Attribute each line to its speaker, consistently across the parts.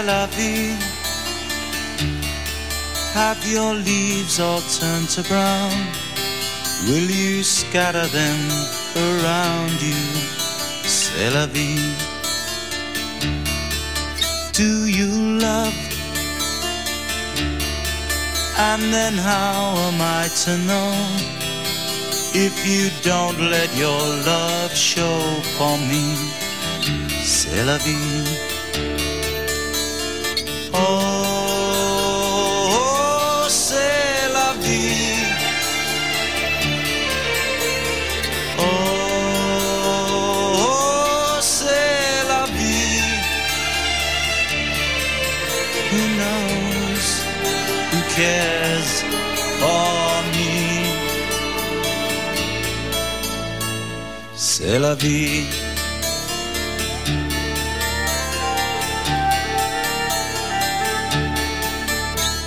Speaker 1: C'est la vie. Have your leaves all turned to brown? Will you scatter them around you? C'est la vie. Do you love? And then how am I to know if you don't let your love show for me? C'est la vie.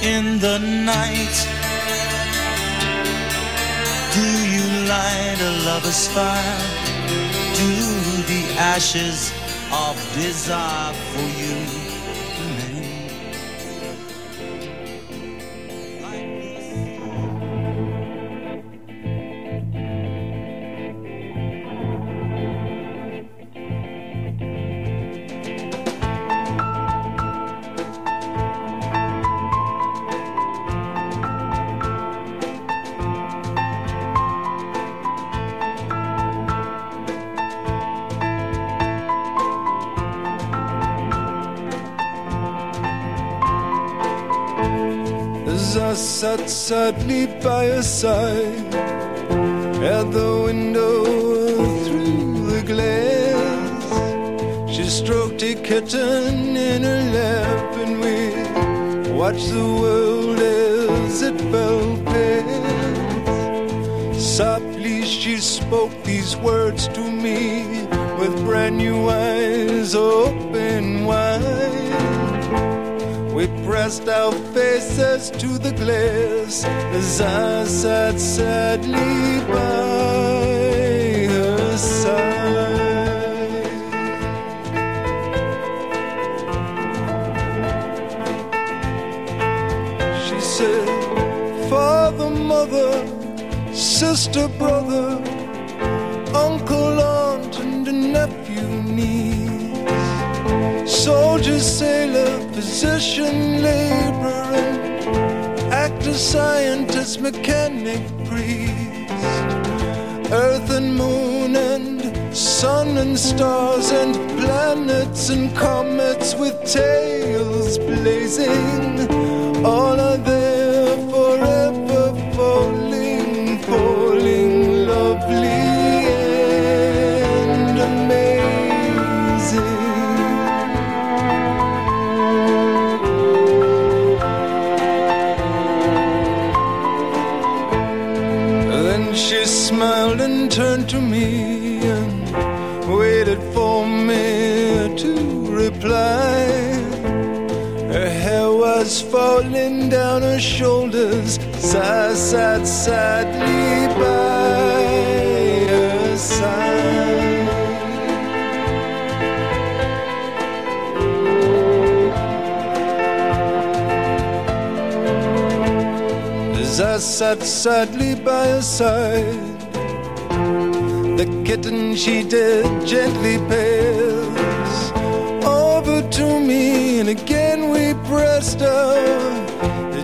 Speaker 1: In the night? Do you light a lover's fire? Do the ashes of desire for
Speaker 2: sadly by her side at the window through the glass, she stroked a kitten in her lap, and we watched the world as it fell past. Softly she spoke these words to me with brand new eyes open We pressed our faces to the glass as I sat sadly by her side. She said, Father, mother, sister, brother, uncle, aunt, and nephew, soldier, sailor, physician, laborer, actor, scientist, mechanic, priest, earth and moon and sun and stars and planets and comets with tails blazing, all are there her shoulders I sat sadly by her side. As I sat sadly by her side, the kitten she did gently pass over to me, and again we pressed our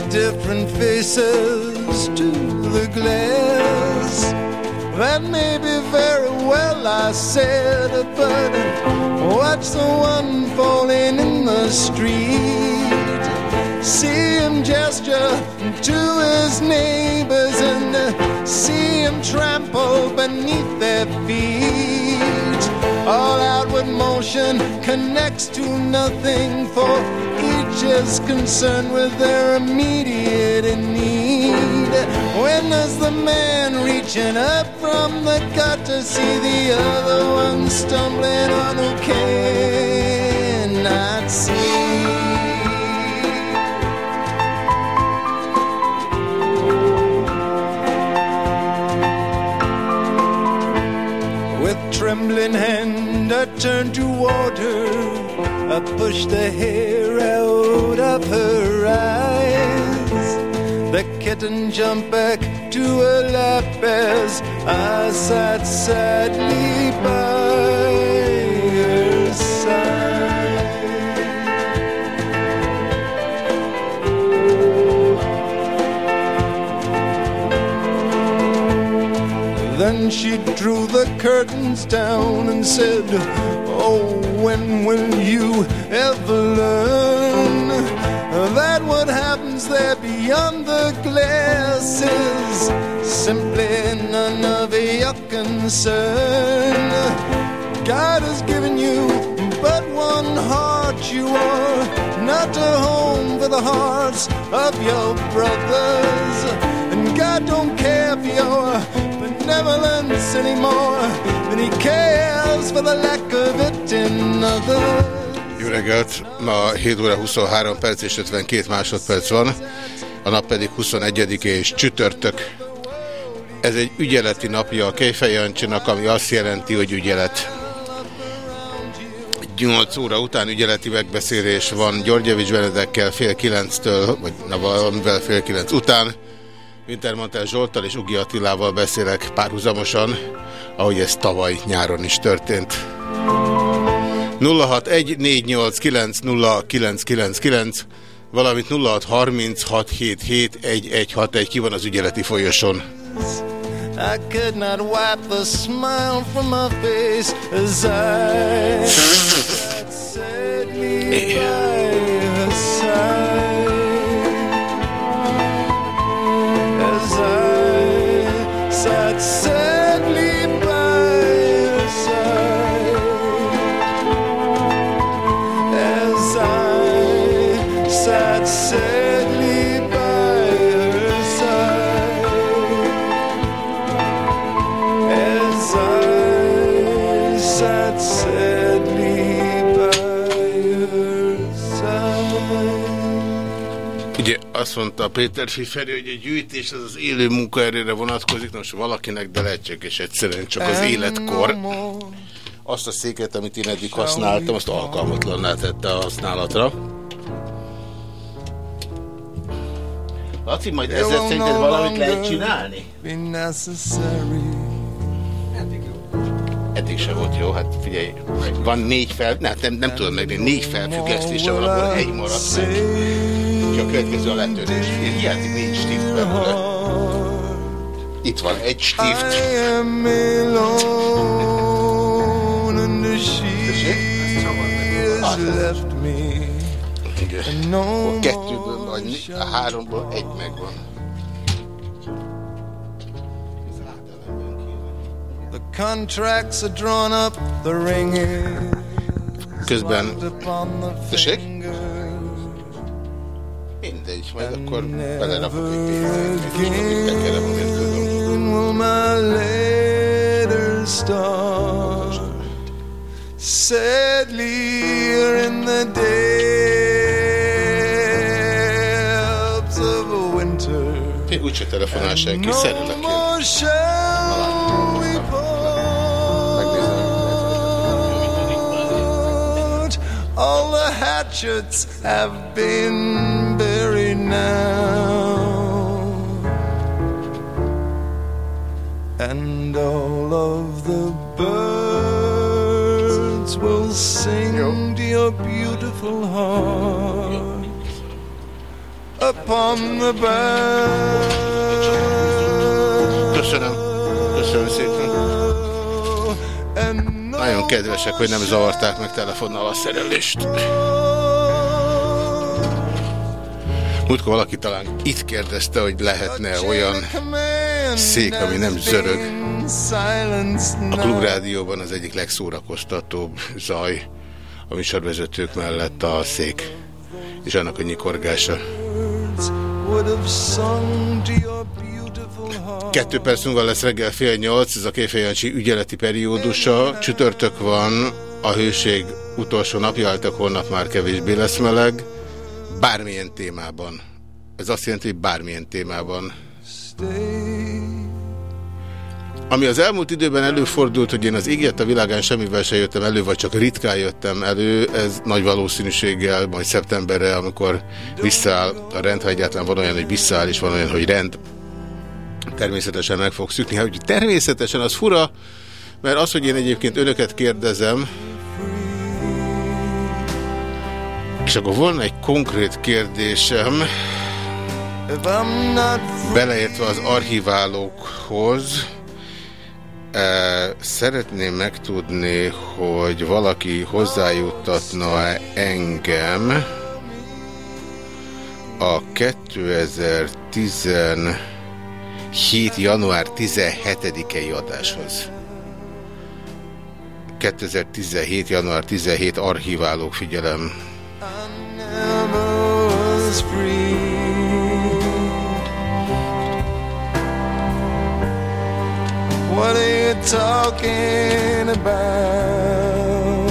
Speaker 2: different faces to the glass. That may be very well, I said, but watch the one falling in the street. See him gesture to his neighbors and see him trample beneath their feet. All outward motion connects to nothing, for is concerned with their immediate need. When does the man reaching up from the gutter see the other one stumbling on who cannot see? With trembling hand I turn toward her Pushed the hair out of her eyes. The kitten jumped back to her lap as I sat sadly by her side. Then she drew the curtains down and said, Oh, when will you ever learn that what happens there beyond the glass is simply none of your concern? God has given you but one heart. You are not a home for the hearts of your brothers. And God don't care for your benevolence anymore than He cares for the lack of it.
Speaker 3: Jó reggelt! Ma 7 óra 23 perc és 52 másodperc van, a nap pedig 21 és csütörtök. Ez egy ügyeleti napja a Kejfej ami azt jelenti, hogy ügyelet. 8 óra után ügyeleti megbeszélés van Györgyevics Benedekkel fél kilenctől, vagy na valamivel fél kilenc után. Wintermantel Zsoltal és Ugi Attilával beszélek párhuzamosan, ahogy ez tavaly nyáron is történt. 0614890999, valamint 0636771161 ki van az ügyeleti folyosón.
Speaker 2: I could not wipe the smile from my face as I sat sadly
Speaker 3: Mondta Péter Fiferi, hogy a gyűjtés az az élő munkaerőre vonatkozik, most valakinek, de lehetséges egyszerűen csak az életkor. Azt a széket, amit én eddig használtam, azt alkalmatlanná tette a használatra. Laci, majd ezzel szerinted valamit lehet csinálni? Eddig se volt jó, hát figyelj, van négy fel, nem, nem, nem tudom meg, négy felfüggesztése van, abból egy maradt meg. A következő a letörés. Hiányzik négy stift belőle. Itt van egy stift. A kettőből, vagy a háromból egy megvan.
Speaker 2: The contracts are drawn up, the ring is
Speaker 3: Közben Tessék? Mindegy, majd akkor belerakok egy pénzt?
Speaker 2: Sadly, you're in the depths of a winter.
Speaker 3: Úgyse telefonál senki, szerelek én.
Speaker 2: All the hatchets have been now. And all of the birds will sing to your beautiful heart upon the bird.
Speaker 3: Köszönöm. Köszönöm szépen. Nagyon kedvesek, hogy nem zavarták meg telefonnal a szerelést. Múltkor valaki talán itt kérdezte, hogy lehetne olyan szék, ami nem zörög. A klubrádióban az egyik legszórakoztatóbb zaj a műsorvezetők mellett a szék és annak a nyikorgása. Kettő perc múlva lesz reggel fél nyolc, ez a Kéfejancsi ügyeleti periódusa. Csütörtök van, a hőség utolsó napja, álltak holnap már kevésbé lesz meleg. Bármilyen témában. Ez azt jelenti, hogy bármilyen témában. Ami az elmúlt időben előfordult, hogy én az ígért a világán semmivel se jöttem elő, vagy csak ritkán jöttem elő, ez nagy valószínűséggel majd szeptemberre, amikor visszaáll a rend, ha egyáltalán van olyan, hogy visszaáll, és van olyan, hogy rend, természetesen meg fog szükni. Hát, természetesen az fura, mert az, hogy én egyébként önöket kérdezem, és akkor volna egy konkrét kérdésem, beleértve az archiválókhoz, Szeretném megtudni, hogy valaki hozzájuttatna engem a 2017. január 17-i adáshoz. 2017. január 17 archiválók figyelem. What are you talking about?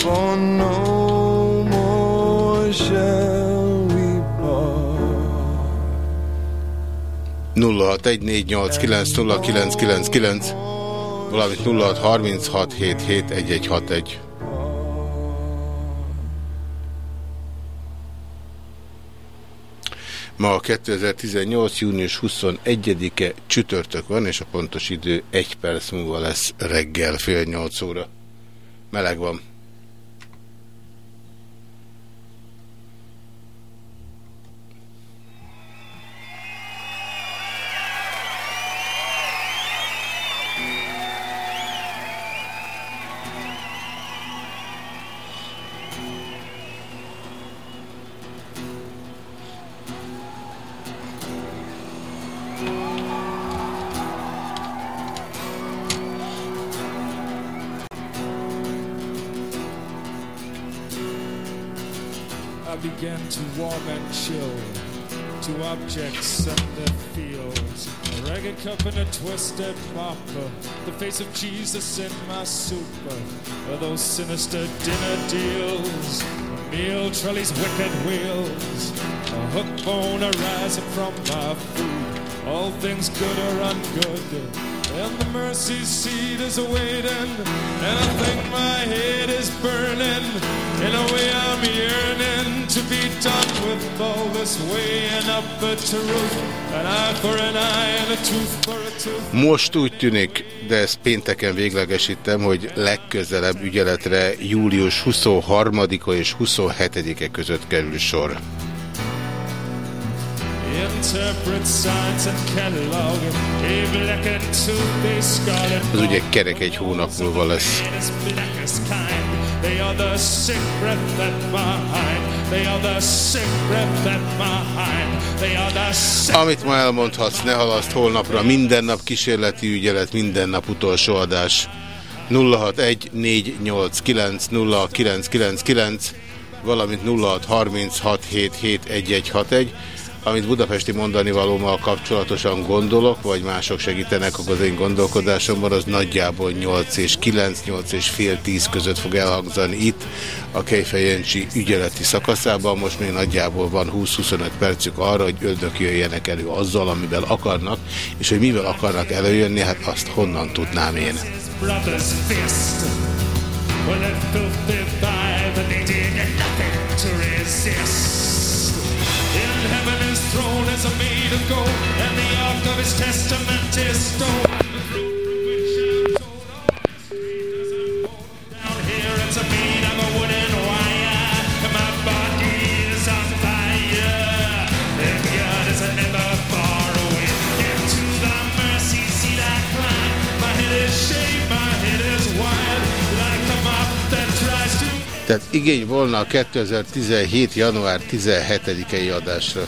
Speaker 3: For no more shall we part. 0614890999 valamint 0636771161. Ma 2018. június 21-e csütörtök van, és a pontos idő egy perc múlva lesz reggel fél nyolc óra. Meleg van.
Speaker 4: Twisted mopper, the face of Jesus in my soup, those sinister dinner deals, meal trolleys, wicked wheels, a hook bone arising from my food, all things good or ungood and the mercy seat is awaiting, and I think my head is burning. In a way, I'm yearning to be done with all this weighing up the truth. An eye for an eye and a tooth for a tooth.
Speaker 3: Most úgy tűnik, de ezt pénteken véglegesítem, hogy legközelebb ügyeletre július 23-a és 27-e között kerül sor. Az ugye kerek egy hónap múlva lesz. Amit ma elmondhatsz, ne halaszt holnapra. Minden nap kísérleti ügyelet, minden nap utolsó adás. 061 valamint 0636771161 amit budapesti mondani valómal kapcsolatosan gondolok, vagy mások segítenek az én gondolkodásomban, az nagyjából 8 és 9, 8 és fél 10 között fog elhangzani itt a Kejfejencsi ügyeleti szakaszában. Most még nagyjából van 20-25 percük arra, hogy öldök jöjjenek elő azzal, amivel akarnak, és hogy mivel akarnak előjönni, hát azt honnan tudnám én. Well, that filthy vibe, they did nothing to resist. Throne is made of gold, and the ark of his testament is stone. Down here it's a made of a wooden wire. My body is on fire. And God is never far away. Into the mercy seat I climb. My head is shaved, my head is wild. Like a mop that tries to Tehát igény volna a 2017. január 17-i adásra.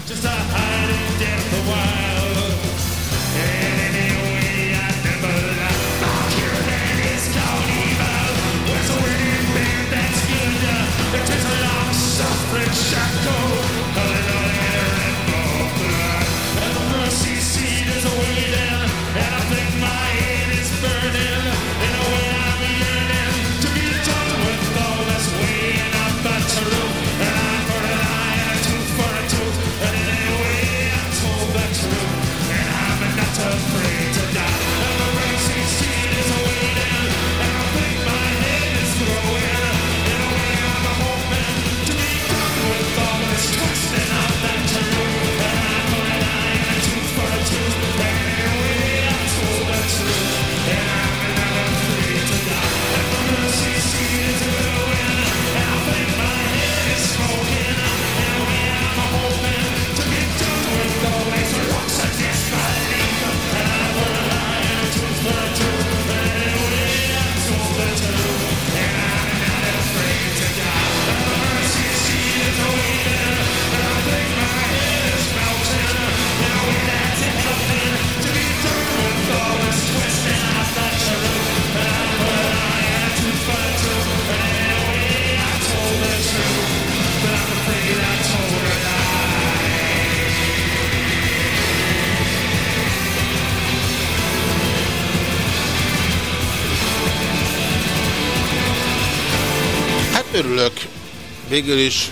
Speaker 3: Végül is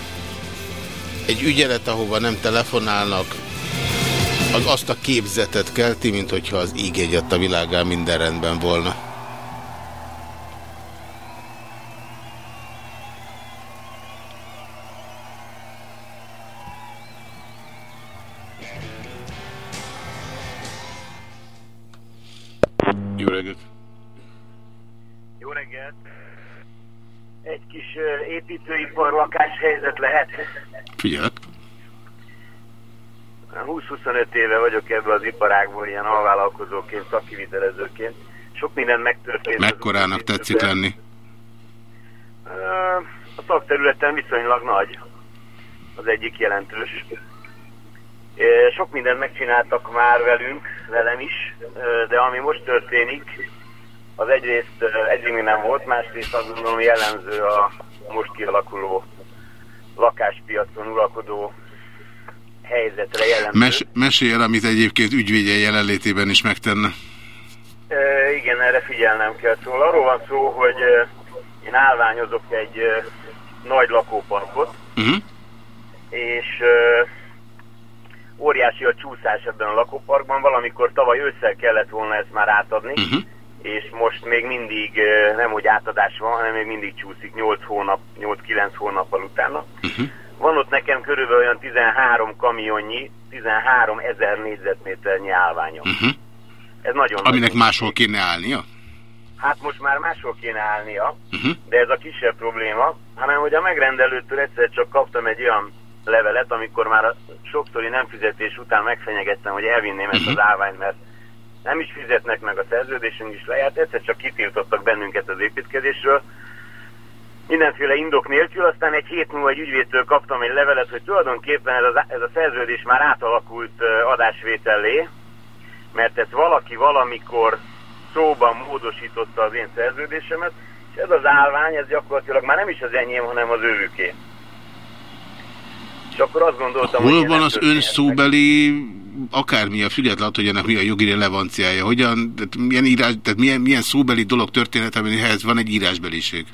Speaker 3: egy ügyelet, ahova nem telefonálnak, az azt a képzetet kelti, mint hogyha az íg a világán minden rendben volna. Figyelek!
Speaker 5: 20-25 éve vagyok ebben az iparágban, ilyen alvállalkozóként, szakivitelezőként. Sok minden megtörtént.
Speaker 3: Mekkorának tetszik lenni?
Speaker 5: A szakterületen viszonylag nagy. Az egyik jelentős. Sok mindent megcsináltak már velünk, velem is, de ami most történik, az egyrészt egyik még nem volt, másrészt azt gondolom jellemző a most kialakuló lakáspiacon uralkodó helyzetre jellemző.
Speaker 3: Mes mesélj el, amit egyébként ügyvédje jelenlétében is megtenne.
Speaker 5: E, igen, erre figyelnem kell. Szóval arról van szó, hogy én állványozok egy nagy lakóparkot, uh -huh. és óriási a csúszás ebben a lakóparkban. Valamikor tavaly ősszel kellett volna ezt már átadni, uh -huh. És most még mindig nem hogy átadás van, hanem még mindig csúszik 8 hónap, 8-9 hónappal utána. Uh -huh. Van ott nekem körülbelül olyan 13 kamionnyi, 13 ezer négyzetméternyi állványom. Uh -huh. Ez nagyon
Speaker 3: Aminek nagy máshol kéne állnia?
Speaker 5: Hát most már máshol kéne állnia, uh -huh. de ez a kisebb probléma, hanem hogy a megrendelőtől egyszer csak kaptam egy olyan levelet, amikor már a sokszori nem fizetés után megfenyegettem, hogy elvinném uh -huh. ezt az állványt, mert nem is fizetnek meg a szerződésünk is lejárt, egyszer csak kitiltottak bennünket az építkezésről, mindenféle indok nélkül, aztán egy hét múlva egy ügyvédtől kaptam egy levelet, hogy tulajdonképpen ez a, ez a szerződés már átalakult adásvétellé, mert ezt valaki valamikor szóban módosította az én szerződésemet, és ez az állvány, ez gyakorlatilag már nem is az enyém, hanem az őrüké. És akkor azt gondoltam,
Speaker 3: Hol van az ön szóbeli akármi a független, hogy ennek mi a jogi relevanciája? Hogyan, tehát milyen, írás, tehát milyen, milyen szóbeli dolog történet, amihez van egy írásbeliség?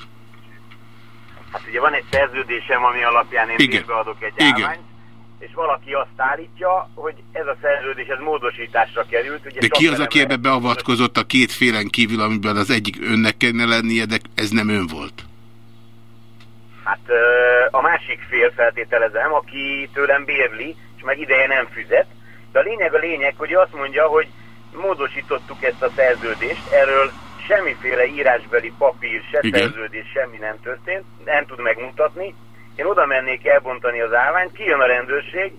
Speaker 5: Hát ugye van egy szerződésem, ami alapján én adok egy Igen. állványt, és valaki azt állítja, hogy ez a szerződés ez módosításra került. Ugye
Speaker 3: de ki az, aki ebbe beavatkozott a két félen kívül, amiben az egyik önnek kellene lennie, de ez nem ön volt?
Speaker 5: Hát a másik fél feltételezem, aki tőlem bérli, és meg ideje nem fizet. De a lényeg a lényeg, hogy azt mondja, hogy módosítottuk ezt a szerződést, erről semmiféle írásbeli papír, se Igen. szerződés, semmi nem történt, nem tud megmutatni. Én oda mennék elbontani az állványt, kijön a rendőrség,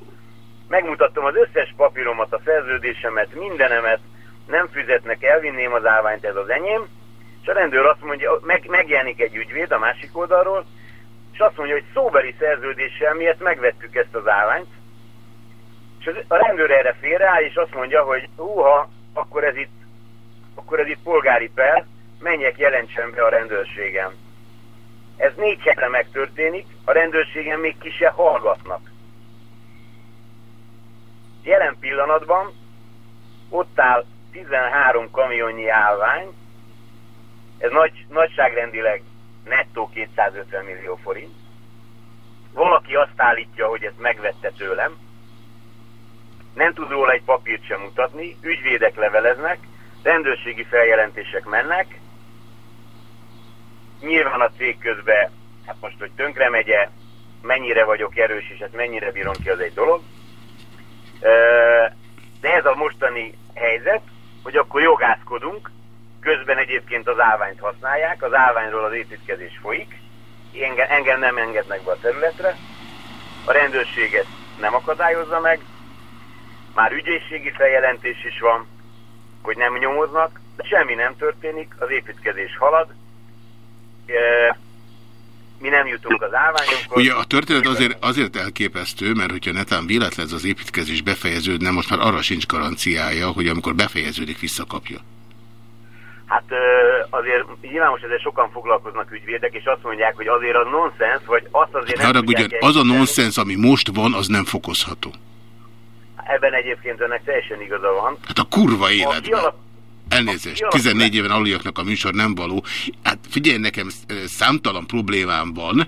Speaker 5: megmutattam az összes papíromat, a szerződésemet, mindenemet, nem fizetnek, elvinném az állványt, ez az enyém, és a rendőr azt mondja, meg, megjelenik egy ügyvéd a másik oldalról, és azt mondja, hogy szóbeli szerződéssel mi ezt megvettük ezt az állványt, és a rendőr erre félreáll, és azt mondja, hogy húha, akkor ez itt akkor ez itt polgári per, menjek jelentsen be a rendőrségem. Ez négy hete megtörténik, a rendőrségen még ki se hallgatnak. Jelen pillanatban ott áll 13 kamionnyi állvány, ez nagy, nagyságrendileg nettó 250 millió forint. Valaki azt állítja, hogy ezt megvette tőlem, nem tud róla egy papírt sem mutatni, ügyvédek leveleznek, rendőrségi feljelentések mennek, nyilván a cég közben, hát most, hogy tönkre megye, mennyire vagyok erős, és ezt mennyire bírom ki, az egy dolog. De ez a mostani helyzet, hogy akkor jogászkodunk, közben egyébként az állványt használják, az állványról az építkezés folyik, engem, engem nem engednek be a területre, a rendőrséget nem akadályozza meg, már ügyészségi feljelentés is van, hogy nem nyomoznak, de semmi nem történik, az építkezés halad, mi nem jutunk az állványunkhoz.
Speaker 3: Ugye a történet azért, azért elképesztő, mert hogyha netán véletlen az építkezés befejeződne, most már arra sincs garanciája, hogy amikor befejeződik, visszakapja.
Speaker 5: Hát azért nyilván most ezzel sokan foglalkoznak ügyvédek, és azt mondják, hogy azért az nonsens, vagy azt azért
Speaker 3: nem Arra, Az a nonsens, ami most van, az nem fokozható.
Speaker 5: Ebben egyébként önnek teljesen igaza van.
Speaker 3: Hát a kurva életben. Alap... Elnézést, 14 éven aluljaknak a műsor nem való. Hát figyelj, nekem számtalan problémám van,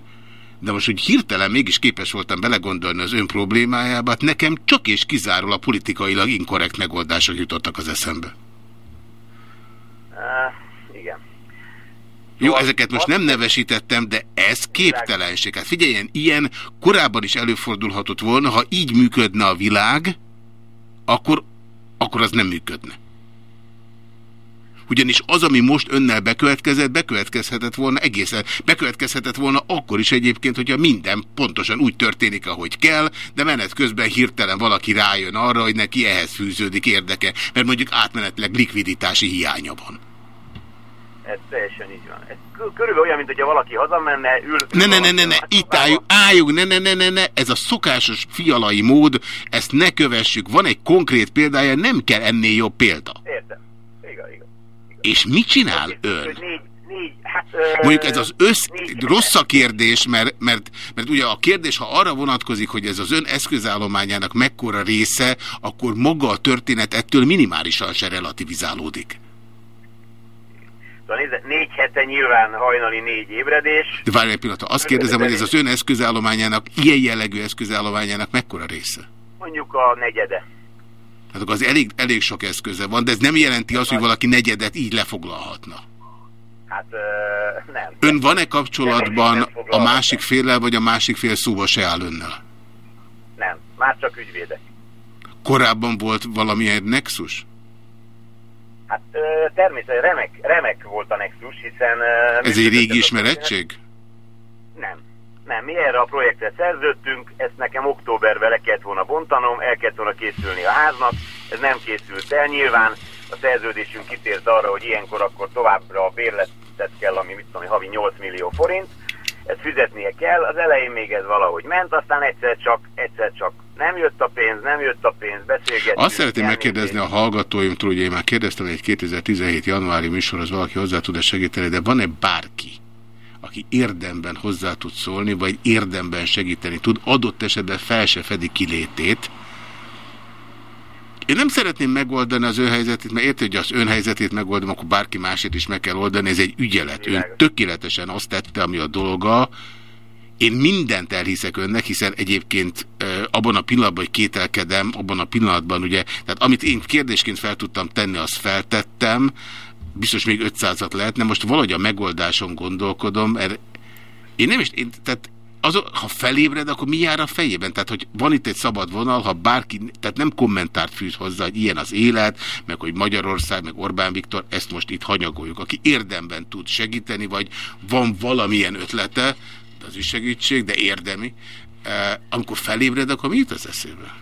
Speaker 3: De most, hogy hirtelen mégis képes voltam belegondolni az ön problémájába, hát nekem csak és kizárólag a politikailag inkorrekt megoldások jutottak az eszembe.
Speaker 5: Igen.
Speaker 3: Jó, ezeket most nem nevesítettem, de ez képtelenség. Hát figyeljen, ilyen korábban is előfordulhatott volna, ha így működne a világ, akkor, akkor az nem működne. Ugyanis az, ami most önnel bekövetkezett, bekövetkezhetett volna egészen, bekövetkezhetett volna akkor is egyébként, hogyha minden pontosan úgy történik, ahogy kell, de menet közben hirtelen valaki rájön arra, hogy neki ehhez fűződik érdeke, mert mondjuk átmenetleg likviditási hiánya van.
Speaker 5: Ez teljesen így van. Ez körülbelül olyan, mint hogyha valaki hazamenne, ül...
Speaker 3: Ne, ne, ne, ne, ne, itt álljunk, álljunk, ne, ne, ne, ne, ne, ez a szokásos fialai mód, ezt ne kövessük, van egy konkrét példája, nem kell ennél jobb példa.
Speaker 5: Értem. Igen, igen.
Speaker 3: És mit csinál ön?
Speaker 5: Négy, négy, hát,
Speaker 3: Mondjuk ez az össz... Rossz a kérdés, mert, mert, mert ugye a kérdés, ha arra vonatkozik, hogy ez az ön eszközállományának mekkora része, akkor maga a történet ettől minimálisan se relativizálódik.
Speaker 5: Nézze, négy hete nyilván hajnali négy ébredés.
Speaker 3: De várj egy pillanat, azt kérdezem, hogy ez az ön eszközállományának, ilyen jellegű eszközállományának mekkora része?
Speaker 5: Mondjuk a negyede.
Speaker 3: Hát akkor az elég, elég sok eszköze van, de ez nem jelenti azt, hogy valaki negyedet így lefoglalhatna.
Speaker 5: Hát nem.
Speaker 3: Ön van-e kapcsolatban a másik féllel, vagy a másik fél szóba se áll önnel?
Speaker 5: Nem, már csak ügyvédek.
Speaker 3: Korábban volt valamilyen nexus?
Speaker 5: Hát természetesen remek, remek volt a nexus, hiszen...
Speaker 3: Ez egy régi ismerettség?
Speaker 5: Nem. Nem, mi erre a projektre szerződtünk, ezt nekem októberben le kellett volna bontanom, el kellett volna készülni a háznak, ez nem készült el, nyilván a szerződésünk kitért arra, hogy ilyenkor akkor továbbra a bérletet kell, ami mit tudom, havi 8 millió forint, ezt fizetnie kell, az elején még ez valahogy ment, aztán egyszer csak, egyszer csak nem jött a pénz, nem jött a pénz, beszélgettünk.
Speaker 3: Azt szeretném megkérdezni a hallgatóimtól, ugye én már kérdeztem, egy 2017 januári műsorhoz valaki hozzá tud-e segíteni, de van-e bárki, aki érdemben hozzá tud szólni, vagy érdemben segíteni tud, adott esetben fel se fedi kilétét. Én nem szeretném megoldani az ön helyzetét, mert érti, hogy az ön helyzetét megoldom, akkor bárki másét is meg kell oldani, ez egy ügyelet. Ön tökéletesen azt tette, ami a dolga, én mindent elhiszek önnek, hiszen egyébként abban a pillanatban, hogy kételkedem, abban a pillanatban ugye, tehát amit én kérdésként fel tudtam tenni, azt feltettem, biztos még 500-at lehetne, most valahogy a megoldáson gondolkodom, mert én nem is, én, tehát az, ha felébred, akkor mi jár a fejében? Tehát, hogy van itt egy szabad vonal, ha bárki, tehát nem kommentárt fűz hozzá, hogy ilyen az élet, meg hogy Magyarország, meg Orbán Viktor, ezt most itt hanyagoljuk. Aki érdemben tud segíteni, vagy van valamilyen ötlete, az is segítség, de érdemi. Amikor felébred, akkor mi jut az eszébe?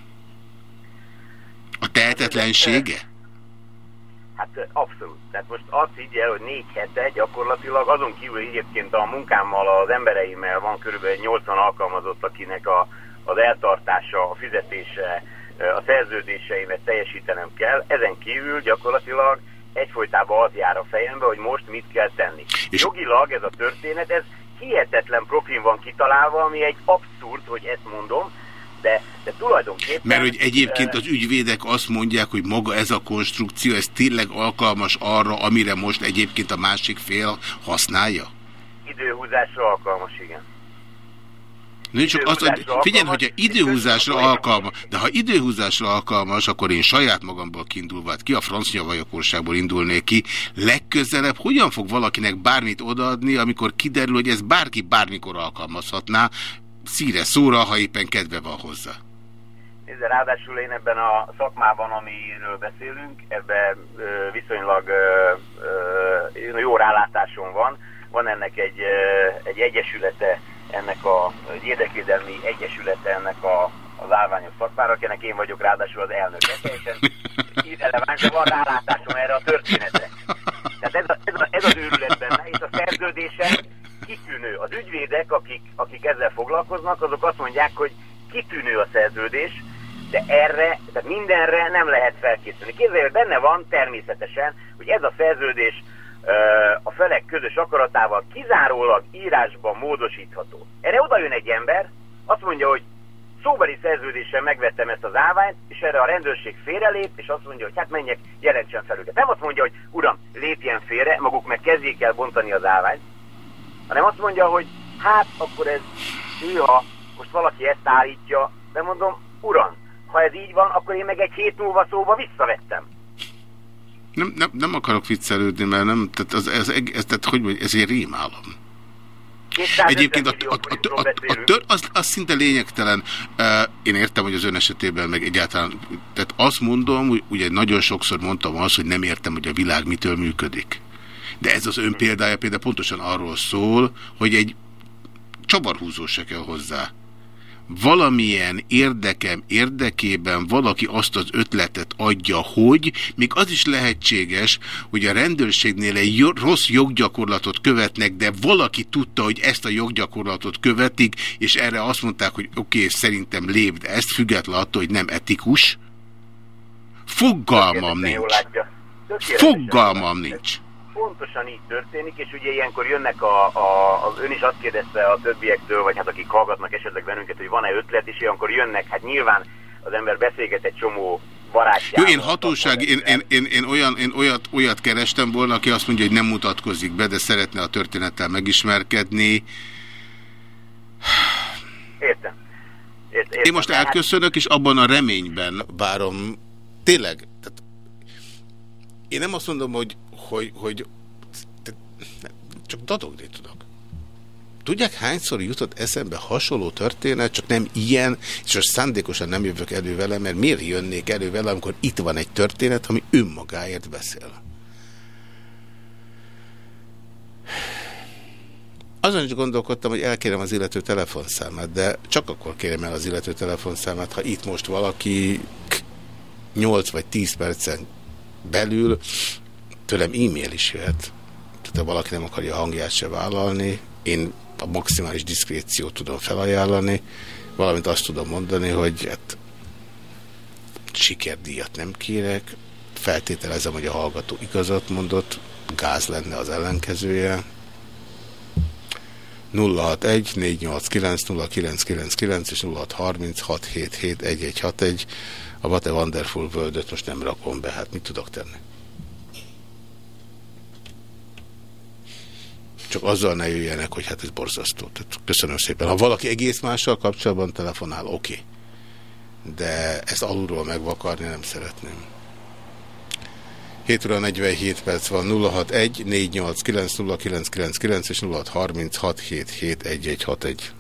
Speaker 3: A tehetetlensége?
Speaker 5: Hát abszolút. Tehát most azt higgye, hogy négy hete gyakorlatilag azon kívül egyébként a munkámmal, az embereimmel van körülbelül 80 alkalmazott, akinek a, az eltartása, a fizetése, a szerződéseimet teljesítenem kell. Ezen kívül gyakorlatilag egyfolytában az jár a fejembe, hogy most mit kell tenni. És Jogilag ez a történet, ez hihetetlen profin van kitalálva, ami egy abszurd, hogy ezt mondom, de, de tulajdonképpen...
Speaker 3: Mert hogy egyébként az ügyvédek azt mondják, hogy maga ez a konstrukció, ez tényleg alkalmas arra, amire most egyébként a másik fél használja?
Speaker 5: Időhúzásra alkalmas, igen.
Speaker 3: Nincs csak azt, hogy figyelj, hogyha időhúzásra alkalmas, de ha időhúzásra alkalmas, akkor én saját magamból kiindulva, hát ki a francia vajakorságból indulnék ki, legközelebb hogyan fog valakinek bármit odaadni, amikor kiderül, hogy ez bárki bármikor alkalmazhatná, szíre szóra, ha éppen kedve van hozzá.
Speaker 5: Nézd, ráadásul én ebben a szakmában, amiről beszélünk, ebben viszonylag jó rálátásom van. Van ennek egy, egy egyesülete, ennek a egy érdekvédelmi egyesülete ennek a, az állványos szakmára, akinek én vagyok ráadásul az. Teljesen irreleváns, de van rálátásom erre a történetre. Tehát ez, a, ez, a, ez az őrület benne, és a szerződések kitűnő. Az ügyvédek, akik, akik ezzel foglalkoznak, azok azt mondják, hogy kitűnő a szerződés, de erre, tehát mindenre nem lehet felkészülni. Képzelj, hogy benne van természetesen, hogy ez a szerződés a felek közös akaratával kizárólag írásban módosítható. Erre oda jön egy ember, azt mondja, hogy szóbeli szerződéssel megvettem ezt az állványt, és erre a rendőrség félrelép, és azt mondja, hogy hát menjek, jelentsen fel őket. Nem azt mondja, hogy uram, lépjen félre, maguk meg kezdjék el bontani az állványt, hanem azt mondja, hogy hát akkor ez hűha, most valaki ezt állítja, de mondom, uram, ha ez így van, akkor én meg egy hét múlva szóba visszavettem.
Speaker 3: Nem, nem, nem akarok viccelődni, mert nem, tehát az, ez, ez, tehát, hogy mondjam, ez egy rémálom. Egyébként a, a, a, a, a tör, az, az szinte lényegtelen. Én értem, hogy az ön esetében meg egyáltalán, tehát azt mondom, hogy ugye nagyon sokszor mondtam azt, hogy nem értem, hogy a világ mitől működik. De ez az ön példája például pontosan arról szól, hogy egy csavarhúzó se kell hozzá valamilyen érdekem érdekében valaki azt az ötletet adja, hogy még az is lehetséges, hogy a rendőrségnél egy rossz joggyakorlatot követnek, de valaki tudta, hogy ezt a joggyakorlatot követik, és erre azt mondták, hogy oké, okay, szerintem lépd ezt, független attól, hogy nem etikus. Fogalmam nincs. Fogalmam nincs
Speaker 5: pontosan így történik, és ugye ilyenkor jönnek a, a, a, ön is azt kérdezte a többiektől, vagy hát akik hallgatnak esetleg bennünket, hogy van-e ötlet, és ilyenkor jönnek, hát nyilván az ember beszélget egy csomó barátjával.
Speaker 3: Jó, én hatóság, én, én, én, én, olyan, én olyat, olyat kerestem volna, aki azt mondja, hogy nem mutatkozik be, de szeretne a történettel megismerkedni.
Speaker 5: Értem.
Speaker 3: Értem. Én most elköszönök, és abban a reményben várom, tényleg, tehát én nem azt mondom, hogy hogy, hogy csak dadogni tudok. Tudják, hányszor jutott eszembe hasonló történet, csak nem ilyen, és most szándékosan nem jövök elő vele, mert miért jönnék elő vele, amikor itt van egy történet, ami önmagáért beszél. Azon is gondolkodtam, hogy elkérem az illető telefonszámát, de csak akkor kérem el az illető telefonszámát, ha itt most valaki 8 vagy 10 percen belül tőlem e-mail is jöhet. Tehát ha valaki nem akarja a hangját se vállalni, én a maximális diszkréciót tudom felajánlani, valamint azt tudom mondani, hogy hát sikerdíjat nem kérek, feltételezem, hogy a hallgató igazat mondott, gáz lenne az ellenkezője. 061 489 0999 és 0636771161 a a Wonderful world most nem rakom be, hát mit tudok tenni? Csak azzal ne jöjjenek, hogy hát ez borzasztó. Tehát köszönöm szépen. Ha valaki egész mással kapcsolatban telefonál, oké. Okay. De ezt alulról megvakarni nem szeretném. 7 óra 47 perc van 061 489 0999 és 0636 771161.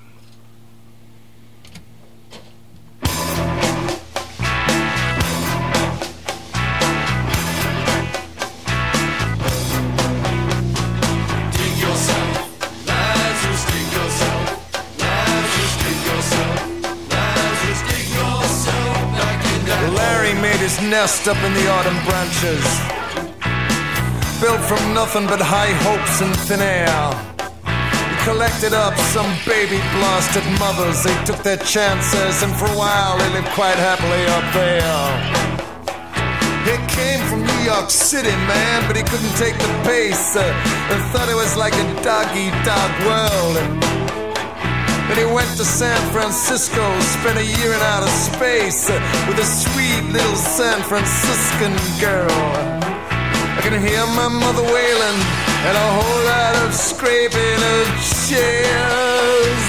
Speaker 2: Nest up in the autumn branches. Built from nothing but high hopes and thin air. He collected up some baby blasted mothers. They took their chances, and for a while they lived quite happily up there. He came from New York City, man, but he couldn't take the pace uh, and thought it was like a doggy dog world. And then he went to San Francisco, spent a year in outer space with a sweet little San Franciscan girl. I can hear my mother wailing and a whole lot of scraping of chairs.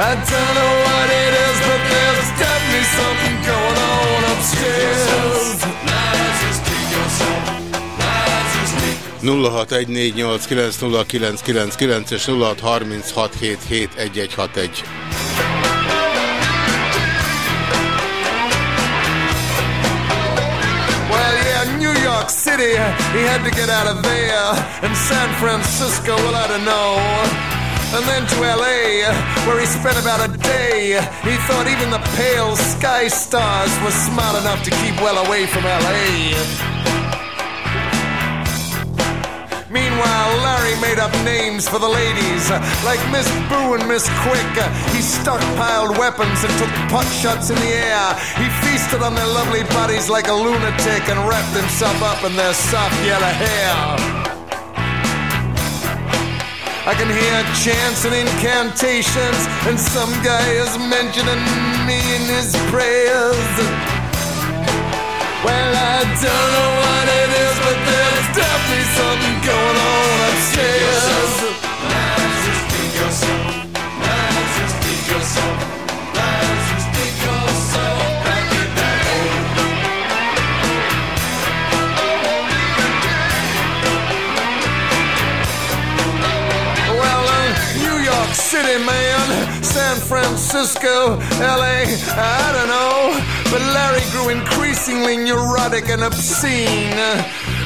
Speaker 2: I don't know what it is, but there's definitely something going on upstairs. Just take yourself.
Speaker 3: 0614890999 és 0636771161.
Speaker 2: City, he had to get out of there. And San Francisco, well, I don't know. And then to LA, where he spent about a day. He thought even the pale sky stars were smart enough to keep well away from LA. Meanwhile, Larry made up names for the ladies, like Miss Boo and Miss Quick. He stockpiled weapons and took pot shots in the air. He feasted on their lovely bodies like a lunatic and wrapped himself up in their soft yellow hair. I can hear chants and incantations, and some guy is mentioning me in his prayers. Well, I don't know what it is, but there's definitely uh, new york City, man, San Francisco, LA, I don't know. But Larry grew increasingly neurotic and obscene.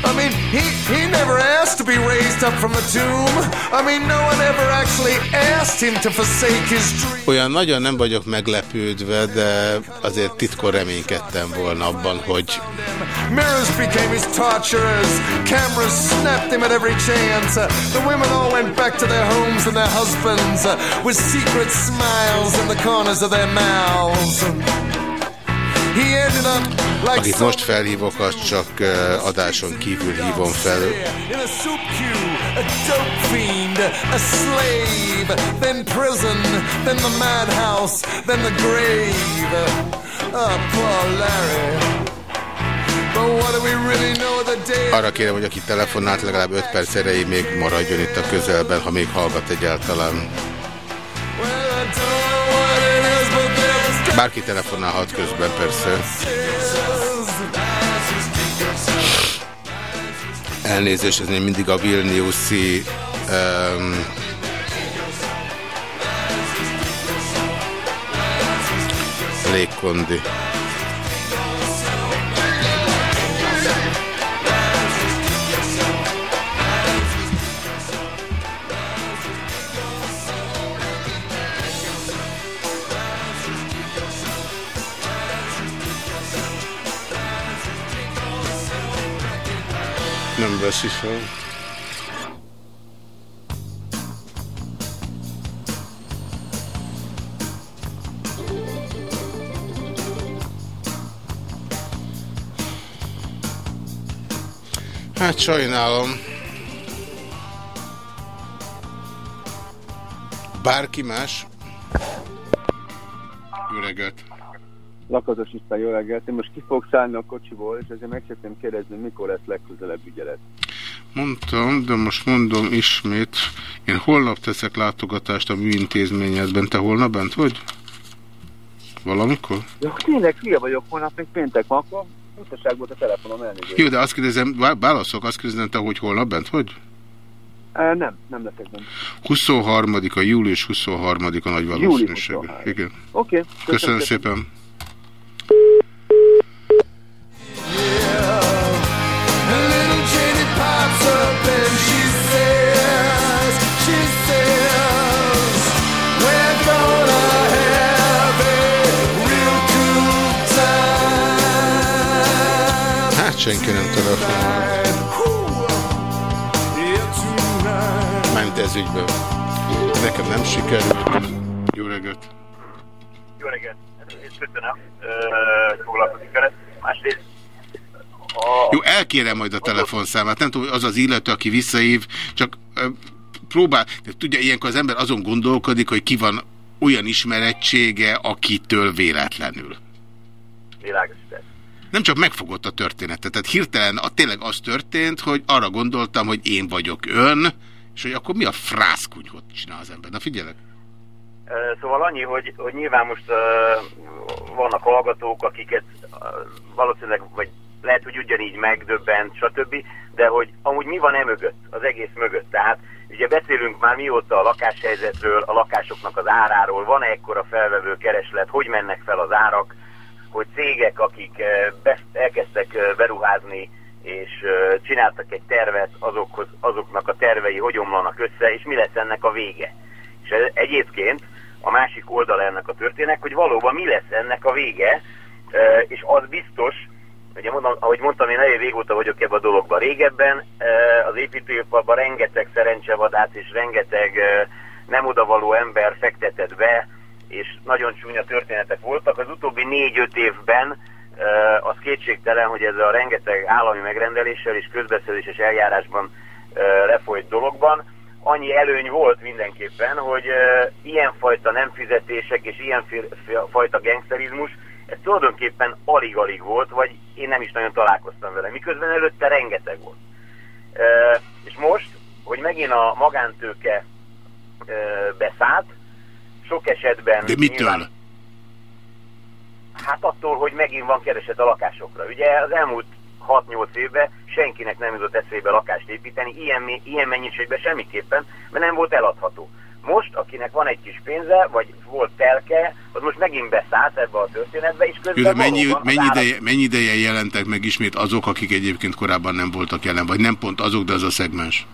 Speaker 2: I mean, he, he never asked to be raised up from the tomb. I mean, no one ever actually asked him to forsake his dream.
Speaker 3: Olyan nagyon nem vagyok meglepődve, de azért titkor reménykedtem volna abban, hogy
Speaker 2: Mirrors became his torturers. Cameras snapped him at every chance. The women all went back to their homes and their husbands with secret smiles in the corners of their mouths.
Speaker 3: Akit most felhívok, az csak adáson kívül hívom fel. Arra kérem, hogy aki telefonált, legalább 5 perc erejéig még maradjon itt a közelben, ha még hallgat egyáltalán.
Speaker 2: Well,
Speaker 3: Bárki telefonálhat közben, persze. Elnézést, ez még mindig a Vilniuszi um, légkondi. Nem veszi fel. Hát sajnálom. Bárki más? Jó reggelt!
Speaker 6: Lakatos István, jó reggelt. Én most ki fogok szállni a kocsiból, és ezért meg szeretném kérdezni, mikor lesz legközelebb ügyelet.
Speaker 3: Mondtam, de most mondom ismét. Én holnap teszek látogatást a műintézményedben. Te holnap bent vagy? Valamikor?
Speaker 6: Ja, tényleg hülye vagyok, holnap még péntek van, akkor utaság volt a telefonom elnézést.
Speaker 3: Jó, de azt kérdezem, vá- válaszolok, azt kérdezem, te, hogy holnap bent vagy?
Speaker 6: E, nem, nem leszek benne.
Speaker 3: 23 a július 23-a nagy valószínűség.
Speaker 6: 23.
Speaker 3: Igen.
Speaker 6: Oké, okay,
Speaker 3: Köszönöm szépen.
Speaker 2: Little
Speaker 3: senki nem telefonál. Mármint ez ügyben. Nekem nem sikerült. Jó reggelt.
Speaker 5: Jó reggelt! Ezt köszönöm, foglalkozik vele. Másrészt a...
Speaker 3: Jó, elkérem majd a telefonszámát. Nem tudom, az az illető, aki visszaív, csak ö, próbál. De tudja, ilyenkor az ember azon gondolkodik, hogy ki van olyan ismerettsége, akitől véletlenül.
Speaker 5: Világos.
Speaker 3: Nem csak megfogott a történetet, tehát hirtelen a, tényleg az történt, hogy arra gondoltam, hogy én vagyok ön, és hogy akkor mi a frászkunyhot csinál az ember. Na figyelek.
Speaker 5: Szóval annyi, hogy, hogy nyilván most uh, vannak hallgatók, akiket uh, valószínűleg, vagy lehet, hogy ugyanígy megdöbbent, stb., de hogy amúgy mi van e mögött, az egész mögött. Tehát ugye beszélünk már mióta a lakáshelyzetről, a lakásoknak az áráról, van-e ekkora felvevő kereslet, hogy mennek fel az árak, hogy cégek, akik eh, elkezdtek eh, beruházni, és eh, csináltak egy tervet, azokhoz, azoknak a tervei hogy omlanak össze, és mi lesz ennek a vége. És egyébként a másik oldala ennek a történek, hogy valóban mi lesz ennek a vége, és az biztos, ugye mondom, ahogy mondtam, én elég régóta vagyok ebben a dologban. Régebben az építőiparban rengeteg szerencsevadász és rengeteg nem odavaló ember fektetett be, és nagyon csúnya történetek voltak. Az utóbbi négy-öt évben az kétségtelen, hogy ez a rengeteg állami megrendeléssel és közbeszerzéses eljárásban lefolyt dologban, annyi előny volt mindenképpen, hogy ilyenfajta nem fizetések és ilyenfajta gangsterizmus, ez tulajdonképpen alig-alig volt, vagy én nem is nagyon találkoztam vele, miközben előtte rengeteg volt. És most, hogy megint a magántőke beszállt, sok esetben...
Speaker 3: De mitől?
Speaker 5: nyilván- Hát attól, hogy megint van kereset a lakásokra. Ugye az elmúlt 6-8 évben senkinek nem jutott eszébe lakást építeni, ilyen, ilyen mennyiségben semmiképpen, mert nem volt eladható. Most, akinek van egy kis pénze, vagy volt telke, az most megint beszállt ebbe a történetbe, és közben
Speaker 3: Jó, mennyi, mennyi,
Speaker 5: áram...
Speaker 3: ideje, mennyi ideje jelentek meg ismét azok, akik egyébként korábban nem voltak jelen, vagy nem pont azok, de az a szegmens?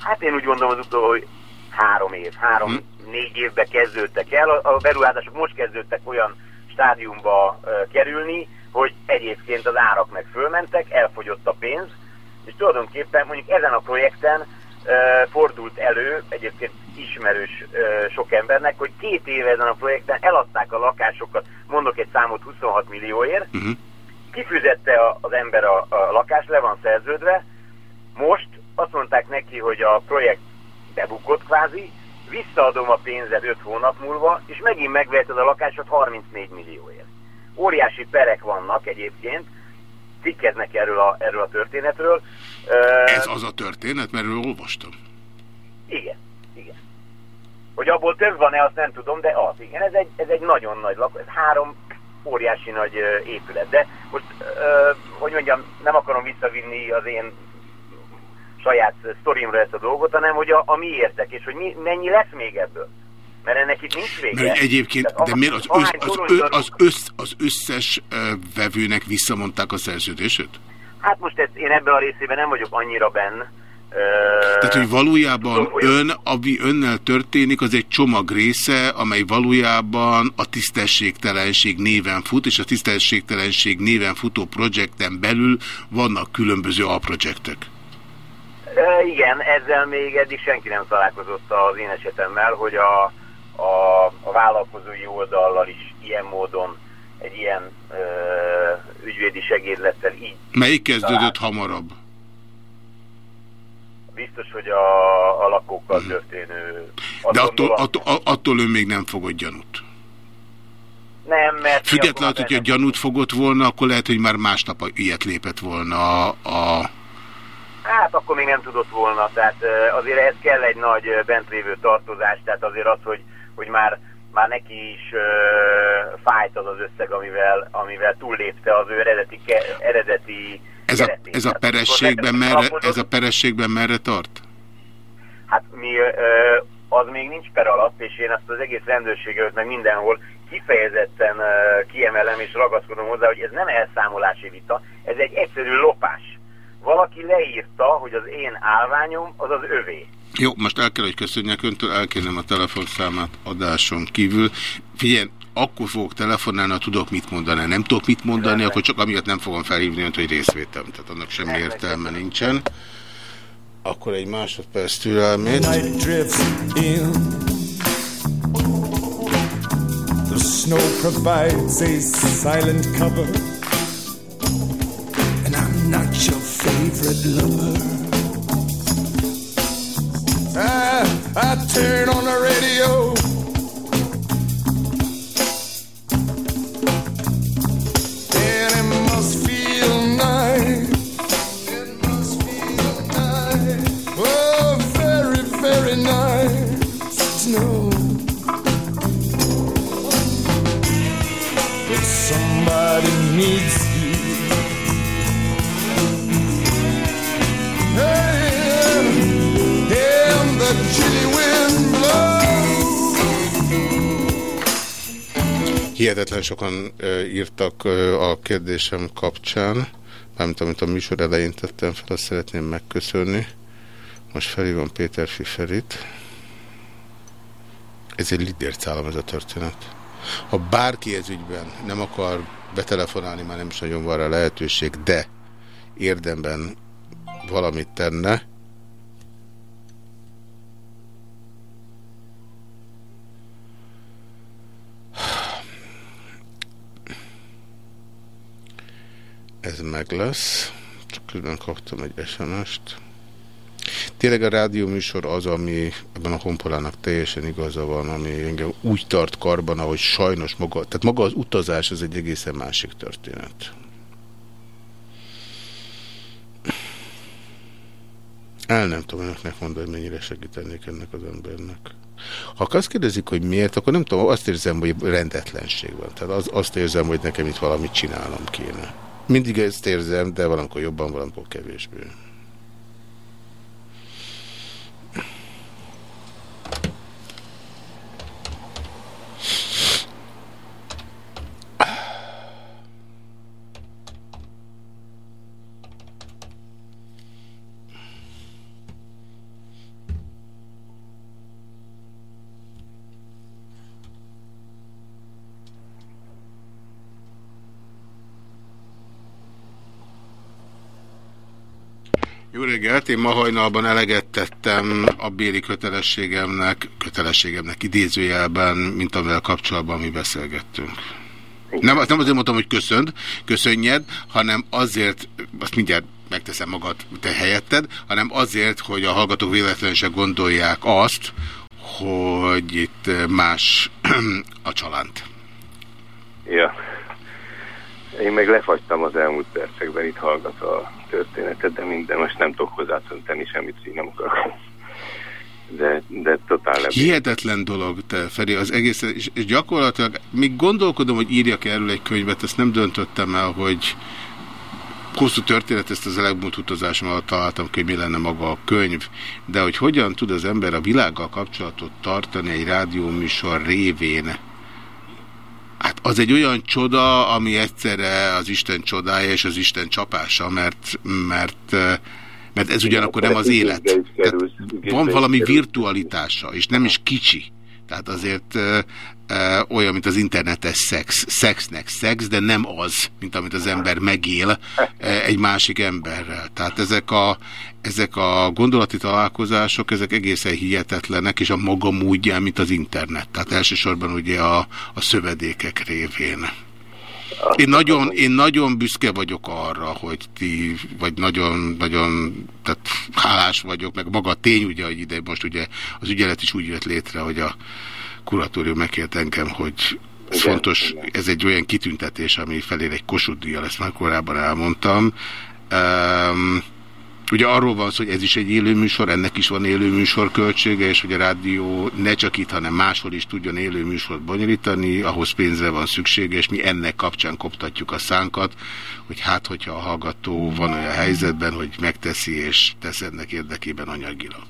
Speaker 5: Hát én úgy gondolom, az hogy három év, három-négy hm. Évbe kezdődtek el. A beruházások most kezdődtek olyan stádiumba kerülni, hogy egyébként az árak meg fölmentek, elfogyott a pénz, és tulajdonképpen mondjuk ezen a projekten fordult elő, egyébként ismerős sok embernek, hogy két éve ezen a projekten eladták a lakásokat, mondok egy számot 26 millióért, uh -huh. kifizette az ember a, a lakást, le van szerződve, most azt mondták neki, hogy a projekt bebukott kvázi, visszaadom a pénzed 5 hónap múlva, és megint megveheted a lakásot 34 millióért. Óriási perek vannak egyébként, cikkeznek erről a, erről a történetről.
Speaker 3: Ez az a történet, mert erről olvastam.
Speaker 5: Igen, igen. Hogy abból több van-e, azt nem tudom, de az, igen. Ez egy, ez egy nagyon nagy lakó, ez három óriási nagy épület. De most, hogy mondjam, nem akarom visszavinni az én saját sztorimra ezt a dolgot, hanem hogy a, a miértek, és hogy mi, mennyi lesz még ebből. Mert ennek itt nincs vége.
Speaker 3: Mert egyébként, Tehát, de miért az, össz, az, az, az, össz, az összes vevőnek visszamondták a szerződését?
Speaker 5: Hát most ezt, én ebben a részében nem vagyok annyira benne.
Speaker 3: Tehát, hogy valójában ön, ami önnel történik, az egy csomag része, amely valójában a tisztességtelenség néven fut, és a tisztességtelenség néven futó projekten belül vannak különböző alprojektek.
Speaker 5: E, igen, ezzel még eddig senki nem találkozott az én esetemmel, hogy a, a, a vállalkozói oldallal is ilyen módon egy ilyen ö, ügyvédi segédlettel így.
Speaker 3: Melyik kezdődött talált. hamarabb?
Speaker 5: Biztos, hogy a, a lakókkal hmm. történő...
Speaker 3: De attól, attól, attól ön még nem fogott gyanút?
Speaker 5: Nem, mert...
Speaker 3: Függetlenül, hogyha gyanút fogott volna, akkor lehet, hogy már másnap ilyet lépett volna a, a
Speaker 5: Hát akkor még nem tudott volna, tehát azért ehhez kell egy nagy bentlévő tartozás, tehát azért az, hogy, hogy már, már neki is uh, fájt az az összeg, amivel, amivel túllépte az ő eredeti, eredeti
Speaker 3: ez a, ez, a perességben merre, ez a perességben merre tart?
Speaker 5: Hát mi, uh, az még nincs per alatt, és én azt az egész rendőrséget meg mindenhol kifejezetten uh, kiemelem és ragaszkodom hozzá, hogy ez nem elszámolási vita, ez egy egyszerű lopás valaki leírta, hogy az én állványom az az övé.
Speaker 3: Jó, most el kell, hogy köszönjek öntől, elkérnem a telefonszámát adáson kívül. Figyelj, akkor fogok telefonálni, ha tudok mit mondani. Nem tudok mit mondani, Rendben. akkor csak amiatt nem fogom felhívni önt, hogy részvétem. Tehát annak semmi Rendben. értelme nincsen. Akkor egy másodperc türelmét. The snow provides a silent cover And I'm not your favorite lover. I, I turn on the radio. And it must feel nice. Oh, very, very nice somebody needs Hihetetlen sokan írtak a kérdésem kapcsán, mármint amit a műsor elején tettem fel, azt szeretném megköszönni. Most felhívom Péter Fiferit. Ez egy lidércállam ez a történet. Ha bárki ez ügyben nem akar betelefonálni, már nem is nagyon van rá lehetőség, de érdemben valamit tenne, ez meg lesz. Csak külön kaptam egy SMS-t. Tényleg a rádió műsor az, ami ebben a honpolának teljesen igaza van, ami engem úgy tart karban, ahogy sajnos maga, tehát maga az utazás az egy egészen másik történet. El nem tudom önöknek mondani, hogy mennyire segítenék ennek az embernek. Ha azt kérdezik, hogy miért, akkor nem tudom, azt érzem, hogy rendetlenség van. Tehát az, azt érzem, hogy nekem itt valamit csinálnom kéne. Mindig ezt érzem, de valamikor jobban, valamikor kevésbé. 061 hajnalban eleget tettem a béli kötelességemnek, kötelességemnek idézőjelben, mint amivel kapcsolatban mi beszélgettünk. Nem, nem azért mondtam, hogy köszönd, köszönjed, hanem azért, azt mindjárt megteszem magad te helyetted, hanem azért, hogy a hallgatók véletlenül se gondolják azt, hogy itt más a csalánt.
Speaker 7: Ja. Én meg lefagytam az elmúlt percekben itt hallgatva történetet, de minden most nem tudok hozzátenni semmit, így nem akarok. De, de totál nem.
Speaker 3: Hihetetlen dolog, te Feri, az egész, és, és gyakorlatilag még gondolkodom, hogy írjak erről egy könyvet, ezt nem döntöttem el, hogy hosszú történet, ezt az elmúlt utazásom alatt találtam hogy mi lenne maga a könyv, de hogy hogyan tud az ember a világgal kapcsolatot tartani egy rádióműsor révén, Hát az egy olyan csoda, ami egyszerre az Isten csodája és az Isten csapása, mert, mert, mert ez ugyanakkor nem az élet. Tehát van valami virtualitása, és nem is kicsi. Tehát azért ö, ö, olyan, mint az internetes szex. Szexnek szex, de nem az, mint amit az ember megél ö, egy másik emberrel. Tehát ezek a, ezek a gondolati találkozások, ezek egészen hihetetlenek, és a maga módján, mint az internet. Tehát elsősorban ugye a, a szövedékek révén. Én nagyon, én nagyon büszke vagyok arra, hogy ti, vagy nagyon, nagyon tehát hálás vagyok, meg maga a tény, ugye, hogy ide most ugye az ügyelet is úgy jött létre, hogy a kuratórium megkért engem, hogy ez igen, fontos, igen. ez egy olyan kitüntetés, ami felér egy Kossuth ezt már korábban elmondtam. Um, Ugye arról van szó, hogy ez is egy élőműsor, ennek is van élőműsor költsége, és hogy a rádió ne csak itt, hanem máshol is tudjon élőműsort bonyolítani, ahhoz pénzre van szüksége, és mi ennek kapcsán koptatjuk a szánkat, hogy hát, hogyha a hallgató van olyan helyzetben, hogy megteszi és tesz ennek érdekében anyagilag.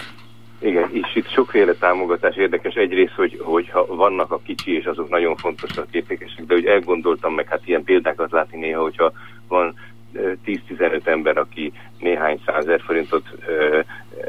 Speaker 7: Igen, és itt sokféle támogatás érdekes. Egyrészt, hogy, hogyha vannak a kicsi, és azok nagyon fontosak, értékesek, de hogy elgondoltam meg, hát ilyen példákat látni néha, hogyha van 10-15 ember, aki néhány százer forintot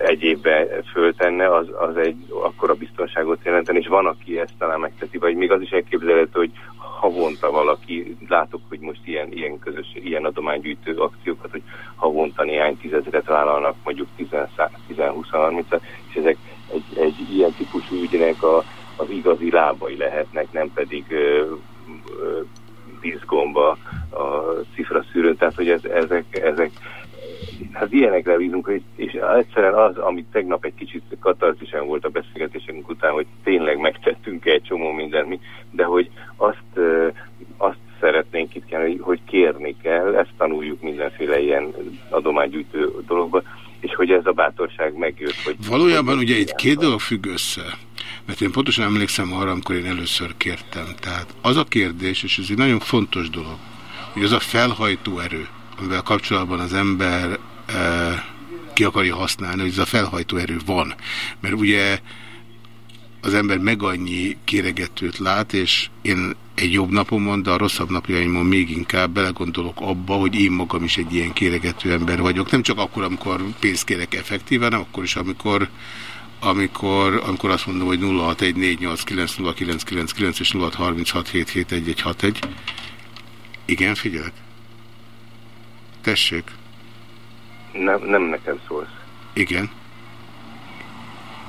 Speaker 7: egy évbe föltenne, az, az egy akkora biztonságot jelenteni, és van, aki ezt talán megteti, vagy még az is elképzelhető, hogy havonta valaki, látok, hogy most ilyen, ilyen közös, ilyen adománygyűjtő akciókat, hogy havonta néhány tízezeret vállalnak, mondjuk 10-20-30 és ezek egy, egy ilyen típusú ügynek a, az igazi lábai lehetnek, nem pedig ö, ö, vízgomba a cifra szűrőn, tehát hogy ez, ezek, ezek hát ilyenekre bízunk, hogy, és egyszerűen az, amit tegnap egy kicsit katarzisen volt a beszélgetésünk után, hogy tényleg megtettünk egy csomó mindent, de hogy azt, azt szeretnénk itt kell, hogy, hogy kérni kell, ezt tanuljuk mindenféle ilyen adománygyűjtő dologba, és hogy ez a bátorság megjött. Hogy
Speaker 3: Valójában ugye itt két dolog függ össze. Mert én pontosan emlékszem arra, amikor én először kértem. Tehát az a kérdés, és ez egy nagyon fontos dolog, hogy az a felhajtó erő, amivel kapcsolatban az ember e, ki akarja használni, hogy ez a felhajtó erő van. Mert ugye az ember meg annyi kéregetőt lát, és én egy jobb napomon, de a rosszabb napjaimon még inkább belegondolok abba, hogy én magam is egy ilyen kéregető ember vagyok. Nem csak akkor, amikor pénzt kérek effektíven, hanem akkor is, amikor amikor, amikor azt mondom, hogy 0614890999 és 0636771161. Igen, figyelek. Tessék.
Speaker 7: Nem, nem nekem szólsz.
Speaker 3: Igen.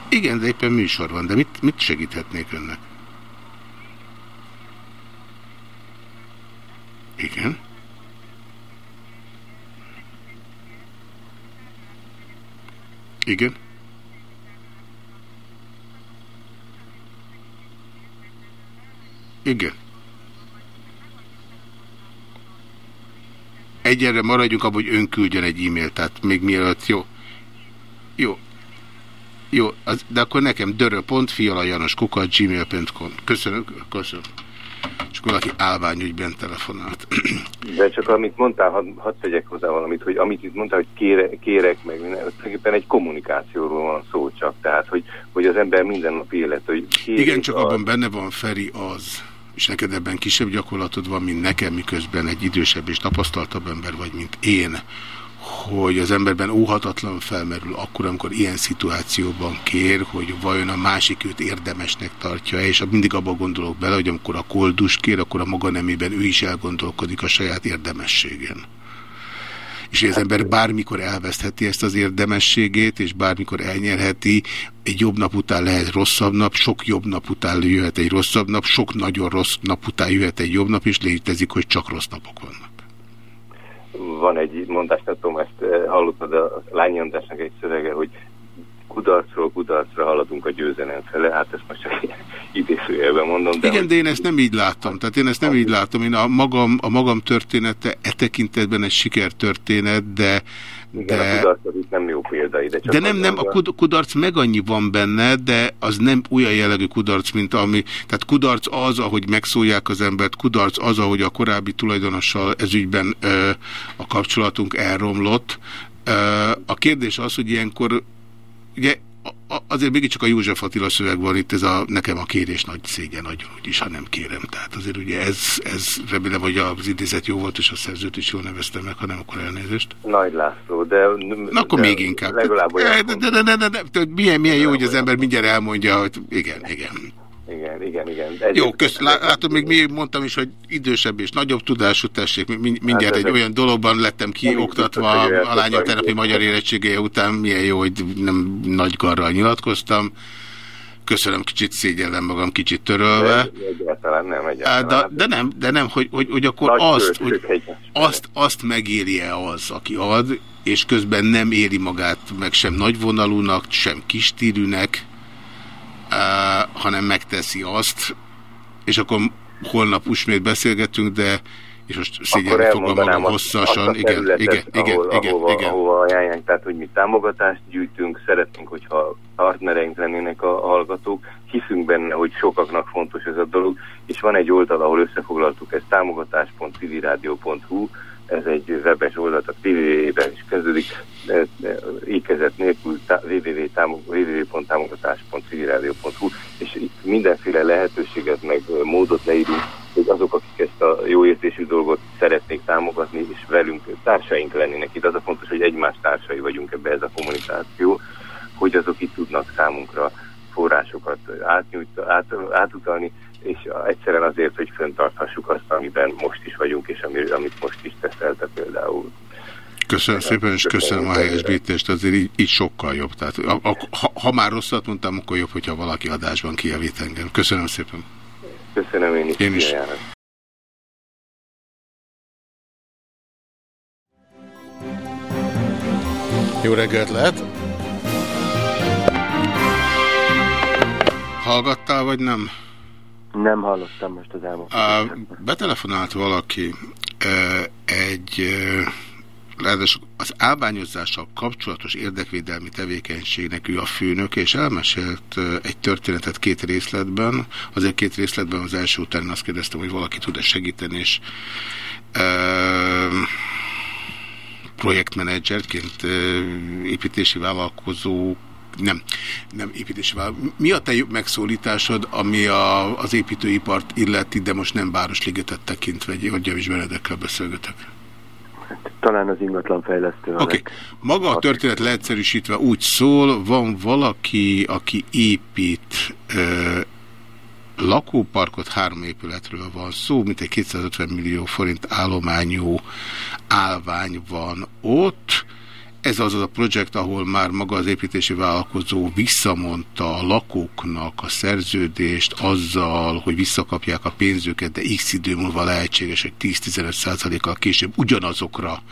Speaker 3: Igen, de éppen műsor van, de mit, mit segíthetnék önnek? Igen. Igen. Igen. Egyelre maradjunk abban, hogy ön küldjön egy e-mailt, tehát még mielőtt, jó. Jó. Jó, az, de akkor nekem dörö.fialajanoskukat.gmail.com Köszönöm, köszönöm. És akkor valaki állványügyben telefonált.
Speaker 7: De csak amit mondtál, hadd had tegyek hozzá valamit, hogy amit itt mondtál, hogy kére, kérek meg, tulajdonképpen egy kommunikációról van szó csak, tehát hogy, hogy az ember minden nap élet, hogy
Speaker 3: Igen, csak a... abban benne van, Feri, az, és neked ebben kisebb gyakorlatod van, mint nekem, miközben egy idősebb és tapasztaltabb ember vagy, mint én, hogy az emberben óhatatlan felmerül akkor, amikor ilyen szituációban kér, hogy vajon a másik őt érdemesnek tartja, és mindig abban gondolok bele, hogy amikor a koldus kér, akkor a maga nemében ő is elgondolkodik a saját érdemességén. és az ember bármikor elvesztheti ezt az érdemességét, és bármikor elnyerheti, egy jobb nap után lehet rosszabb nap, sok jobb nap után jöhet egy rosszabb nap, sok nagyon rossz nap után jöhet egy jobb nap, és létezik, hogy csak rossz napok vannak.
Speaker 7: Van egy mondás, nem tudom, ezt eh, hallottad a lányondásnak egy szövege, hogy kudarcról kudarcra haladunk a győzelem fele, hát ezt most csak idézőjelben mondom.
Speaker 3: De Igen, hogy... de én ezt nem így láttam. Tehát én ezt nem így látom. Én a magam, a magam története e tekintetben egy sikertörténet, de
Speaker 7: igen, de... a kudarc az itt nem jó példa ide.
Speaker 3: Csak de nem, nem, a kudarc meg annyi van benne, de az nem olyan jellegű kudarc, mint ami... Tehát kudarc az, ahogy megszólják az embert, kudarc az, ahogy a korábbi tulajdonossal ezügyben ö, a kapcsolatunk elromlott. Ö, a kérdés az, hogy ilyenkor ugye azért mégiscsak a József Attila szöveg van itt, ez a nekem a kérés nagy szégyen nagyon, úgyis, ha nem kérem. Tehát azért ugye ez, ez remélem, hogy az idézet jó volt, és a szerzőt is jól neveztem meg, ha nem, akkor elnézést.
Speaker 7: Nagy László, de...
Speaker 3: Na, akkor
Speaker 7: de
Speaker 3: még inkább.
Speaker 7: Legalább olyan
Speaker 3: de, de, de, de, de, de, de, milyen, milyen jó, hogy az ember mindjárt elmondja, hogy igen, igen.
Speaker 7: Igen, igen, igen. Egy
Speaker 3: Jó, kösz, látod, még mi mondtam is, hogy idősebb és nagyobb tudású tessék, mindjárt hát egy olyan dologban lettem kioktatva a lányom terapi magyar érettsége után, milyen jó, hogy nem nagy garral nyilatkoztam. Köszönöm, kicsit szégyellem magam, kicsit törölve.
Speaker 7: Egyáltalán nem, egyáltalán.
Speaker 3: De, de nem, de nem, hogy, hogy, hogy akkor Nagy azt, hogy azt, azt megéri-e az, aki ad, és közben nem éri magát meg sem nagyvonalúnak, sem kistírűnek, uh, hanem megteszi azt, és akkor holnap ismét beszélgetünk, de és most szégyenbe fogom magam hosszasan. Igen, igen, igen,
Speaker 7: ahol,
Speaker 3: igen,
Speaker 7: ahova,
Speaker 3: igen.
Speaker 7: ahova ajánlják, tehát hogy mi támogatást gyűjtünk, szeretnénk, hogyha partnereink lennének a hallgatók, hiszünk benne, hogy sokaknak fontos ez a dolog, és van egy oldal, ahol összefoglaltuk ezt, támogatás.civilradio.hu, ez egy webes oldal, a www-ben is kezdődik, ékezet nélkül www.támogatás.civilradio.hu, és itt mindenféle lehetőséget, meg módot leírunk, hogy azok, akik ezt a jó értésű dolgot szeretnék támogatni, és velünk társaink lennének itt. Az a fontos, hogy egymás társai vagyunk ebbe ez a kommunikáció, hogy azok itt tudnak számunkra forrásokat átnyújt, át, átutalni, és egyszerűen azért, hogy föntarthassuk azt, amiben most is vagyunk, és ami, amit most is teszelte például.
Speaker 3: Köszönöm szépen, és köszönöm a helyesbítést, azért így, így sokkal jobb. Tehát, a, a, ha, ha már rosszat mondtam, akkor jobb, hogyha valaki adásban kijavít engem. Köszönöm szépen.
Speaker 7: Köszönöm én is.
Speaker 3: Én is. Jó reggelt lehet! Hallgattál, vagy nem?
Speaker 8: Nem hallottam most az elmúlt.
Speaker 3: Betelefonált valaki egy ráadásul az állványozással kapcsolatos érdekvédelmi tevékenységnek ő a főnök, és elmesélt egy történetet két részletben. Azért két részletben az első után azt kérdeztem, hogy valaki tud-e segíteni, és e, projektmenedzserként építési vállalkozó nem, nem építési vállalat. Mi a te megszólításod, ami a, az építőipart illeti, de most nem Városligetet tekintve, hogy Javis Benedekkel beszélgetek?
Speaker 8: Hát, talán az ingatlanfejlesztő.
Speaker 3: Oké. Okay. Maga a történet leegyszerűsítve úgy szól, van valaki, aki épít ö, lakóparkot, három épületről van szó, mint egy 250 millió forint állományú állvány van ott, ez az az a projekt, ahol már maga az építési vállalkozó visszamondta a lakóknak a szerződést azzal, hogy visszakapják a pénzüket, de x idő múlva lehetséges, hogy 10-15 kal később ugyanazokra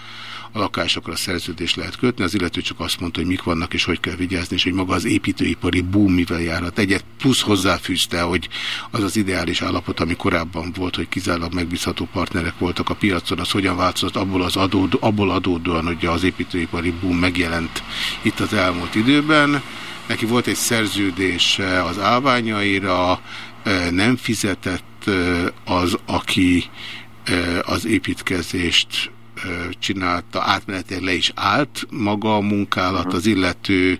Speaker 3: a lakásokra szerződés lehet kötni, az illető csak azt mondta, hogy mik vannak és hogy kell vigyázni, és hogy maga az építőipari boom mivel járhat. Egyet plusz hozzáfűzte, hogy az az ideális állapot, ami korábban volt, hogy kizárólag megbízható partnerek voltak a piacon, az hogyan változott abból, az adód, abból adódóan, hogy az építőipari boom megjelent itt az elmúlt időben. Neki volt egy szerződés az állványaira, nem fizetett az, aki az építkezést csinálta, átmenetileg le is állt maga a munkálat, az illető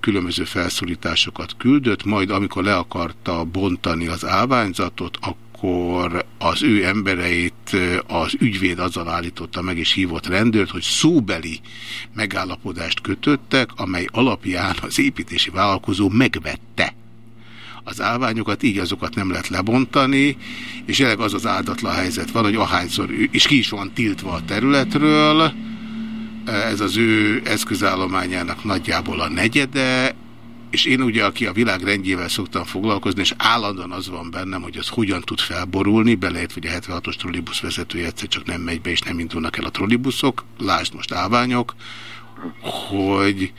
Speaker 3: különböző felszólításokat küldött, majd amikor le akarta bontani az állványzatot, akkor az ő embereit az ügyvéd azzal állította meg és hívott rendőrt, hogy szóbeli megállapodást kötöttek, amely alapján az építési vállalkozó megvette az állványokat, így azokat nem lehet lebontani, és jelenleg az az áldatlan helyzet van, hogy ahányszor, és ki is van tiltva a területről, ez az ő eszközállományának nagyjából a negyede, és én ugye, aki a világ rendjével szoktam foglalkozni, és állandóan az van bennem, hogy az hogyan tud felborulni, belejött, hogy a 76-os trollibusz vezetője egyszer csak nem megy be, és nem indulnak el a trollibuszok, lásd most állványok, hogy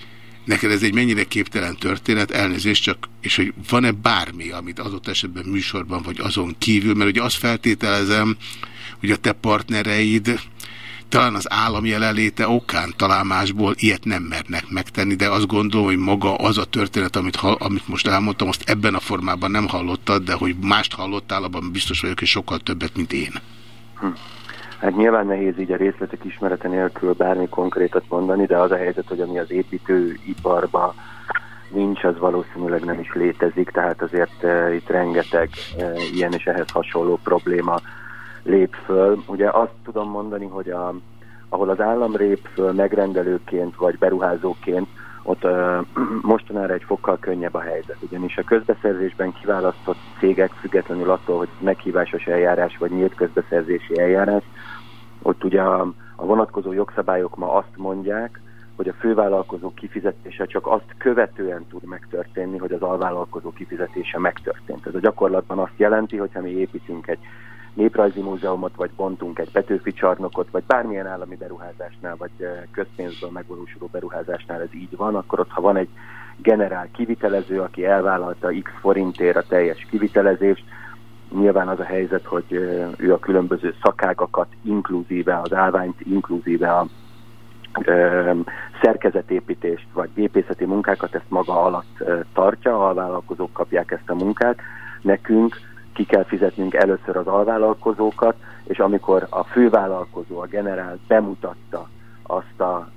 Speaker 3: neked ez egy mennyire képtelen történet, elnézést csak, és hogy van-e bármi, amit adott esetben műsorban, vagy azon kívül, mert ugye azt feltételezem, hogy a te partnereid talán az állam jelenléte okán, talán másból ilyet nem mernek megtenni, de azt gondolom, hogy maga az a történet, amit, amit most elmondtam, azt ebben a formában nem hallottad, de hogy mást hallottál, abban biztos vagyok, hogy sokkal többet, mint én.
Speaker 8: Hm. Hát nyilván nehéz így a részletek ismerete nélkül bármi konkrétat mondani, de az a helyzet, hogy ami az építőiparban nincs, az valószínűleg nem is létezik, tehát azért uh, itt rengeteg uh, ilyen és ehhez hasonló probléma lép föl. Ugye azt tudom mondani, hogy a, ahol az állam lép föl megrendelőként vagy beruházóként, ott uh, mostanára egy fokkal könnyebb a helyzet, ugyanis a közbeszerzésben kiválasztott cégek függetlenül attól, hogy meghívásos eljárás vagy nyílt közbeszerzési eljárás, ott ugye a, a vonatkozó jogszabályok ma azt mondják, hogy a fővállalkozó kifizetése csak azt követően tud megtörténni, hogy az alvállalkozó kifizetése megtörtént. Ez a gyakorlatban azt jelenti, hogy ha mi építünk egy néprajzi múzeumot, vagy bontunk egy Petőfi csarnokot, vagy bármilyen állami beruházásnál, vagy közpénzből megvalósuló beruházásnál ez így van, akkor ott, ha van egy generál kivitelező, aki elvállalta x forintért a teljes kivitelezést, nyilván az a helyzet, hogy ő a különböző szakágakat, inkluzíve az állványt, inkluzíve a ö, szerkezetépítést vagy gépészeti munkákat ezt maga alatt ö, tartja, a vállalkozók kapják ezt a munkát, nekünk ki kell fizetnünk először az alvállalkozókat, és amikor a fővállalkozó, a generál bemutatta azt a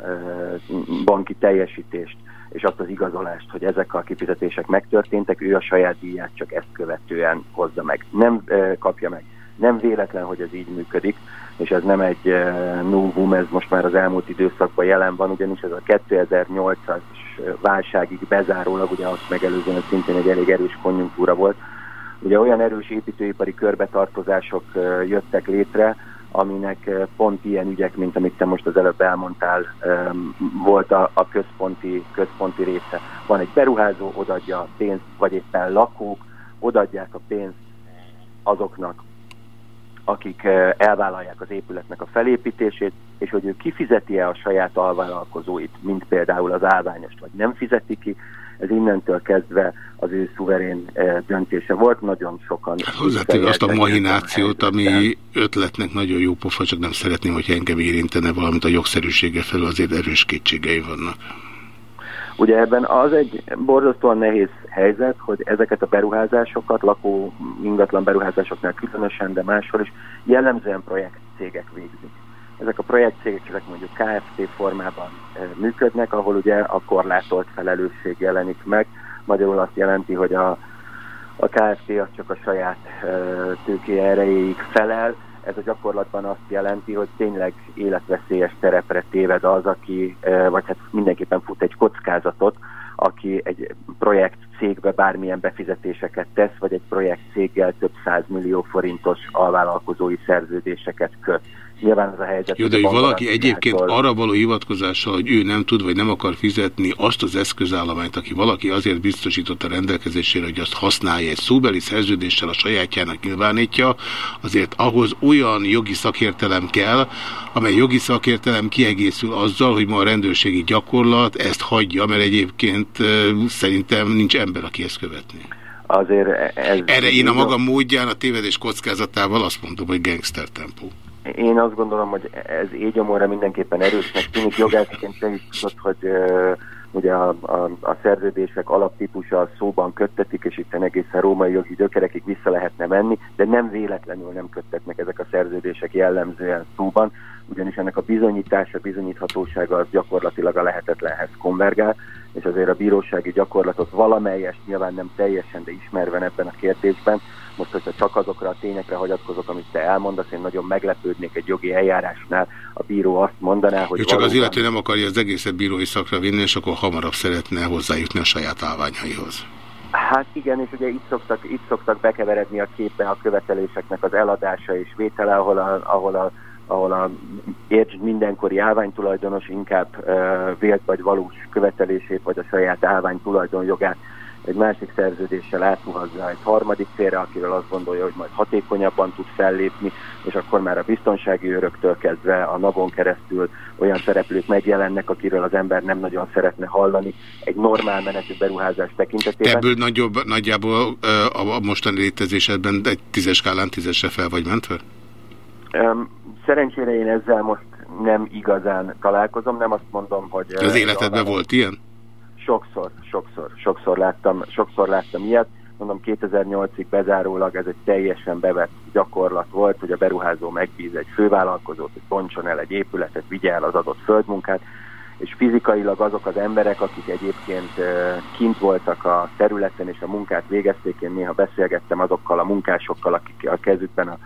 Speaker 8: banki teljesítést, és azt az igazolást, hogy ezek a kifizetések megtörténtek, ő a saját díját csak ezt követően hozza meg. Nem kapja meg. Nem véletlen, hogy ez így működik, és ez nem egy novum, ez most már az elmúlt időszakban jelen van, ugyanis ez a 2008-as válságig bezárólag, ugye azt megelőzően szintén egy elég erős konjunktúra volt, Ugye olyan erős építőipari körbetartozások jöttek létre, aminek pont ilyen ügyek, mint amit te most az előbb elmondtál, volt a, a központi, központi része. Van egy beruházó, odadja a pénzt, vagy éppen lakók, odadják a pénzt azoknak, akik elvállalják az épületnek a felépítését, és hogy ő kifizeti-e a saját alvállalkozóit, mint például az állványost, vagy nem fizeti ki, ez innentől kezdve az ő szuverén eh, döntése volt, nagyon sokan...
Speaker 3: Hát hozzátéve azt a mahinációt, ami ötletnek nagyon jó pofa, csak nem szeretném, hogy engem érintene valamint a jogszerűsége felül azért erős kétségei vannak.
Speaker 8: Ugye ebben az egy borzasztóan nehéz helyzet, hogy ezeket a beruházásokat, lakó ingatlan beruházásoknál különösen, de máshol is jellemzően projektcégek végzik. Ezek a projektcégek, ezek mondjuk KFT formában eh, működnek, ahol ugye a korlátolt felelősség jelenik meg. Magyarul azt jelenti, hogy a, a KFT az csak a saját eh, tőké erejéig felel. Ez a gyakorlatban azt jelenti, hogy tényleg életveszélyes terepre téved az, aki, eh, vagy hát mindenképpen fut egy kockázatot, aki egy projekt cégbe bármilyen befizetéseket tesz, vagy egy projekt céggel több millió forintos alvállalkozói szerződéseket köt nyilván ez a helyzet.
Speaker 3: Jó, de hogy valaki egyébként arra való hivatkozással, hogy ő nem tud vagy nem akar fizetni azt az eszközállományt, aki valaki azért biztosított a rendelkezésére, hogy azt használja egy szóbeli szerződéssel a sajátjának nyilvánítja, azért ahhoz olyan jogi szakértelem kell, amely jogi szakértelem kiegészül azzal, hogy ma a rendőrségi gyakorlat ezt hagyja, mert egyébként szerintem nincs ember, aki ezt követni.
Speaker 8: Azért ez...
Speaker 3: Erre én a magam módján, a tévedés kockázatával azt mondom, hogy gangster tempó.
Speaker 8: Én azt gondolom, hogy ez így amorra mindenképpen erősnek tűnik. Jogászként te is tudod, hogy uh, ugye a, a, a szerződések alaptípusa szóban köttetik, és itt egészen római jogi gyökerekig vissza lehetne menni, de nem véletlenül nem köttetnek ezek a szerződések jellemzően szóban, ugyanis ennek a bizonyítása, bizonyíthatósága az gyakorlatilag a lehetetlenhez konvergál, és azért a bírósági gyakorlatot valamelyest, nyilván nem teljesen, de ismerven ebben a kérdésben, most, hogyha csak azokra a tényekre hagyatkozok, amit te elmondasz, én nagyon meglepődnék egy jogi eljárásnál. A bíró azt mondaná, hogy...
Speaker 3: Ő csak valóban... az illető nem akarja az egészet bírói szakra vinni, és akkor hamarabb szeretne hozzájutni a saját állványaihoz.
Speaker 8: Hát igen, és ugye itt szoktak, itt szoktak bekeveredni a képbe a követeléseknek az eladása és vétele, ahol a, ahol a ahol a értsd mindenkori állványtulajdonos inkább vélt vagy valós követelését, vagy a saját állványtulajdonjogát egy másik szerződéssel átruhazza egy harmadik félre, akiről azt gondolja, hogy majd hatékonyabban tud fellépni, és akkor már a biztonsági öröktől kezdve a navon keresztül olyan szereplők megjelennek, akiről az ember nem nagyon szeretne hallani egy normál menetű beruházás tekintetében.
Speaker 3: Ebből nagyobb, nagyjából a mostani létezésedben egy tízes skálán tízesre fel vagy mentve?
Speaker 8: Szerencsére én ezzel most nem igazán találkozom, nem azt mondom, hogy...
Speaker 3: Az életedben volt ilyen?
Speaker 8: Sokszor, sokszor, sokszor láttam, sokszor láttam ilyet. Mondom, 2008-ig bezárólag ez egy teljesen bevett gyakorlat volt, hogy a beruházó megbíz egy fővállalkozót, hogy bontson el egy épületet, vigye el az adott földmunkát, és fizikailag azok az emberek, akik egyébként kint voltak a területen és a munkát végezték, én néha beszélgettem azokkal a munkásokkal, akik a kezükben a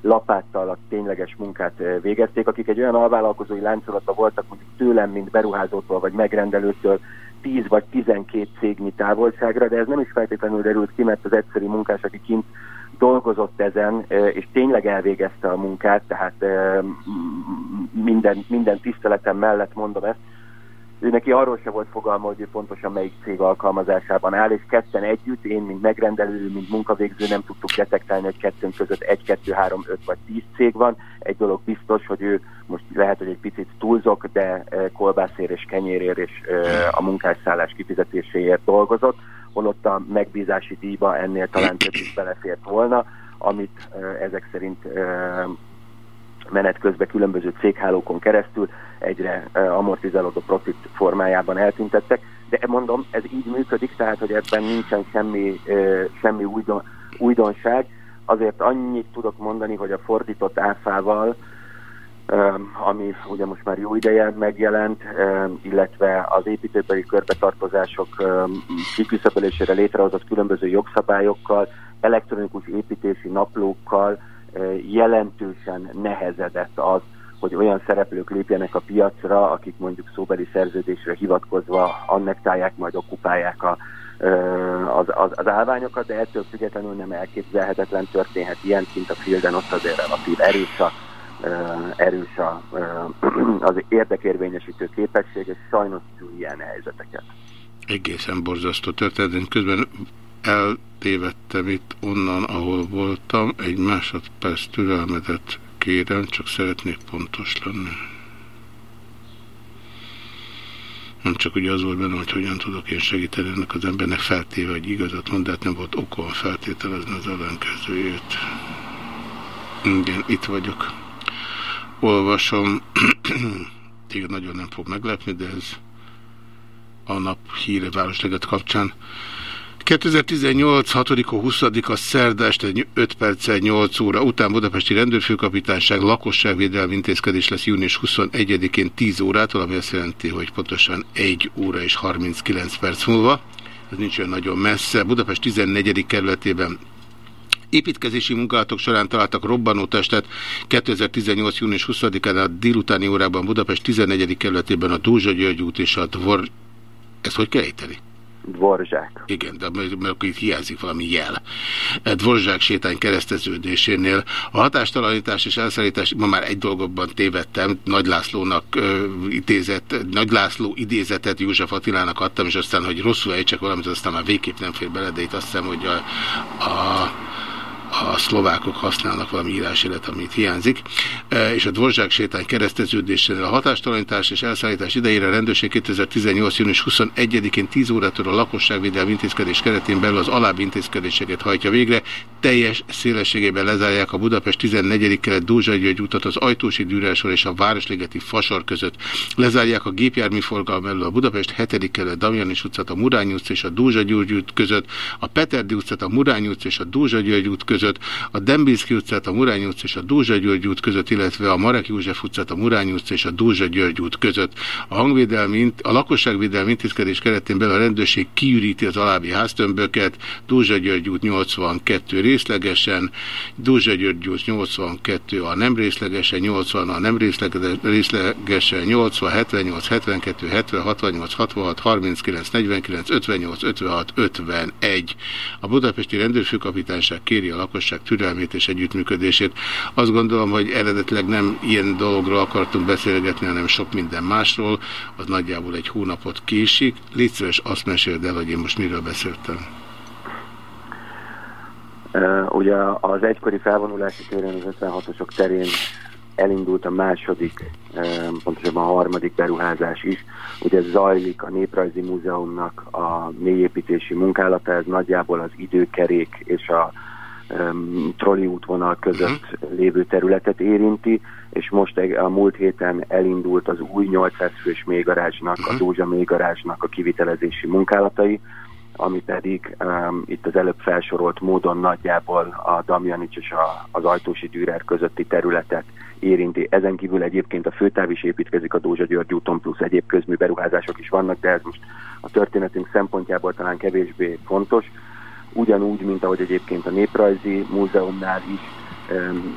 Speaker 8: lapáttal a tényleges munkát végezték, akik egy olyan alvállalkozói láncolatban voltak, mondjuk tőlem, mint beruházótól vagy megrendelőtől 10 vagy 12 cégnyi távolságra, de ez nem is feltétlenül derült ki, mert az egyszerű munkás, aki kint dolgozott ezen, és tényleg elvégezte a munkát, tehát minden, minden tiszteletem mellett mondom ezt, ő neki arról se volt fogalma, hogy ő pontosan melyik cég alkalmazásában áll, és ketten együtt, én, mint megrendelő, mint munkavégző nem tudtuk detektálni, hogy kettőnk között egy, kettő, három, öt vagy tíz cég van. Egy dolog biztos, hogy ő most lehet, hogy egy picit túlzok, de e, kolbászér és kenyérér és e, a munkásszállás kifizetéséért dolgozott, holott a megbízási díjba ennél talán több is belefért volna, amit e, ezek szerint menet közben különböző céghálókon keresztül egyre amortizálódó profit formájában eltüntettek, de mondom, ez így működik, tehát hogy ebben nincsen semmi, semmi újdon, újdonság. Azért annyit tudok mondani, hogy a fordított áfával, ami ugye most már jó ideje megjelent, illetve az építőipari körbetartozások kiküszöbölésére létrehozott különböző jogszabályokkal, elektronikus építési naplókkal jelentősen nehezedett az, hogy olyan szereplők lépjenek a piacra, akik mondjuk szóbeli szerződésre hivatkozva annektálják, majd okupálják a, az, az, az állványokat, de ettől függetlenül nem elképzelhetetlen történhet ilyen, mint a Fielden, ott azért relatív erős a, erős a, az érdekérvényesítő képesség, és sajnos ilyen helyzeteket.
Speaker 3: Egészen borzasztó történet. Közben eltévedtem itt onnan, ahol voltam. Egy másodperc türelmedet kérem, csak szeretnék pontos lenni. Nem csak ugye az volt benne, hogy hogyan tudok én segíteni ennek az embernek feltéve, hogy igazat mond, de hát nem volt okom feltételezni az ellenkezőjét. Igen, itt vagyok. Olvasom. Téged nagyon nem fog meglepni, de ez a nap híre Városleget kapcsán. 2018. 6-a 20-a szerda este 5 perccel 8 óra után Budapesti Rendőrfőkapitányság lakosságvédelmi intézkedés lesz június 21-én 10 órától, ami azt jelenti, hogy pontosan 1 óra és 39 perc múlva. Ez nincs olyan nagyon messze. Budapest 14. kerületében Építkezési munkálatok során találtak robbanótestet 2018. június 20-án a délutáni órában Budapest 14. kerületében a Dózsa György út és a Dvor... Ezt hogy kell ejteni?
Speaker 8: Dvorzsák.
Speaker 3: Igen, de mert akkor itt hiányzik valami jel. E, Dvorzsák sétány kereszteződésénél a hatástalanítás és elszállítás, ma már egy dolgokban tévedtem, Nagy Lászlónak ö, idézett, Nagy László idézetet József Attilának adtam, és aztán, hogy rosszul ejtsek valamit, aztán már végképp nem fér bele, de itt azt hiszem, hogy a, a a szlovákok használnak valami írásélet, amit hiányzik, e, és a Dvorzsák sétány kereszteződésénél a hatástalanítás és elszállítás idejére a rendőrség 2018. június 21-én 10 órától a lakosságvédelmi intézkedés keretén belül az alábbi intézkedéseket hajtja végre. Teljes szélességében lezárják a Budapest 14. kelet Dózsa György utat az Ajtósi Dűrelsor és a Városligeti Fasor között. Lezárják a gépjármi forgalom elől a Budapest 7. kelet Damjanis utcát a Murány utca és a Dózsa György út között, a Peterdi utcát a Murány utca és a Dózsa György út között, között, a Dembinszki utcát, a Murány utca és a Dózsa György út között, illetve a Marek József utcát, a Murány utca és a Dózsa György út között. A, hangvédelmi, a lakosságvédelmi intézkedés keretén belül a rendőrség kiüríti az alábbi háztömböket, Dózsa György út 82 részlegesen, Dózsa György 82 a nem részlegesen, 80 a nem részlegesen, 80, 78, 72, 70, 68, 66, 39, 49, 58, 56, 51. A budapesti rendőrfőkapitányság kéri a lakosság türelmét és együttműködését. Azt gondolom, hogy eredetileg nem ilyen dologról akartunk beszélgetni, hanem sok minden másról. Az nagyjából egy hónapot késik. Légy szíves, azt meséld el, hogy én most miről beszéltem.
Speaker 8: Uh, ugye az egykori felvonulási téren, az 56-osok terén elindult a második, pontosabban a harmadik beruházás is. Ugye zajlik a Néprajzi Múzeumnak a mélyépítési munkálata, ez nagyjából az időkerék és a trolli útvonal között uh-huh. lévő területet érinti, és most a múlt héten elindult az új 800 fős mélygarázsnak, uh-huh. a Dózsa mélygarázsnak a kivitelezési munkálatai, ami pedig um, itt az előbb felsorolt módon nagyjából a Damjanics és a, az Ajtósi Dürer közötti területet érinti. Ezen kívül egyébként a főtáv is építkezik a Dózsa György úton, plusz egyéb közműberuházások is vannak, de ez most a történetünk szempontjából talán kevésbé fontos. Ugyanúgy, mint ahogy egyébként a Néprajzi Múzeumnál is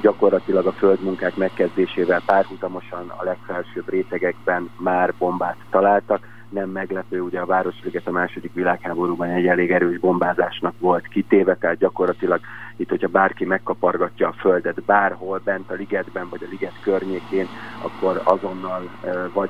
Speaker 8: gyakorlatilag a földmunkák megkezdésével párhuzamosan a legfelsőbb rétegekben már bombát találtak, nem meglepő, ugye a Városliget a második világháborúban egy elég erős bombázásnak volt kitéve, tehát gyakorlatilag itt, hogyha bárki megkapargatja a földet bárhol, bent a ligetben, vagy a liget környékén, akkor azonnal vagy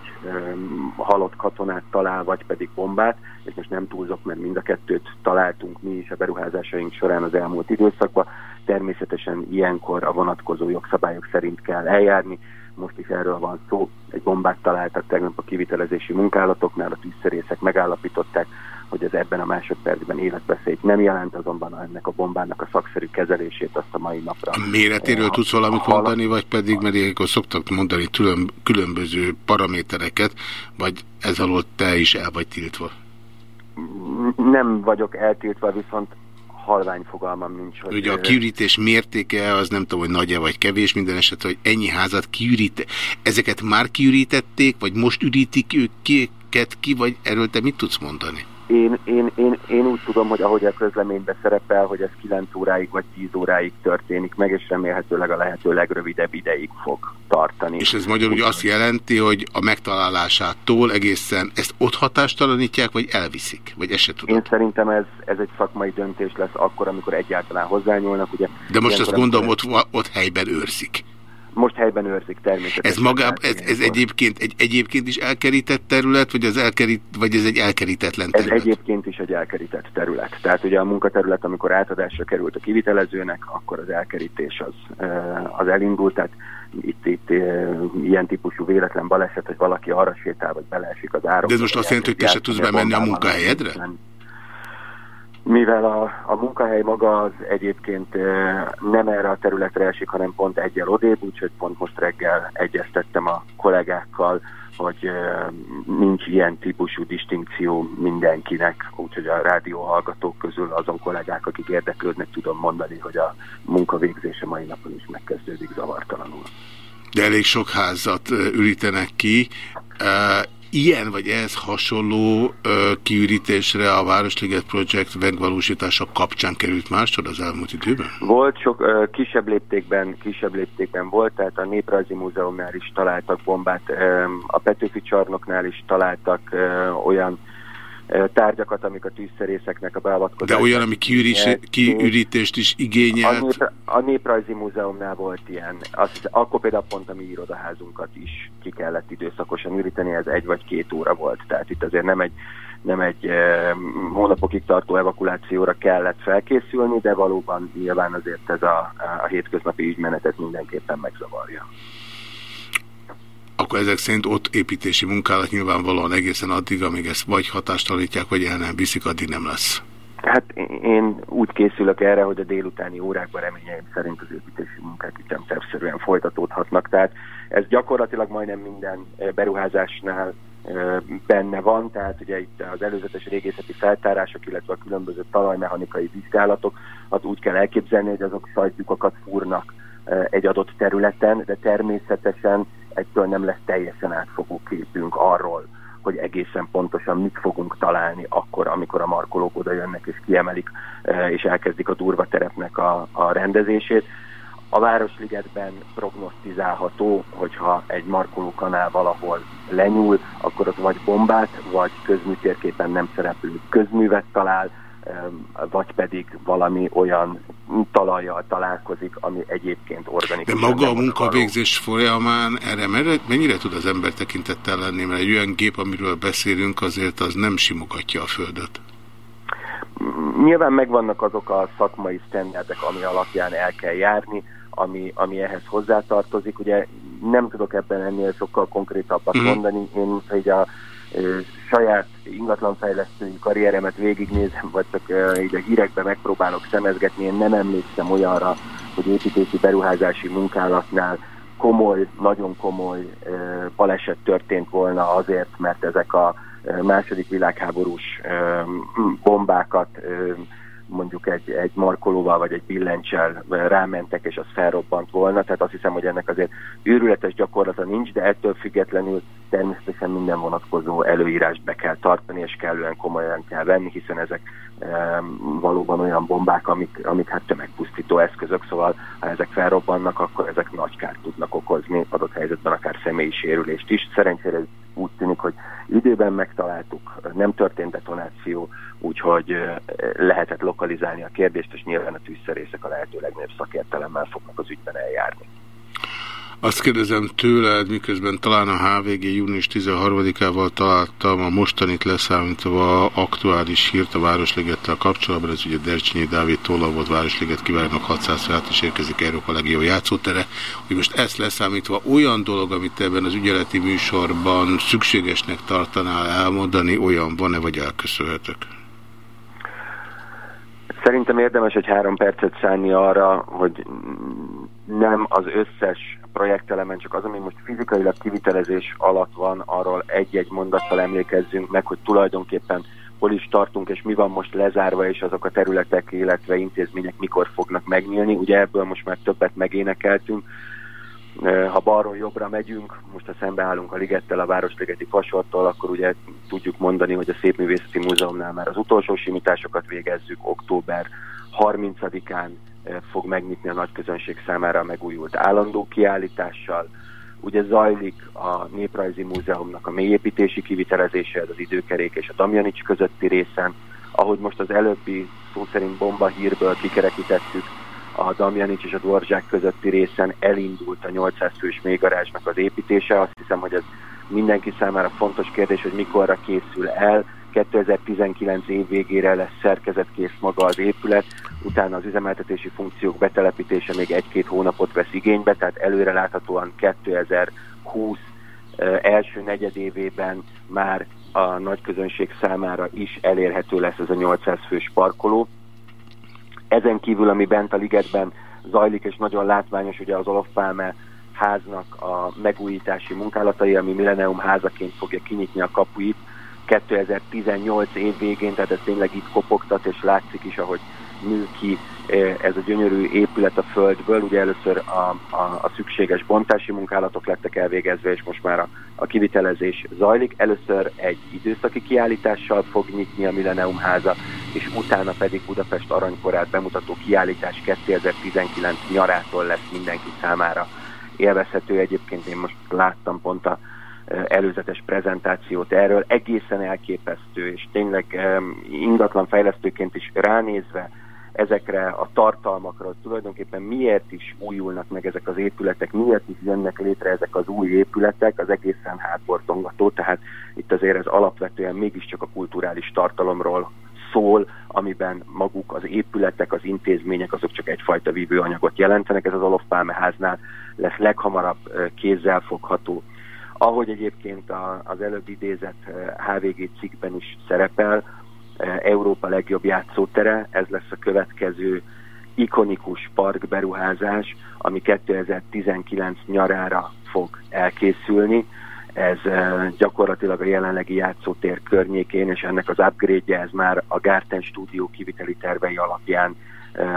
Speaker 8: halott katonát talál, vagy pedig bombát, és most nem túlzok, mert mind a kettőt találtunk mi is a beruházásaink során az elmúlt időszakban. Természetesen ilyenkor a vonatkozó jogszabályok szerint kell eljárni, most is erről van szó. Egy bombát találtak tegnap a kivitelezési munkálatoknál, a tűzszerészek megállapították, hogy ez ebben a másodpercben életveszélyt nem jelent, azonban ennek a bombának a szakszerű kezelését azt a mai napra.
Speaker 3: A méretéről a, tudsz valamit a mondani, vagy pedig, mert ilyenkor szoktak mondani külön, különböző paramétereket, vagy ez alól te is el vagy tiltva?
Speaker 8: Nem vagyok eltiltva, viszont halvány fogalmam nincs.
Speaker 3: Hogy Ugye a kiürítés mértéke az nem tudom, hogy nagy-e vagy kevés, minden esetre, hogy ennyi házat kiürít. Ezeket már kiürítették, vagy most ürítik őket ki, vagy erről te mit tudsz mondani?
Speaker 8: Én, én, én, én úgy tudom, hogy ahogy a közleményben szerepel, hogy ez 9 óráig vagy 10 óráig történik meg, és remélhetőleg a lehető legrövidebb ideig fog tartani.
Speaker 3: És ez magyarul úgy azt jelenti, hogy a megtalálásától egészen ezt ott hatástalanítják, vagy elviszik? Vagy ezt se tudom?
Speaker 8: Én szerintem ez, ez egy szakmai döntés lesz akkor, amikor egyáltalán hozzányúlnak. Ugye,
Speaker 3: De most azt gondolom, ott, ott helyben őrzik.
Speaker 8: Most helyben őrzik természetesen.
Speaker 3: Ez, magá, ez, ez egyébként, egy, egyébként is elkerített terület, vagy, az elkerít, vagy ez egy elkerítetlen terület?
Speaker 8: Ez egyébként is egy elkerített terület. Tehát ugye a munkaterület, amikor átadásra került a kivitelezőnek, akkor az elkerítés az, az elindult. Tehát itt, itt ilyen típusú véletlen baleset, hogy valaki arra sétál, vagy beleesik az árok.
Speaker 3: De ez most azt jelenti, hogy te se tudsz bemenni a munkahelyedre? Nem
Speaker 8: mivel a, a munkahely maga az egyébként nem erre a területre esik, hanem pont egyel odébb, úgyhogy pont most reggel egyeztettem a kollégákkal, hogy nincs ilyen típusú distinkció mindenkinek, úgyhogy a rádió hallgatók közül azon kollégák, akik érdeklődnek, tudom mondani, hogy a munkavégzése mai napon is megkezdődik zavartalanul.
Speaker 3: De elég sok házat ürítenek ki ilyen vagy ehhez hasonló ö, kiürítésre a Városliget Project megvalósítása kapcsán került másod az elmúlt időben?
Speaker 8: Volt sok ö, kisebb léptékben, kisebb léptékben volt, tehát a Néprajzi Múzeumnál is találtak bombát, ö, a Petőfi csarnoknál is találtak ö, olyan tárgyakat, amik a tűzszerészeknek a beavatkozását.
Speaker 3: De olyan, ami kiürítést is igényelt?
Speaker 8: A, nép, a Néprajzi Múzeumnál volt ilyen. Azt, akkor például pont a mi irodaházunkat is ki kellett időszakosan üríteni, ez egy vagy két óra volt. Tehát itt azért nem egy, nem egy eh, hónapokig tartó evakuációra kellett felkészülni, de valóban nyilván azért ez a, a hétköznapi ügymenetet mindenképpen megzavarja
Speaker 3: akkor ezek szerint ott építési munkálat nyilvánvalóan egészen addig, amíg ezt vagy hatástalanítják, vagy el nem viszik, addig nem lesz.
Speaker 8: Hát én úgy készülök erre, hogy a délutáni órákban reményeim szerint az építési munkák ütemtervszerűen folytatódhatnak. Tehát ez gyakorlatilag majdnem minden eh, beruházásnál eh, benne van, tehát ugye itt az előzetes régészeti feltárások, illetve a különböző talajmechanikai vizsgálatok, az úgy kell elképzelni, hogy azok sajtjukokat fúrnak eh, egy adott területen, de természetesen ettől nem lesz teljesen átfogó képünk arról, hogy egészen pontosan mit fogunk találni akkor, amikor a markolók oda jönnek és kiemelik, és elkezdik a durva terepnek a, a rendezését. A Városligetben prognosztizálható, hogyha egy markolókanál valahol lenyúl, akkor ott vagy bombát, vagy közműtérképen nem szereplő közművet talál, vagy pedig valami olyan talajjal találkozik, ami egyébként organikus.
Speaker 3: De maga a munkavégzés folyamán erre mennyire tud az ember tekintettel lenni, mert egy olyan gép, amiről beszélünk, azért az nem simogatja a Földet.
Speaker 8: Nyilván megvannak azok a szakmai sztenderdek, ami alapján el kell járni, ami, ami ehhez hozzátartozik. Ugye nem tudok ebben ennél sokkal konkrétabbat mm. mondani. Én hogy a saját ingatlanfejlesztői karrieremet végignézem, vagy csak így a hírekben megpróbálok szemezgetni, én nem emlékszem olyanra, hogy építési beruházási munkálatnál komoly, nagyon komoly baleset történt volna azért, mert ezek a második világháborús bombákat mondjuk egy, egy markolóval vagy egy billencsel rámentek, és az felrobbant volna. Tehát azt hiszem, hogy ennek azért őrületes gyakorlata nincs, de ettől függetlenül természetesen minden vonatkozó előírást be kell tartani, és kellően komolyan kell venni, hiszen ezek um, valóban olyan bombák, amik, amik hát tömegpusztító eszközök, szóval ha ezek felrobbannak, akkor ezek nagy kárt tudnak okozni, adott helyzetben akár személyi sérülést is. Szerencsére úgy tűnik, hogy időben megtaláltuk, nem történt detonáció, úgyhogy lehetett lokalizálni a kérdést, és nyilván a tűzszerészek a lehető legnagyobb szakértelemmel fognak az ügyben eljárni.
Speaker 3: Azt kérdezem tőled, miközben talán a HVG június 13-ával találtam a mostanit leszámítva aktuális hírt a Városligettel kapcsolatban, ez ugye Dercsinyi Dávid Tolla volt Városliget kivárnak 600 felt és érkezik Európa legjobb játszótere, hogy most ezt leszámítva olyan dolog, amit ebben az ügyeleti műsorban szükségesnek tartanál elmondani, olyan van-e, vagy elköszönhetek?
Speaker 8: Szerintem érdemes egy három percet szállni arra, hogy nem az összes projektelemen, csak az, ami most fizikailag kivitelezés alatt van, arról egy-egy mondattal emlékezzünk meg, hogy tulajdonképpen hol is tartunk, és mi van most lezárva, és azok a területek, illetve intézmények mikor fognak megnyílni. Ugye ebből most már többet megénekeltünk. Ha balról jobbra megyünk, most ha szembeállunk a ligettel, a Városligeti Fasortól, akkor ugye tudjuk mondani, hogy a Szépművészeti Múzeumnál már az utolsó simításokat végezzük október 30-án fog megnyitni a nagy közönség számára a megújult állandó kiállítással. Ugye zajlik a Néprajzi Múzeumnak a mélyépítési kivitelezése, ez az időkerék és a Damjanics közötti részen. Ahogy most az előbbi szó szerint bomba hírből kikerekítettük, a Damjanics és a Dvorzsák közötti részen elindult a 800 fős mélygarázsnak az építése. Azt hiszem, hogy ez mindenki számára fontos kérdés, hogy mikorra készül el. 2019 év végére lesz szerkezetkész maga az épület, utána az üzemeltetési funkciók betelepítése még egy-két hónapot vesz igénybe, tehát előre láthatóan 2020 első negyedévében már a nagy közönség számára is elérhető lesz ez a 800 fős parkoló. Ezen kívül, ami bent a ligetben zajlik, és nagyon látványos, ugye az Olof Palme háznak a megújítási munkálatai, ami Millennium házaként fogja kinyitni a kapuit 2018 év végén, tehát ez tényleg itt kopogtat, és látszik is, ahogy nő ki ez a gyönyörű épület a földből. Ugye először a, a, a szükséges bontási munkálatok lettek elvégezve, és most már a, a kivitelezés zajlik. Először egy időszaki kiállítással fog nyitni a Millennium háza, és utána pedig Budapest aranykorát bemutató kiállítás 2019 nyarától lesz mindenki számára élvezhető. Egyébként én most láttam pont a előzetes prezentációt erről, egészen elképesztő, és tényleg ingatlan fejlesztőként is ránézve ezekre a tartalmakra, hogy tulajdonképpen miért is újulnak meg ezek az épületek, miért is jönnek létre ezek az új épületek, az egészen hátbortongató, tehát itt azért ez alapvetően mégiscsak a kulturális tartalomról szól, amiben maguk az épületek, az intézmények, azok csak egyfajta vívőanyagot jelentenek. Ez az Olof Pálme háznál lesz leghamarabb kézzelfogható. Ahogy egyébként az előbb idézett HVG cikkben is szerepel, Európa legjobb játszótere, ez lesz a következő ikonikus parkberuházás, ami 2019 nyarára fog elkészülni. Ez gyakorlatilag a jelenlegi játszótér környékén, és ennek az upgrade-je, ez már a Garten Studio kiviteli tervei alapján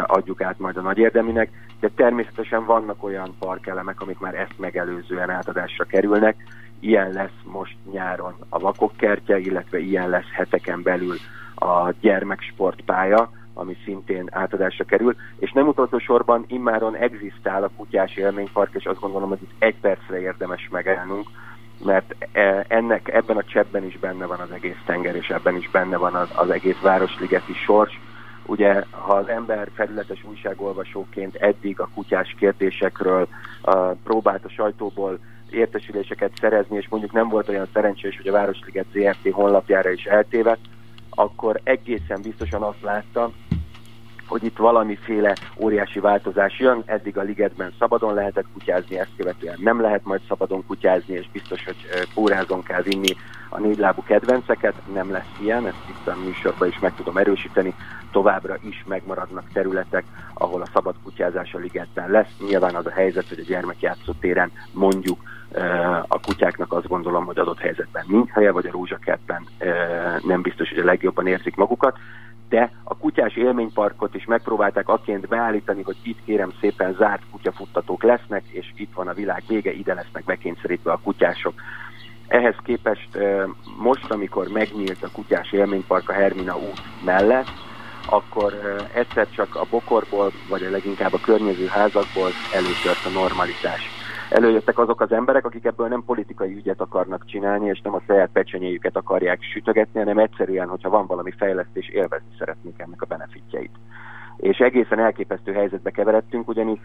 Speaker 8: adjuk át majd a nagy érdeminek, de természetesen vannak olyan parkelemek, amik már ezt megelőzően átadásra kerülnek, Ilyen lesz most nyáron a vakok kertje, illetve ilyen lesz heteken belül a gyermeksportpálya, ami szintén átadásra kerül, és nem utolsó sorban immáron egzisztál a kutyás élménypark, és azt gondolom, hogy itt egy percre érdemes megállnunk, mert e, ennek ebben a cseppben is benne van az egész tenger, és ebben is benne van az, az egész városligeti sors. Ugye, ha az ember felületes újságolvasóként eddig a kutyás kérdésekről uh, próbált a sajtóból értesüléseket szerezni, és mondjuk nem volt olyan szerencsés, hogy a Városliget ZRT honlapjára is eltévedt, akkor egészen biztosan azt látta, hogy itt valamiféle óriási változás jön. Eddig a ligetben szabadon lehetett kutyázni, ezt követően nem lehet majd szabadon kutyázni, és biztos, hogy kórázon kell vinni a négylábú kedvenceket. Nem lesz ilyen, ezt itt a műsorban is meg tudom erősíteni. Továbbra is megmaradnak területek, ahol a szabad kutyázás a ligetben lesz. Nyilván az a helyzet, hogy a gyermekjátszótéren mondjuk a kutyáknak azt gondolom, hogy adott helyzetben nincs helye, vagy a rózsakertben nem biztos, hogy a legjobban érzik magukat, de a kutyás élményparkot is megpróbálták akként beállítani, hogy itt kérem szépen zárt kutyafuttatók lesznek, és itt van a világ vége, ide lesznek bekényszerítve a kutyások. Ehhez képest most, amikor megnyílt a kutyás élménypark a Hermina út mellett, akkor egyszer csak a bokorból, vagy leginkább a környező házakból előtört a normalitás előjöttek azok az emberek, akik ebből nem politikai ügyet akarnak csinálni, és nem a saját pecsenyéjüket akarják sütögetni, hanem egyszerűen, hogyha van valami fejlesztés, élvezni szeretnék ennek a benefitjeit. És egészen elképesztő helyzetbe keveredtünk, ugyanis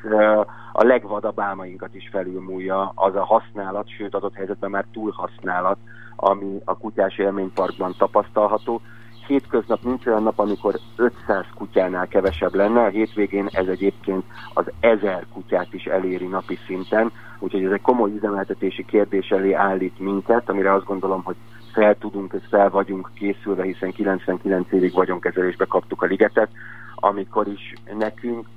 Speaker 8: a legvadabb álmainkat is felülmúlja az a használat, sőt adott helyzetben már túlhasználat, ami a kutyás élményparkban tapasztalható, hétköznap nincs olyan nap, amikor 500 kutyánál kevesebb lenne, a hétvégén ez egyébként az 1000 kutyát is eléri napi szinten, úgyhogy ez egy komoly üzemeltetési kérdés elé állít minket, amire azt gondolom, hogy fel tudunk és fel vagyunk készülve, hiszen 99 évig vagyonkezelésbe kaptuk a ligetet, amikor is nekünk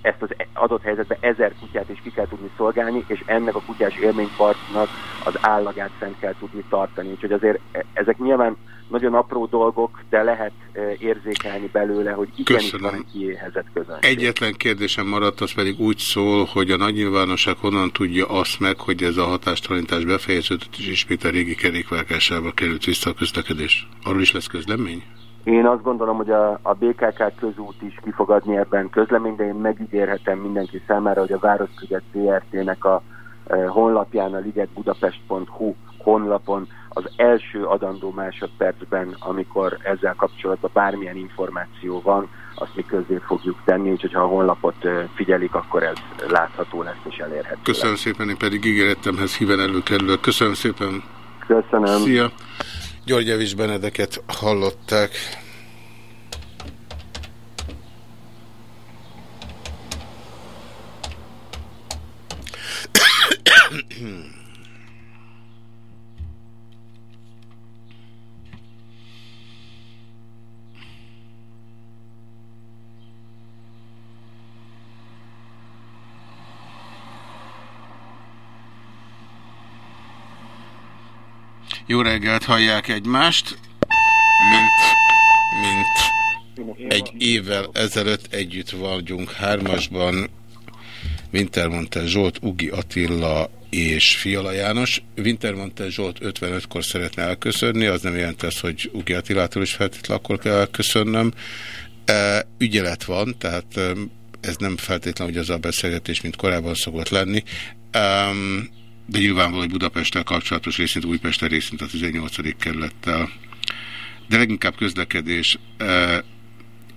Speaker 8: ezt az adott helyzetben ezer kutyát is ki kell tudni szolgálni, és ennek a kutyás élményparknak az állagát fent kell tudni tartani. Úgyhogy azért e, ezek nyilván nagyon apró dolgok, de lehet érzékelni belőle, hogy igenis van egy kiéhezett közönség.
Speaker 3: Egyetlen kérdésem maradt, az pedig úgy szól, hogy a nagy nyilvánosság honnan tudja azt meg, hogy ez a hatástalanítás befejeződött, és ismét a régi kerékvágásába került vissza a közlekedés. Arról is lesz közlemény?
Speaker 8: Én azt gondolom, hogy a, a BKK közút is kifogadni ebben közlemény, de én megígérhetem mindenki számára, hogy a Városliget ZRT-nek a e, honlapján, a ligetbudapest.hu honlapon az első adandó másodpercben, amikor ezzel kapcsolatban bármilyen információ van, azt mi közé fogjuk tenni, úgyhogy ha a honlapot figyelik, akkor ez látható lesz és elérhető.
Speaker 3: Köszönöm lesz. szépen, én pedig ígéretemhez híven előkerülök. Köszönöm szépen.
Speaker 8: Köszönöm.
Speaker 3: Szia. György Evis Benedeket hallották. Jó reggelt hallják egymást, mint, mint egy évvel ezelőtt együtt vagyunk hármasban, Wintermantel Zsolt, Ugi Attila és Fiala János. Wintermantel Zsolt 55-kor szeretne elköszönni, az nem jelent ez, hogy Ugi Attilától is feltétlenül akkor kell elköszönnöm. E, ügyelet van, tehát e, ez nem feltétlenül az a beszélgetés, mint korábban szokott lenni. Um, de nyilvánvaló, hogy Budapesttel kapcsolatos részint, Újpesttel részint a 18. kerülettel. De leginkább közlekedés.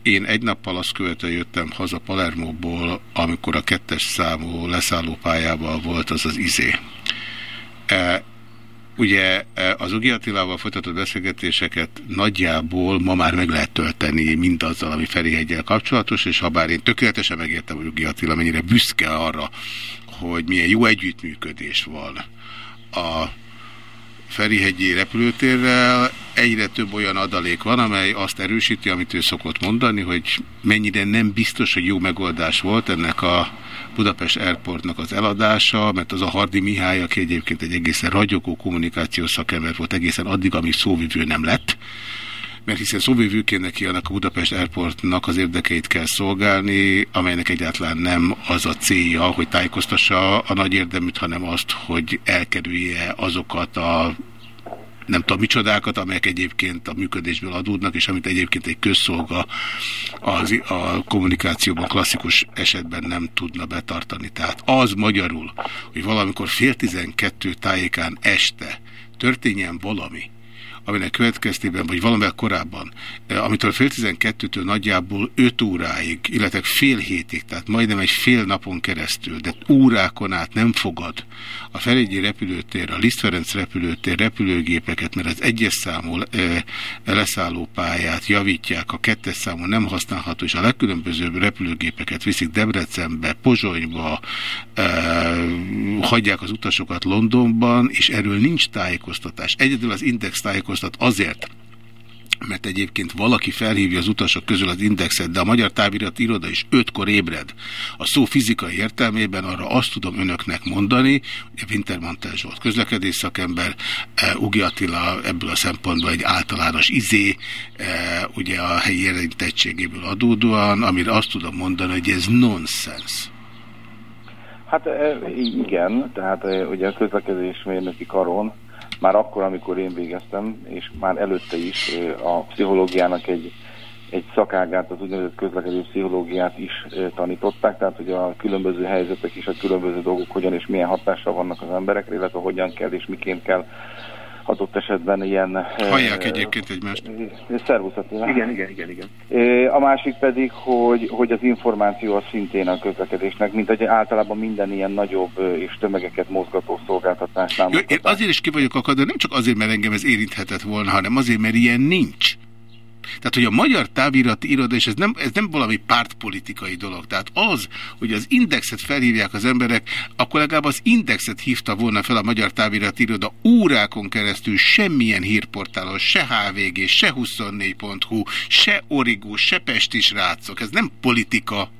Speaker 3: Én egy nappal azt követően jöttem haza Palermóból, amikor a kettes számú leszállópályával volt az az izé. Ugye az Ugi Attilával folytatott beszélgetéseket nagyjából ma már meg lehet tölteni mindazzal, ami Ferihegyel kapcsolatos, és ha bár én tökéletesen megértem, hogy Ugi Attila mennyire büszke arra, hogy milyen jó együttműködés van a Ferihegyi repülőtérrel, egyre több olyan adalék van, amely azt erősíti, amit ő szokott mondani, hogy mennyire nem biztos, hogy jó megoldás volt ennek a Budapest Airportnak az eladása, mert az a Hardi Mihály, aki egyébként egy egészen ragyogó kommunikációs szakember volt egészen addig, amíg szóvivő nem lett, mert hiszen szóvivőként neki annak a Budapest Airportnak az érdekeit kell szolgálni, amelynek egyáltalán nem az a célja, hogy tájékoztassa a nagy érdeműt, hanem azt, hogy elkerülje azokat a nem tudom micsodákat, amelyek egyébként a működésből adódnak, és amit egyébként egy közszolga az, a kommunikációban klasszikus esetben nem tudna betartani. Tehát az magyarul, hogy valamikor fél tizenkettő tájékán este történjen valami, aminek következtében, vagy valamivel korábban, eh, amitől fél tizenkettőtől nagyjából öt óráig, illetve fél hétig, tehát majdnem egy fél napon keresztül, de órákon át nem fogad a Ferégyi repülőtér, a Liszt Ferenc repülőtér repülőgépeket, mert az egyes számú e, leszállópályát javítják, a kettes számú nem használható, és a legkülönbözőbb repülőgépeket viszik Debrecenbe, Pozsonyba, e, hagyják az utasokat Londonban, és erről nincs tájékoztatás. Egyedül az Index tájékoztat azért, mert egyébként valaki felhívja az utasok közül az indexet, de a Magyar Távirat Iroda is ötkor ébred. A szó fizikai értelmében arra azt tudom önöknek mondani, hogy Wintermantel Zsolt közlekedés szakember, uh, Ugi Attila ebből a szempontból egy általános izé, uh, ugye a helyi érintettségéből adódóan, amire azt tudom mondani, hogy ez nonsens.
Speaker 9: Hát igen, tehát ugye a közlekedésmérnöki karon már akkor, amikor én végeztem, és már előtte is a pszichológiának egy, egy szakágát, az úgynevezett közlekedő pszichológiát is tanították, tehát hogy a különböző helyzetek és a különböző dolgok hogyan és milyen hatással vannak az emberekre, illetve hogyan kell és miként kell adott esetben ilyen...
Speaker 3: Hallják e, egyébként egymást.
Speaker 9: Szervuszat.
Speaker 10: Igen, igen, igen, igen.
Speaker 9: A másik pedig, hogy, hogy az információ az szintén a közlekedésnek, mint hogy általában minden ilyen nagyobb és tömegeket mozgató szolgáltatásnál.
Speaker 3: Jó, én azért is ki vagyok akad, de nem csak azért, mert engem ez érinthetett volna, hanem azért, mert ilyen nincs. Tehát, hogy a magyar távirati iroda, és ez nem, ez nem valami pártpolitikai dolog, tehát az, hogy az indexet felhívják az emberek, akkor legalább az indexet hívta volna fel a magyar távirati iroda órákon keresztül semmilyen hírportálon, se HVG, se 24.hu, se Origo, se Pestis rácok. Ez nem politika,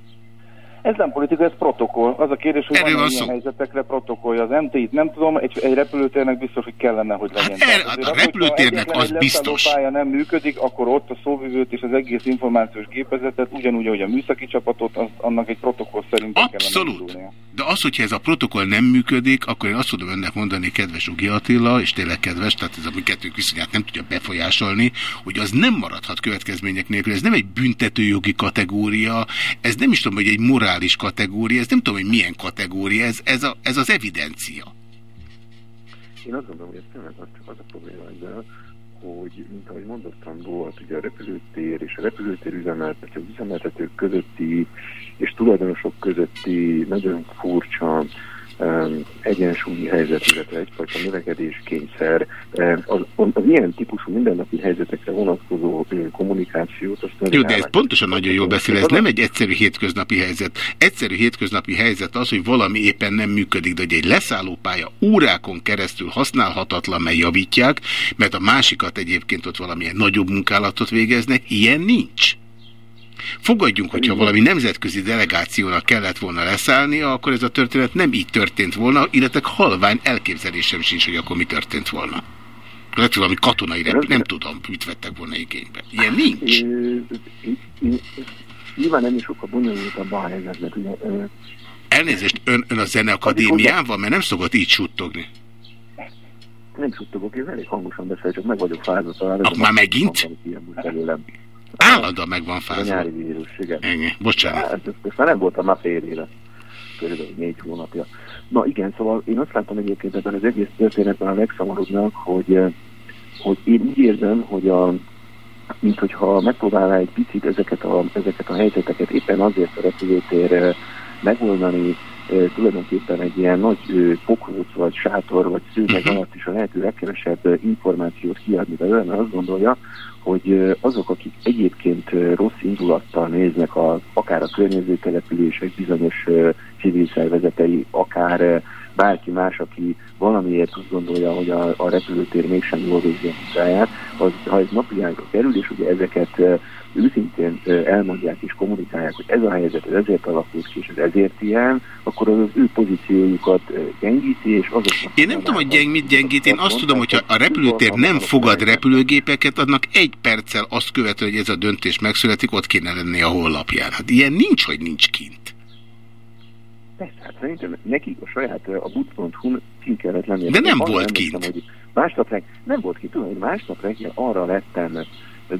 Speaker 9: ez nem politika, ez protokoll. Az a kérdés, hogy
Speaker 3: Erről
Speaker 9: van ilyen
Speaker 3: szó.
Speaker 9: helyzetekre protokollja. Az MT-t nem tudom, egy, egy repülőtérnek biztos, hogy kellene, hogy legyen.
Speaker 3: Hát el-
Speaker 9: azért
Speaker 3: a repülőtérnek az biztos.
Speaker 9: leszállópálya nem működik, akkor ott a szóvivőt és az egész információs gépezetet, ugyanúgy, ahogy a műszaki csapatot, az, annak egy protokoll szerint
Speaker 3: Abszolút. De az, hogyha ez a protokoll nem működik, akkor én azt tudom önnek mondani, kedves Ugi Attila, és tényleg kedves, tehát ez a mi kettőnk viszonyát nem tudja befolyásolni, hogy az nem maradhat következmények nélkül. Ez nem egy büntetőjogi kategória, ez nem is tudom, hogy egy morális kategória, ez nem tudom, hogy milyen kategória, ez, ez, a, ez az evidencia.
Speaker 10: Én azt gondolom, hogy ez tényleg az az a probléma ezzel, hogy, mint ahogy mondottam, volt ugye a repülőtér és a repülőtér üzemeltető, üzemeltetők közötti és tulajdonosok közötti nagyon furcsa egyensúlyi helyzet, illetve egyfajta növekedéskényszer, um, az, az ilyen típusú mindennapi helyzetekre vonatkozó kommunikációt, azt
Speaker 3: Jó, de ez pontosan nagyon jól beszél, ez nem egy egyszerű hétköznapi helyzet. Egyszerű hétköznapi helyzet az, hogy valami éppen nem működik, de hogy egy leszállópálya órákon keresztül használhatatlan, mert javítják, mert a másikat egyébként ott valamilyen nagyobb munkálatot végeznek, ilyen nincs. Fogadjunk, hogyha valami nemzetközi delegációnak kellett volna leszállnia, akkor ez a történet nem így történt volna, illetve halvány elképzelésem sincs, hogy akkor mi történt volna. Lehet, valami katonai rep, nem tudom, mit vettek volna igénybe. Ilyen nincs.
Speaker 10: Nyilván nem is sokkal bonyolultabb a helyzet, mert ugye ö,
Speaker 3: Elnézést, ön, ön a zeneakadémián van, mert nem szokott így suttogni.
Speaker 10: nem suttogok, én elég hangosan beszél, csak meg vagyok fázva talán.
Speaker 3: Már megint?
Speaker 10: Előlem.
Speaker 3: Állandóan meg van
Speaker 10: A
Speaker 3: fázva.
Speaker 10: nyári vírus, igen.
Speaker 3: Ennyi, bocsánat.
Speaker 10: Hát, ezt már nem voltam már fél éve. Körülbelül négy hónapja. Na igen, szóval én azt látom egyébként ebben az egész történetben a legszomorúbbnak, hogy, eh, hogy én úgy érzem, hogy a, mint hogyha megpróbálná egy picit ezeket a, ezeket a helyzeteket éppen azért a repülőtér megoldani, tulajdonképpen egy ilyen nagy pokróc, vagy sátor, vagy szőnyeg alatt is a lehető legkevesebb információt kiadni belőle, mert azt gondolja, hogy azok, akik egyébként rossz indulattal néznek a, akár a környező települések bizonyos civil szervezetei, akár bárki más, aki valamiért úgy gondolja, hogy a, a repülőtér mégsem jól végzi a munkáját, az, ha ez napvilágra kerül, és ugye ezeket őszintén elmondják és kommunikálják, hogy ez a helyzet, ez ezért alakult ki, és ez ezért ilyen, akkor az, az ő pozíciójukat gyengíti, és azok...
Speaker 3: Én nem tudom, hogy gyeng, mit gyengít, én azt tudom, hogy ha a repülőtér nem fogad repülőgépeket, annak egy perccel azt követő, hogy ez a döntés megszületik, ott kéne lenni a honlapján. Hát ilyen nincs, hogy nincs kint.
Speaker 10: Persze, hát szerintem nekik a saját a but.hu-n kint kellett lenni.
Speaker 3: De nem volt kint.
Speaker 10: Másnap reggel, nem volt kint, tudom, hogy másnap reggel arra lettem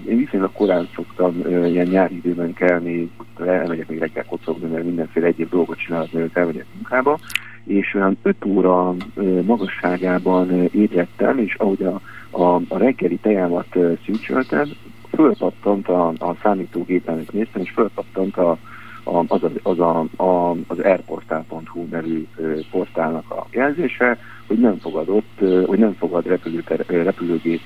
Speaker 10: én viszonylag korán szoktam ilyen nyári időben kelni, elmegyek még reggel kocogni, mert mindenféle egyéb dolgot csinálok, mielőtt elmegyek munkába, és olyan 5 óra magasságában ébredtem, és ahogy a, a, a reggeli tejámat szűcsöltem, fölpattant a, a számítógépen, néztem, és fölpattant a, a, az, a, az, a, a, az airportál.hu nevű portálnak a jelzése, hogy nem fogadott, hogy nem fogad repülőgép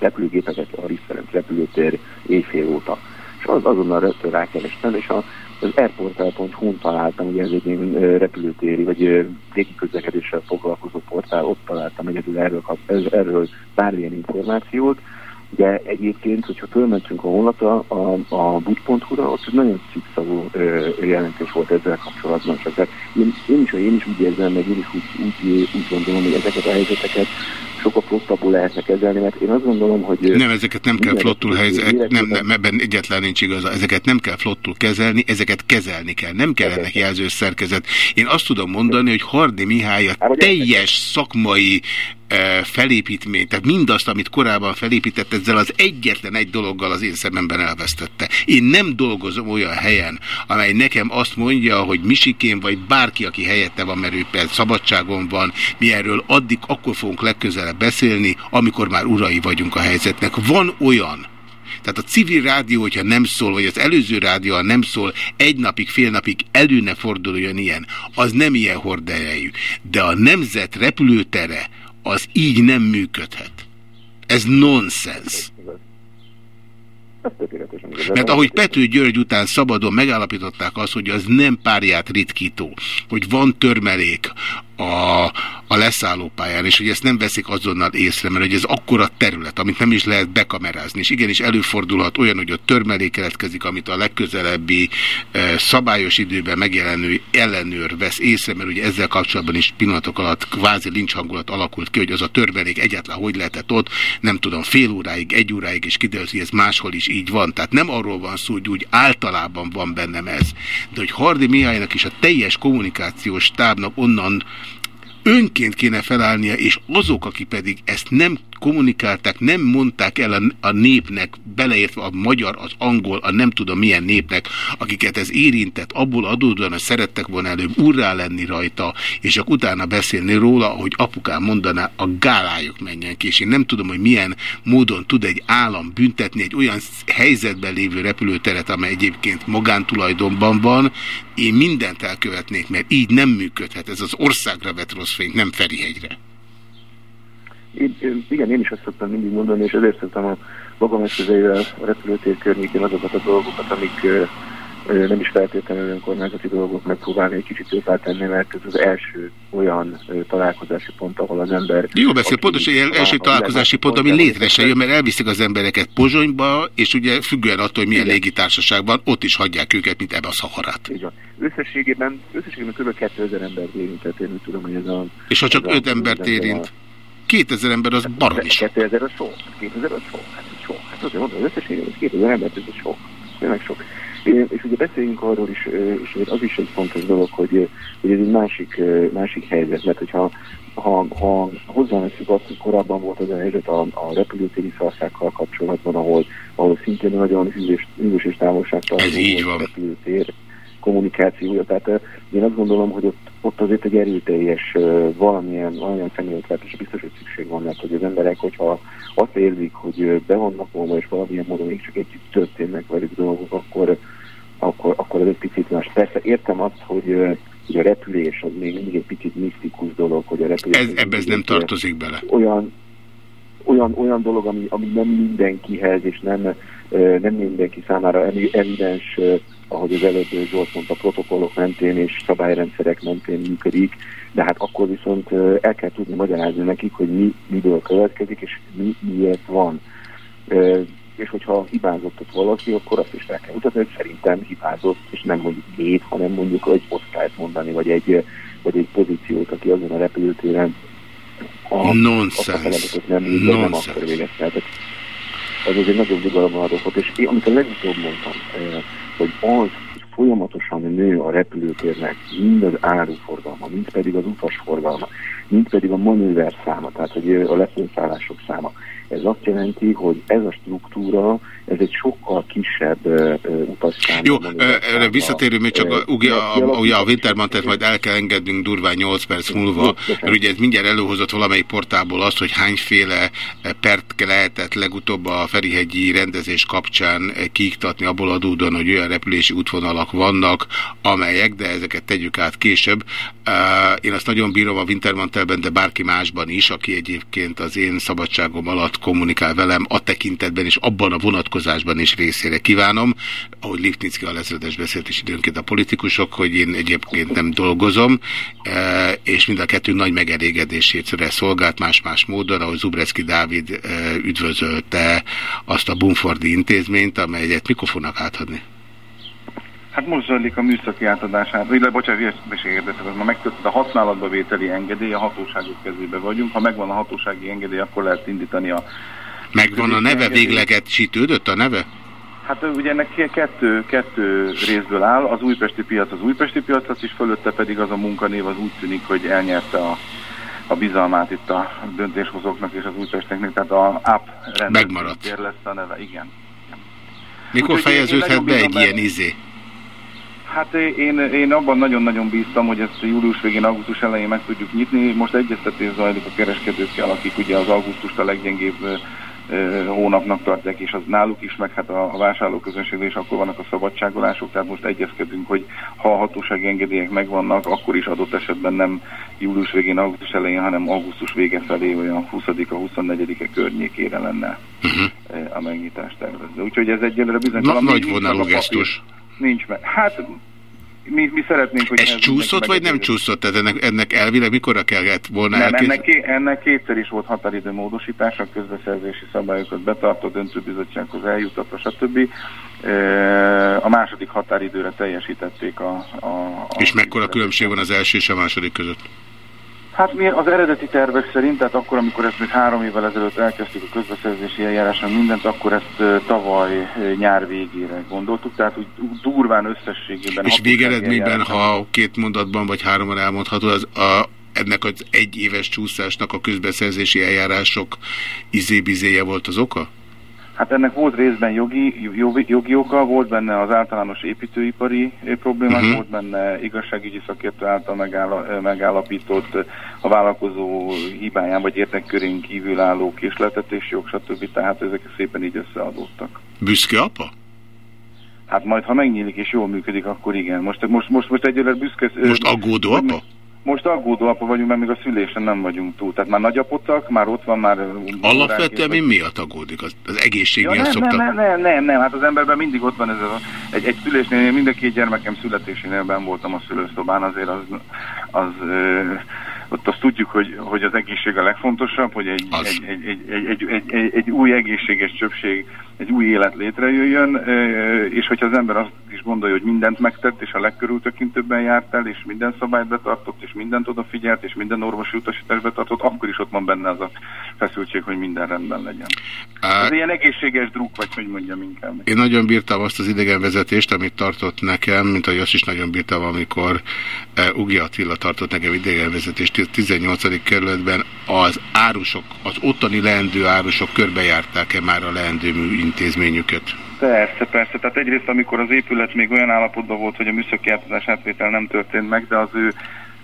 Speaker 10: repülőgépeket a Riff repülőtér éjfél óta. És az, azonnal rögtön rákerestem, és a, az airportal.hu-n találtam, ugye ez egy repülőtéri, vagy közlekedéssel foglalkozó portál, ott találtam egyedül erről, erről bármilyen információt, de egyébként, hogyha fölmentünk a honlapra, a, a bud.hu-ra, ott nagyon szikszavú jelentés volt ezzel kapcsolatban. Csak én, én, is, én is úgy érzem, meg én is úgy, úgy, úgy gondolom, hogy ezeket a helyzeteket sokkal flottabbul lehetne kezelni, mert én azt gondolom, hogy...
Speaker 3: Nem, ezeket nem kell flottul helyzet, nem, nem, ebben egyetlen nincs igaza, ezeket nem kell flottul kezelni, ezeket kezelni kell, nem kell ennek jelzős szerkezet. Én azt tudom mondani, hogy Hardi Mihály a teljes szakmai felépítmény, tehát mindazt, amit korábban felépített, ezzel az egyetlen egy dologgal az én szememben elvesztette. Én nem dolgozom olyan helyen, amely nekem azt mondja, hogy Misikén vagy bárki, aki helyette van, mert ő például szabadságon van, mi erről addig akkor fogunk legközelebb beszélni, amikor már urai vagyunk a helyzetnek. Van olyan, tehát a civil rádió, hogyha nem szól, vagy az előző rádió, ha nem szól, egy napig, fél napig elő ne forduljon ilyen, az nem ilyen horderejű. De a nemzet repülőtere, az így nem működhet. Ez nonsens. Mert ahogy Pető György után szabadon megállapították azt, hogy az nem párját ritkító, hogy van törmelék a, a leszállópályán, és hogy ezt nem veszik azonnal észre, mert hogy ez akkora terület, amit nem is lehet bekamerázni, és igenis előfordulhat olyan, hogy ott törmelék keletkezik, amit a legközelebbi e, szabályos időben megjelenő ellenőr vesz észre, mert ugye ezzel kapcsolatban is pillanatok alatt kvázi lincs hangulat alakult ki, hogy az a törmelék egyáltalán hogy lehetett ott, nem tudom, fél óráig, egy óráig, és kiderült, hogy ez máshol is így van. Tehát nem arról van szó, hogy úgy általában van bennem ez, de hogy Hardi Mihálynak is a teljes kommunikációs stábnak onnan önként kéne felállnia, és azok, akik pedig ezt nem kommunikálták, nem mondták el a, a népnek, beleértve a magyar, az angol, a nem tudom milyen népnek, akiket ez érintett, abból adódóan, hogy szerettek volna előbb urrá lenni rajta, és csak utána beszélni róla, hogy apukám mondaná, a gálájuk menjen ki, és én nem tudom, hogy milyen módon tud egy állam büntetni egy olyan helyzetben lévő repülőteret, amely egyébként magántulajdonban van, én mindent elkövetnék, mert így nem működhet. Ez az országra vett rossz fényt, nem Ferihegyre.
Speaker 10: Én, én, igen, én is azt szoktam mindig mondani, és ezért szoktam a magam eszközeivel a repülőtér környékén azokat a dolgokat, amik ö, ö, nem is feltétlenül önkormányzati dolgok megpróbálni egy kicsit jobbá tenni, mert ez az első olyan ö, találkozási pont, ahol az ember...
Speaker 3: Jó beszél, pontosan egy első találkozási pont, ami létre se jön, mert elviszik az embereket Pozsonyba, és ugye függően attól, hogy milyen légitársaságban, ott is hagyják őket, mint ebbe a szaharát.
Speaker 10: Így van. Összességében, összességében kb. 2000 ember érintett, én úgy tudom, hogy ez a...
Speaker 3: És ha csak 5 embert érint? A 2000 ember az barom is.
Speaker 10: 2000 az sok. 2000 az sok. Hát sok. Hát azért mondom, az összességében az 2000 ember, ez sok. Tényleg sok. És ugye beszéljünk arról is, és az is egy fontos dolog, hogy, hogy ez egy másik, másik helyzet, mert hogyha ha, ha hozzáveszünk azt, hogy korábban volt az a helyzet a, a repülőtéri szarszákkal kapcsolatban, ahol, ahol szintén nagyon hűvös, hűvös és távolságtalan
Speaker 3: így van.
Speaker 10: repülőtér kommunikációja. Tehát én azt gondolom, hogy ott, ott azért egy erőteljes valamilyen, valamilyen és biztos, hogy szükség van, mert hogy az emberek, hogyha azt érzik, hogy be vannak volna, és valamilyen módon még csak együtt történnek velük dolgok, akkor, akkor, akkor ez egy picit más. Persze értem azt, hogy hogy a repülés az még mindig egy picit misztikus dolog, hogy a repülés...
Speaker 3: Ez, ebbe ez nem tartozik bele.
Speaker 10: Olyan, olyan, olyan dolog, ami, ami nem mindenkihez, és nem, nem mindenki számára evidens
Speaker 8: ahogy az előbb Zsolt mondta, protokollok mentén és szabályrendszerek mentén működik, de hát akkor viszont el kell tudni magyarázni nekik, hogy mi miből következik, és mi miért van. És hogyha hibázott ott valaki, akkor azt is fel kell mutatni, hogy szerintem hibázott, és nem mondjuk két, hanem mondjuk egy osztályt mondani, vagy egy, vagy egy pozíciót, aki azon a repülőtéren
Speaker 3: a, Nonsense. a feladatot
Speaker 8: nem, nem akkor végezte. Ez az egy nagyon nyugalommal adott, és én, amit a legutóbb mondtam, hogy az, folyamatosan nő a repülőtérnek mind az áruforgalma, mind pedig az utasforgalma, mind pedig a manőver száma, tehát hogy a leszönszállások száma. Ez azt jelenti, hogy ez a struktúra, ez egy sokkal kisebb uh.
Speaker 3: Jó, erre visszatérő, még csak ugye, a, ugye a Wintermantert majd el kell engednünk durván 8 perc múlva, mert ugye ez mindjárt előhozott valamelyik portából azt, hogy hányféle pert lehetett legutóbb a Ferihegyi rendezés kapcsán kiiktatni abból adódóan, hogy olyan repülési útvonalak vannak, amelyek, de ezeket tegyük át később. Én azt nagyon bírom a Wintermantelben, de bárki másban is, aki egyébként az én szabadságom alatt kommunikál velem a tekintetben és abban a vonatkozásban is részére kívánom, ahogy Lipnicki a lezredes beszélt is időnként a politikusok, hogy én egyébként nem dolgozom, e, és mind a kettő nagy megelégedésére szolgált más-más módon, ahogy Zubrecki Dávid e, üdvözölte azt a Bumfordi intézményt, amelyet mikor fognak átadni?
Speaker 9: Hát most zajlik a műszaki átadását, vagy bocsánat, hülyeségedettek, ma megtörtént a használatba vételi engedély, a hatóságok kezébe vagyunk. Ha megvan a hatósági engedély, akkor lehet indítani a...
Speaker 3: Megvan a neve, véglegesítődött a neve?
Speaker 9: Hát ugye ennek kettő, kettő részből áll, az újpesti piac az újpesti piacot is, fölötte pedig az a munkanév az úgy tűnik, hogy elnyerte a, a bizalmát itt a döntéshozóknak és az újpesteknek, tehát a app
Speaker 3: Megmaradt.
Speaker 9: lesz a neve, igen.
Speaker 3: Mikor Úgy, fejeződhet be egy ilyen izé?
Speaker 9: Hát én, én abban nagyon-nagyon bíztam, hogy ezt július végén, augusztus elején meg tudjuk nyitni. Most egyeztetés zajlik a kereskedőkkel, akik ugye az augusztust a leggyengébb hónapnak tartják, és az náluk is, meg hát a, a vásárlóközönségben is akkor vannak a szabadságolások, tehát most egyezkedünk, hogy ha a hatósági engedélyek megvannak, akkor is adott esetben nem július végén, augusztus elején, hanem augusztus vége felé, olyan 20-a, 24-e környékére lenne uh-huh. a megnyitást tervezve. Úgyhogy ez egyelőre bizony...
Speaker 3: Na, nagy vonalú gesztus.
Speaker 9: Nincs meg. Hát mi, mi szeretnénk, hogy...
Speaker 3: Ez csúszott, vagy nem csúszott? Tehát ennek, ennek elvileg mikorra kellett volna
Speaker 9: Nem, ennek, ennek kétszer is volt határidő módosítás, a közbeszerzési szabályokat betartó, döntőbizottsághoz eljutatva, stb. A második határidőre teljesítették a... a, a
Speaker 3: és mekkora különbség van az első és a második között?
Speaker 9: Hát mi az eredeti tervek szerint, tehát akkor, amikor ezt még három évvel ezelőtt elkezdtük a közbeszerzési eljáráson mindent, akkor ezt tavaly nyár végére gondoltuk, tehát úgy durván összességében...
Speaker 3: És végeredményben, ha két mondatban vagy háromban elmondható, az a, ennek az egyéves csúszásnak a közbeszerzési eljárások izébizéje volt az oka?
Speaker 9: Hát ennek volt részben jogi, jogi, oka, volt benne az általános építőipari problémák, uh mhm. -huh. volt benne igazságügyi szakértő által megáll, megállapított a vállalkozó hibáján vagy értekkörén kívül álló késletetés jog, stb. Tehát ezek szépen így összeadódtak.
Speaker 3: Büszke apa?
Speaker 9: Hát majd, ha megnyílik és jól működik, akkor igen. Most, most, most, most egyelőre büszke...
Speaker 3: Most aggódó apa?
Speaker 9: Most aggódó apa vagyunk, mert még a szülésen nem vagyunk túl. Tehát már nagyapottak, már ott van, már...
Speaker 3: Alapvetően mi miatt aggódik? Az, az egészség ja, miatt
Speaker 9: nem,
Speaker 3: szokta...
Speaker 9: Nem, nem, nem, nem, hát az emberben mindig ott van ez a, egy, egy szülésnél, mind a két gyermekem születésénél ben voltam a szülőszobán, azért az, az, az ott azt tudjuk, hogy, hogy az egészség a legfontosabb, hogy egy, egy, egy, egy, egy, egy, egy, egy új egészséges csöpség, egy új élet létrejöjjön, és hogyha az ember azt is gondolja, hogy mindent megtett, és a legkörültekintőbben járt el, és minden szabályt betartott, és mindent odafigyelt, és minden orvosi utasítást betartott, akkor is ott van benne az a feszültség, hogy minden rendben legyen. Ez ilyen egészséges druk, vagy hogy mondjam inkább.
Speaker 3: Én nagyon bírtam azt az idegenvezetést, amit tartott nekem, mint ahogy azt is nagyon bírtam, amikor Ugi Attila tartott nekem idegenvezetést 18. kerületben az árusok, az ottani leendő árusok körbejárták-e már a leendő intézményüket?
Speaker 9: Persze, persze. Tehát egyrészt, amikor az épület még olyan állapotban volt, hogy a műszaki átvétel nem történt meg, de az ő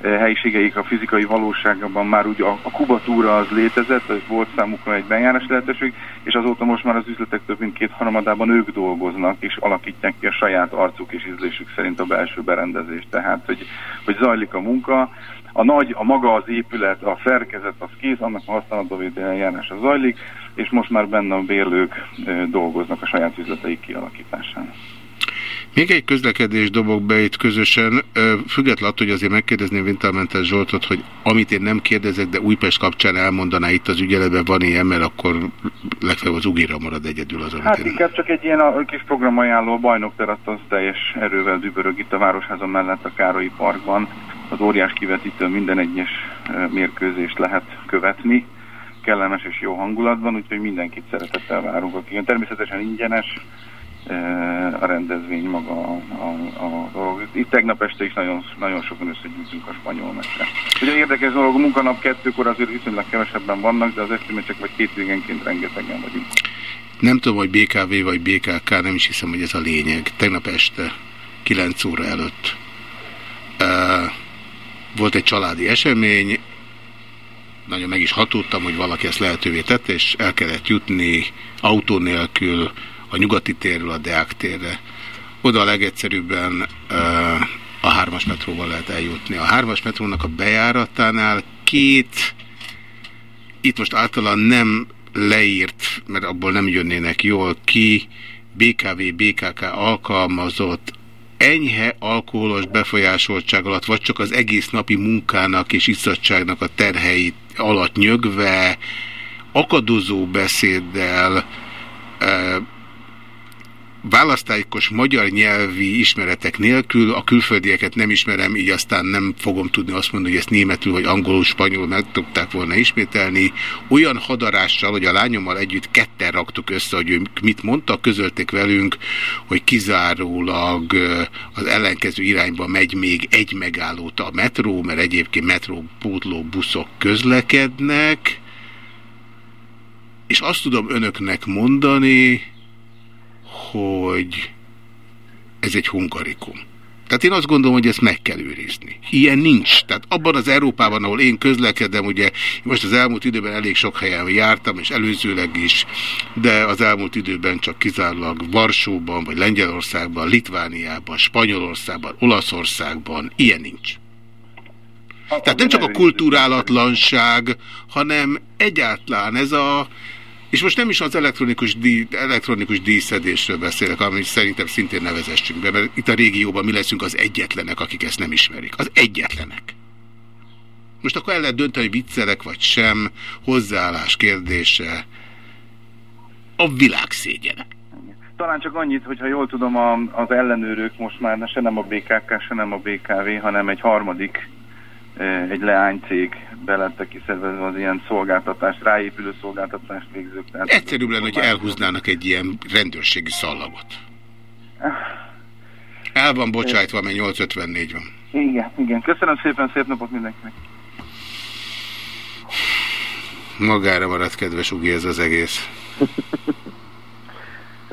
Speaker 9: helyiségeik a fizikai valóságban már úgy a, a kubatúra az létezett, az volt számukra egy bejárás lehetőség, és azóta most már az üzletek több mint két harmadában ők dolgoznak, és alakítják ki a saját arcuk és ízlésük szerint a belső berendezést. Tehát, hogy, hogy zajlik a munka, a nagy, a maga az épület, a szerkezet az kész, annak a használatbavétel eljárása zajlik, és most már benne a bérlők dolgoznak a saját üzleteik kialakításán.
Speaker 3: Még egy közlekedés dobok be itt közösen, függetlenül attól, hogy azért megkérdezném Wintermentes Zsoltot, hogy amit én nem kérdezek, de Újpest kapcsán elmondaná itt az ügyeletben van ilyen, mert akkor legfeljebb az ugira marad egyedül az,
Speaker 9: Hát én... inkább csak egy ilyen a, kis programajánló, a bajnokteret az teljes erővel dübörög itt a Városházon mellett a Károlyi Parkban. Az óriás kivetítő minden egyes mérkőzést lehet követni. Kellemes és jó hangulatban, úgyhogy mindenkit szeretettel várunk, akik természetesen ingyenes, a rendezvény maga a, a, a dolog. Itt tegnap este is nagyon, nagyon sokan összegyűjtünk a spanyol meccsre. Ugye érdekes dolog, a munkanap kettőkor azért viszonylag kevesebben vannak, de az esti meccsek vagy két végenként rengetegen vagyunk.
Speaker 3: Nem tudom, hogy BKV vagy BKK, nem is hiszem, hogy ez a lényeg. Tegnap este, 9 óra előtt uh, volt egy családi esemény, nagyon meg is hatudtam, hogy valaki ezt lehetővé tette, és el kellett jutni autó nélkül a nyugati térről a Deák térre. Oda a legegyszerűbben a hármas metróval lehet eljutni. A hármas metrónak a bejáratánál két, itt most általán nem leírt, mert abból nem jönnének jól ki, BKV, BKK alkalmazott enyhe alkoholos befolyásoltság alatt, vagy csak az egész napi munkának és izzadságnak a terheit alatt nyögve, akadozó beszéddel, választályos magyar nyelvi ismeretek nélkül, a külföldieket nem ismerem, így aztán nem fogom tudni azt mondani, hogy ezt németül vagy angolul, spanyolul meg tudták volna ismételni. Olyan hadarással, hogy a lányommal együtt ketten raktuk össze, hogy ők mit mondtak, közölték velünk, hogy kizárólag az ellenkező irányba megy még egy megállót a metró, mert egyébként metró pótló buszok közlekednek, és azt tudom önöknek mondani, hogy ez egy hungarikum. Tehát én azt gondolom, hogy ezt meg kell őrizni. Ilyen nincs. Tehát abban az Európában, ahol én közlekedem, ugye most az elmúlt időben elég sok helyen jártam, és előzőleg is, de az elmúlt időben csak kizárólag Varsóban, vagy Lengyelországban, Litvániában, Spanyolországban, Olaszországban, ilyen nincs. Tehát nem csak a kulturálatlanság, hanem egyáltalán ez a és most nem is az elektronikus, díj, elektronikus díszedésről beszélek, ami szerintem szintén nevezessünk be, mert itt a régióban mi leszünk az egyetlenek, akik ezt nem ismerik. Az egyetlenek. Most akkor el lehet dönteni, hogy viccelek vagy sem, hozzáállás kérdése, a világ szégyene.
Speaker 9: Talán csak annyit, hogyha jól tudom, a, az ellenőrök most már se nem a BKK, se nem a BKV, hanem egy harmadik egy leánycég belette kiszervezve az ilyen szolgáltatást, ráépülő szolgáltatást végzők. Tehát
Speaker 3: Egyszerűbb lenne, hogy elhúznának egy ilyen rendőrségi szallagot. El van bocsájtva, mert 854 van.
Speaker 9: Igen, igen. Köszönöm szépen, szép napot mindenkinek.
Speaker 3: Magára maradt kedves Ugi ez az egész.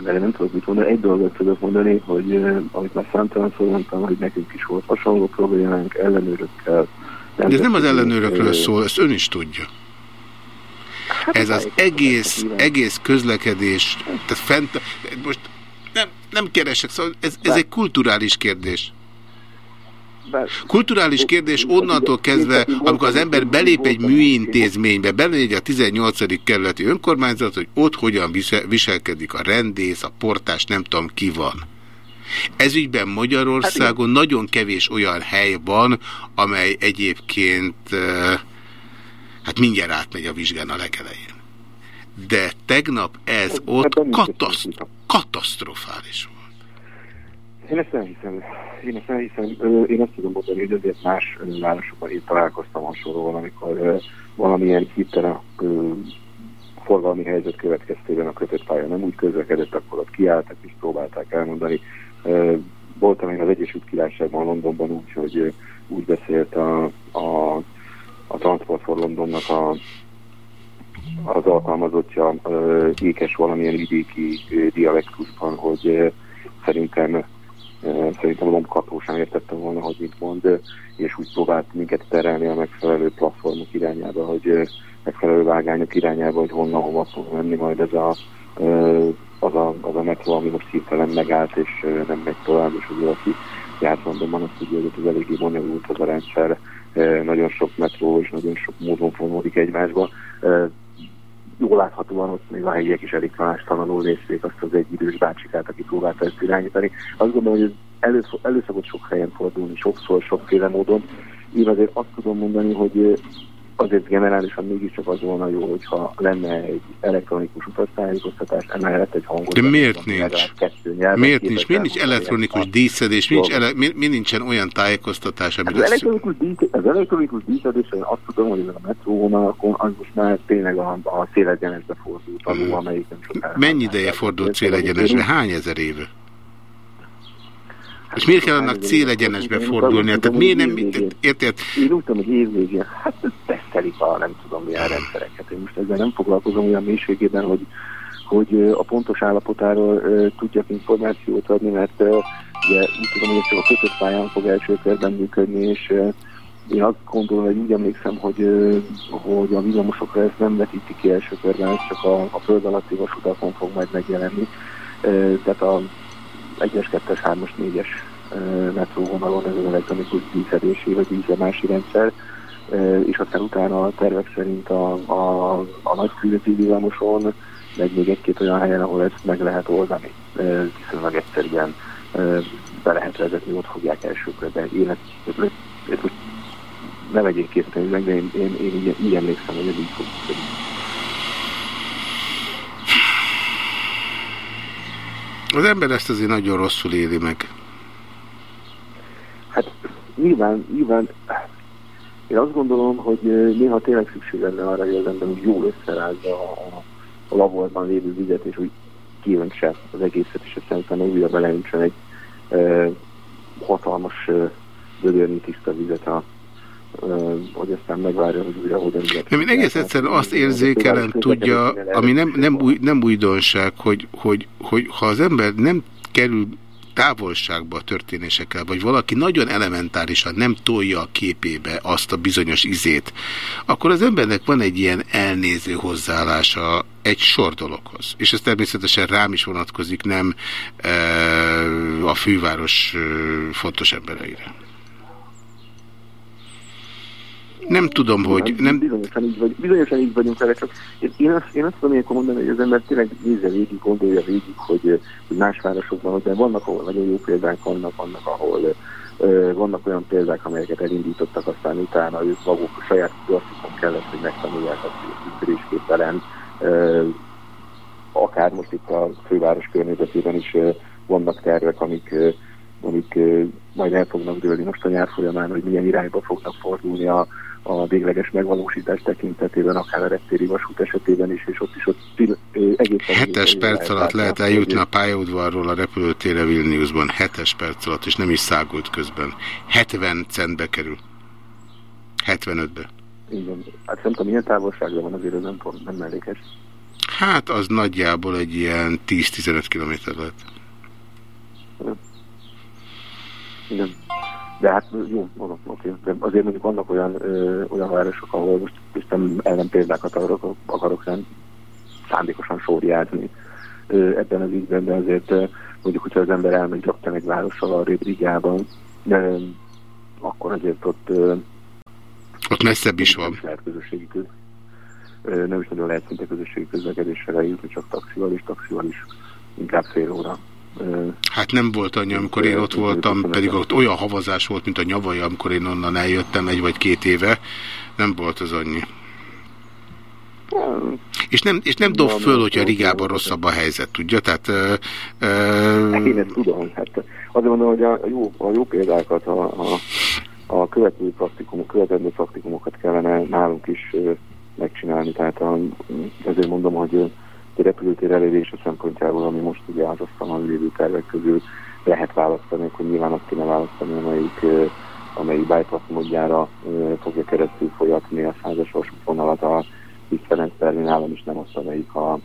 Speaker 10: De nem tudok mit mondani. Egy dolgot tudok mondani, hogy amit már számtalan szól mondtam, hogy nekünk is volt hasonló problémánk ellenőrökkel,
Speaker 3: de ez nem az ellenőrökről szól, ezt ön is tudja. Hát ez az egész, egész közlekedés, tehát fent, most nem, nem keresek, szóval ez, ez egy kulturális kérdés. Kulturális kérdés onnantól kezdve, amikor az ember belép egy műintézménybe, belép a 18. kerületi önkormányzat, hogy ott hogyan viselkedik a rendész, a portás, nem tudom ki van. Ezügyben Magyarországon hát nagyon kevés olyan hely van, amely egyébként hát mindjárt átmegy a vizsgán a legelején. De tegnap ez hát, ott hát kataszt katasztrofális volt.
Speaker 10: Én ezt nem hiszem. Én ezt nem hiszem. Én azt tudom mondani, hogy azért más városokban én találkoztam hasonlóan, amikor valamilyen hitelen forgalmi helyzet következtében a kötött pálya nem úgy közlekedett, akkor ott kiálltak és próbálták elmondani, Voltam én az Egyesült Királyságban, Londonban úgy, hogy úgy beszélt a, a, a Transport for Londonnak a, az alkalmazottja ékes valamilyen vidéki dialektusban, hogy szerintem szerintem a lombkapó sem értette volna, hogy mit mond, és úgy próbált minket terelni a megfelelő platformok irányába, hogy megfelelő vágányok irányába, hogy honnan hova fog menni majd ez a az a, az a metró, ami most hirtelen megállt, és nem megy tovább, és ugye aki járt Londonban, azt tudja, hogy ez eléggé bonyolult az a rendszer, nagyon sok metró és nagyon sok módon fonódik egymásba. Jól láthatóan ott még a helyiek is elég tanástalanul nézték azt az egy idős bácsikát, aki próbálta ezt irányítani. Azt gondolom, hogy ez elő, elő sok helyen fordulni, sokszor, sokféle módon. Én azért azt tudom mondani, hogy azért generálisan mégiscsak az volna jó, hogyha lenne egy elektronikus utastájékoztatás, emellett egy hangot.
Speaker 3: De miért nincs? Miért nincs? Miért nincs elektronikus díszedés? Ele, mi, mi nincsen olyan tájékoztatás,
Speaker 10: amire... Az elektronikus, dísz, az elektronikus díszedés, én azt tudom, hogy a metróvonalakon az most már tényleg a, a szélegyenesbe fordult alul, amelyik nem sokára...
Speaker 3: Mennyi ideje fordult szélegyenesbe? Hány ezer éve? És miért kell annak célegyenesbe fordulnia? Tehát miért nem... Érted?
Speaker 10: Én úgy tudom, hogy évvégén, hát tesztelik a nem tudom milyen rendszereket. Én most ezzel nem foglalkozom olyan mélységében, hogy, hogy a pontos állapotáról tudjak információt adni, mert ugye úgy tudom, hogy csak a kötött pályán fog első körben működni, és én azt gondolom, hogy úgy emlékszem, hogy, hogy a villamosokra ezt nem vetítik ki első körben, ez csak a, a föld alatti vasutakon fog majd megjelenni. Tehát a 1-es, 2-es, 3-as, 4-es metróvonalon ez az elektronikus díszedési vagy díszemási rendszer, és aztán utána a tervek szerint a, a, a nagy különböző villamoson, meg még egy-két olyan helyen, ahol ezt meg lehet oldani. Viszonylag egyszerűen be lehet vezetni, ott fogják első körben. Én ezt, ezt most ne vegyék készíteni de én, én, én így, így emlékszem, hogy ez így fog
Speaker 3: Az ember ezt azért nagyon rosszul éli meg.
Speaker 10: Hát nyilván, nyilván én azt gondolom, hogy néha tényleg szükség lenne arra, hogy az ember úgy jól összerázza a, a laborban lévő vizet, és úgy kiöntse az egészet, és aztán utána újra beleöntsön egy e, hatalmas e, vödörnyi tiszta vizet a, hogy aztán megvárja, hogy újra hogyan.
Speaker 3: Nem, én egész egyszerűen azt érzékelem, tudja, ami nem, nem, új, nem újdonság, hogy, hogy, hogy ha az ember nem kerül távolságba a történésekkel, vagy valaki nagyon elementárisan nem tolja a képébe azt a bizonyos izét, akkor az embernek van egy ilyen elnéző hozzáállása egy sor dologhoz. És ez természetesen rám is vonatkozik, nem e, a főváros e, fontos embereire. Nem tudom, hogy... Nem...
Speaker 10: Bizonyosan, így vagy, bizonyosan így vagyunk vele, csak én azt, én azt tudom ilyenkor mondani, hogy az ember tényleg nézze végig, gondolja végig, hogy, hogy más városokban, hogy vannak, ahol nagyon jó példák vannak, vannak, ahol vannak olyan példák, amelyeket elindítottak, aztán utána ők maguk a saját klasszikon kellett, hogy megtanulják azt, hogy működésképtelen. Akár most itt a főváros környezetében is vannak tervek, amik, amik majd el fognak dőlni most a nyár folyamán, hogy milyen irányba fognak fordulni a, a végleges megvalósítás tekintetében, akár a reptéri vasút esetében is, és ott is ott egészen...
Speaker 3: Hetes perc alatt lehet eljutni a pályaudvarról a repülőtére Vilniusban, hetes perc alatt, és nem is szágult közben. 70 centbe kerül. 75-be.
Speaker 10: Igen. Hát nem tudom, milyen távolságra van, azért ez nem, nem mellékes.
Speaker 3: Hát az nagyjából egy ilyen 10-15 kilométer lett.
Speaker 10: Igen. De hát jó, oké. De azért mondjuk vannak olyan, ö, olyan városok, ahol most nem ellen példákat akarok, akarok nem szándékosan sorjázni ö, ebben az ügyben, de azért ö, mondjuk, hogyha az ember elmegy rögtön egy várossal a Rigában, ö, akkor azért ott ö,
Speaker 3: ott messzebb is van.
Speaker 10: Lehet közösségi köz, ö, nem is nagyon lehet szinte közösségi közlekedéssel eljutni, csak taxival, és taxival is inkább fél óra
Speaker 3: Hát nem volt annyi, amikor én ott voltam, pedig ott olyan havazás volt, mint a nyavai, amikor én onnan eljöttem egy vagy két éve. Nem volt az annyi. És nem, és nem dob föl, hogyha Rigában rosszabb a helyzet, tudja? Tehát, uh,
Speaker 10: uh... Én ezt tudom. Hát azért mondom, hogy a jó, a jó példákat, a, a, a követő praktikumok, követendő praktikumokat kellene nálunk is megcsinálni. Tehát a, ezért mondom, hogy repülőtér elérése szempontjából, ami most ugye az asztalon lévő tervek közül lehet választani, akkor nyilván azt kéne választani, amelyik, amelyik bypass módjára fogja keresztül folyatni a százas vasútvonalat a Tiszt Ferenc terminálon, és nem azt, amelyik, a,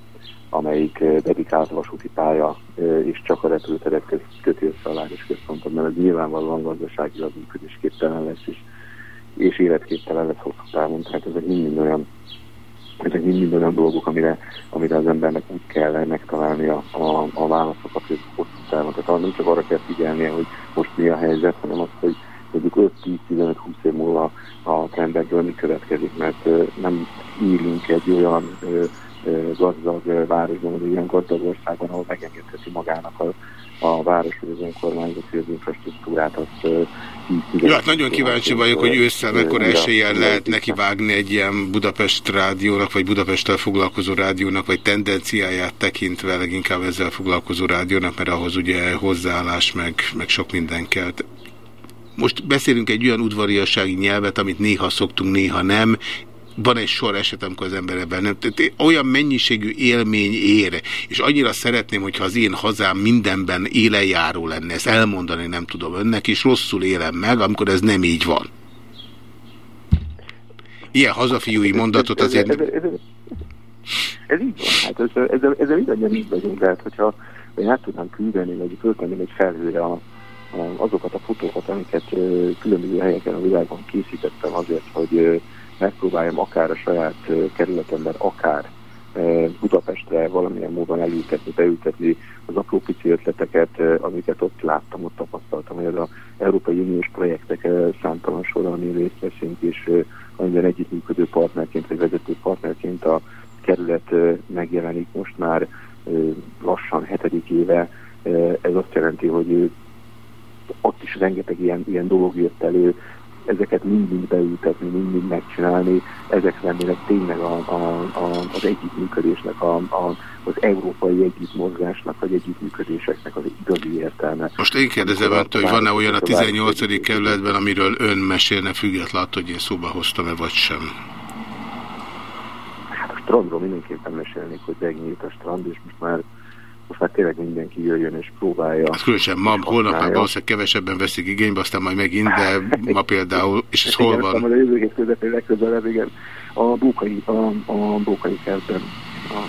Speaker 10: amelyik dedikált vasúti pálya, és csak a repülőteret köti össze a város központot, mert ez nyilvánvalóan gazdaságilag működésképtelen lesz, és, és életképtelen lesz hosszú távon, tehát ezek mind olyan ezek mind olyan dolgok, amire, amire az embernek úgy kell megtalálni a, a, a válaszokat, hogy hosszú távon. Tehát nem csak arra kell figyelnie, hogy most mi a helyzet, hanem azt, hogy mondjuk 5-10-15-20 év múlva a trendekből mi következik, mert nem írunk egy olyan gazdag városban, vagy ilyen gazdag országban, ahol megengedheti magának a város vagy az önkormányzat, hogy az infrastruktúrát azt
Speaker 3: jó, hát nagyon kíváncsi vagyok, hogy ősszel mekkora eséllyel lehet neki vágni egy ilyen Budapest rádiónak, vagy Budapesttel foglalkozó rádiónak, vagy tendenciáját tekintve leginkább ezzel foglalkozó rádiónak, mert ahhoz ugye hozzáállás, meg, meg sok minden kell. Most beszélünk egy olyan udvariassági nyelvet, amit néha szoktunk, néha nem van egy sor eset, amikor az ember ebben nem. Tehát olyan mennyiségű élmény ér, és annyira szeretném, hogyha az én hazám mindenben élenjáró lenne, ezt elmondani nem tudom önnek, és rosszul élem meg, amikor ez nem így van. Ilyen hazafiúi mondatot azért... Ez, ez, ez,
Speaker 10: ez így van, hát ez, ezzel, ezzel mindannyian így vagyunk, tehát hogyha én át tudnám küldeni, vagy föltenni egy felhőre a, a, azokat a fotókat, amiket különböző helyeken a világon készítettem azért, hogy megpróbáljam akár a saját kerületemben, akár Budapestre valamilyen módon elültetni, beültetni az apró pici ötleteket, amiket ott láttam, ott tapasztaltam, hogy az a Európai Uniós projektek számtalan sorra, ami részt veszünk, és amiben együttműködő partnerként, vagy vezető partnerként a kerület megjelenik most már lassan hetedik éve. Ez azt jelenti, hogy ott is rengeteg ilyen, ilyen dolog jött elő, ezeket mind-mind beültetni, mind-mind megcsinálni, ezek lennének tényleg a, a, a, az együttműködésnek, a, a, az európai együttmozgásnak, vagy együttműködéseknek az igazi értelme.
Speaker 3: Most én kérdezem öntől, hogy van-e olyan a 18. kerületben, amiről ön mesélne függetlenül, hogy én szóba hoztam-e vagy sem?
Speaker 10: Hát a strandról mindenképpen mesélnék, hogy megnyílt a strand, és most már most már tényleg mindenki jöjjön és próbálja.
Speaker 3: Hát különösen ma, holnap már valószínűleg kevesebben veszik igénybe, aztán majd megint, de ma például, és ez hol van?
Speaker 10: A jövő közepén legközelebb, igen, a Bókai, a, a Bókai kertben, a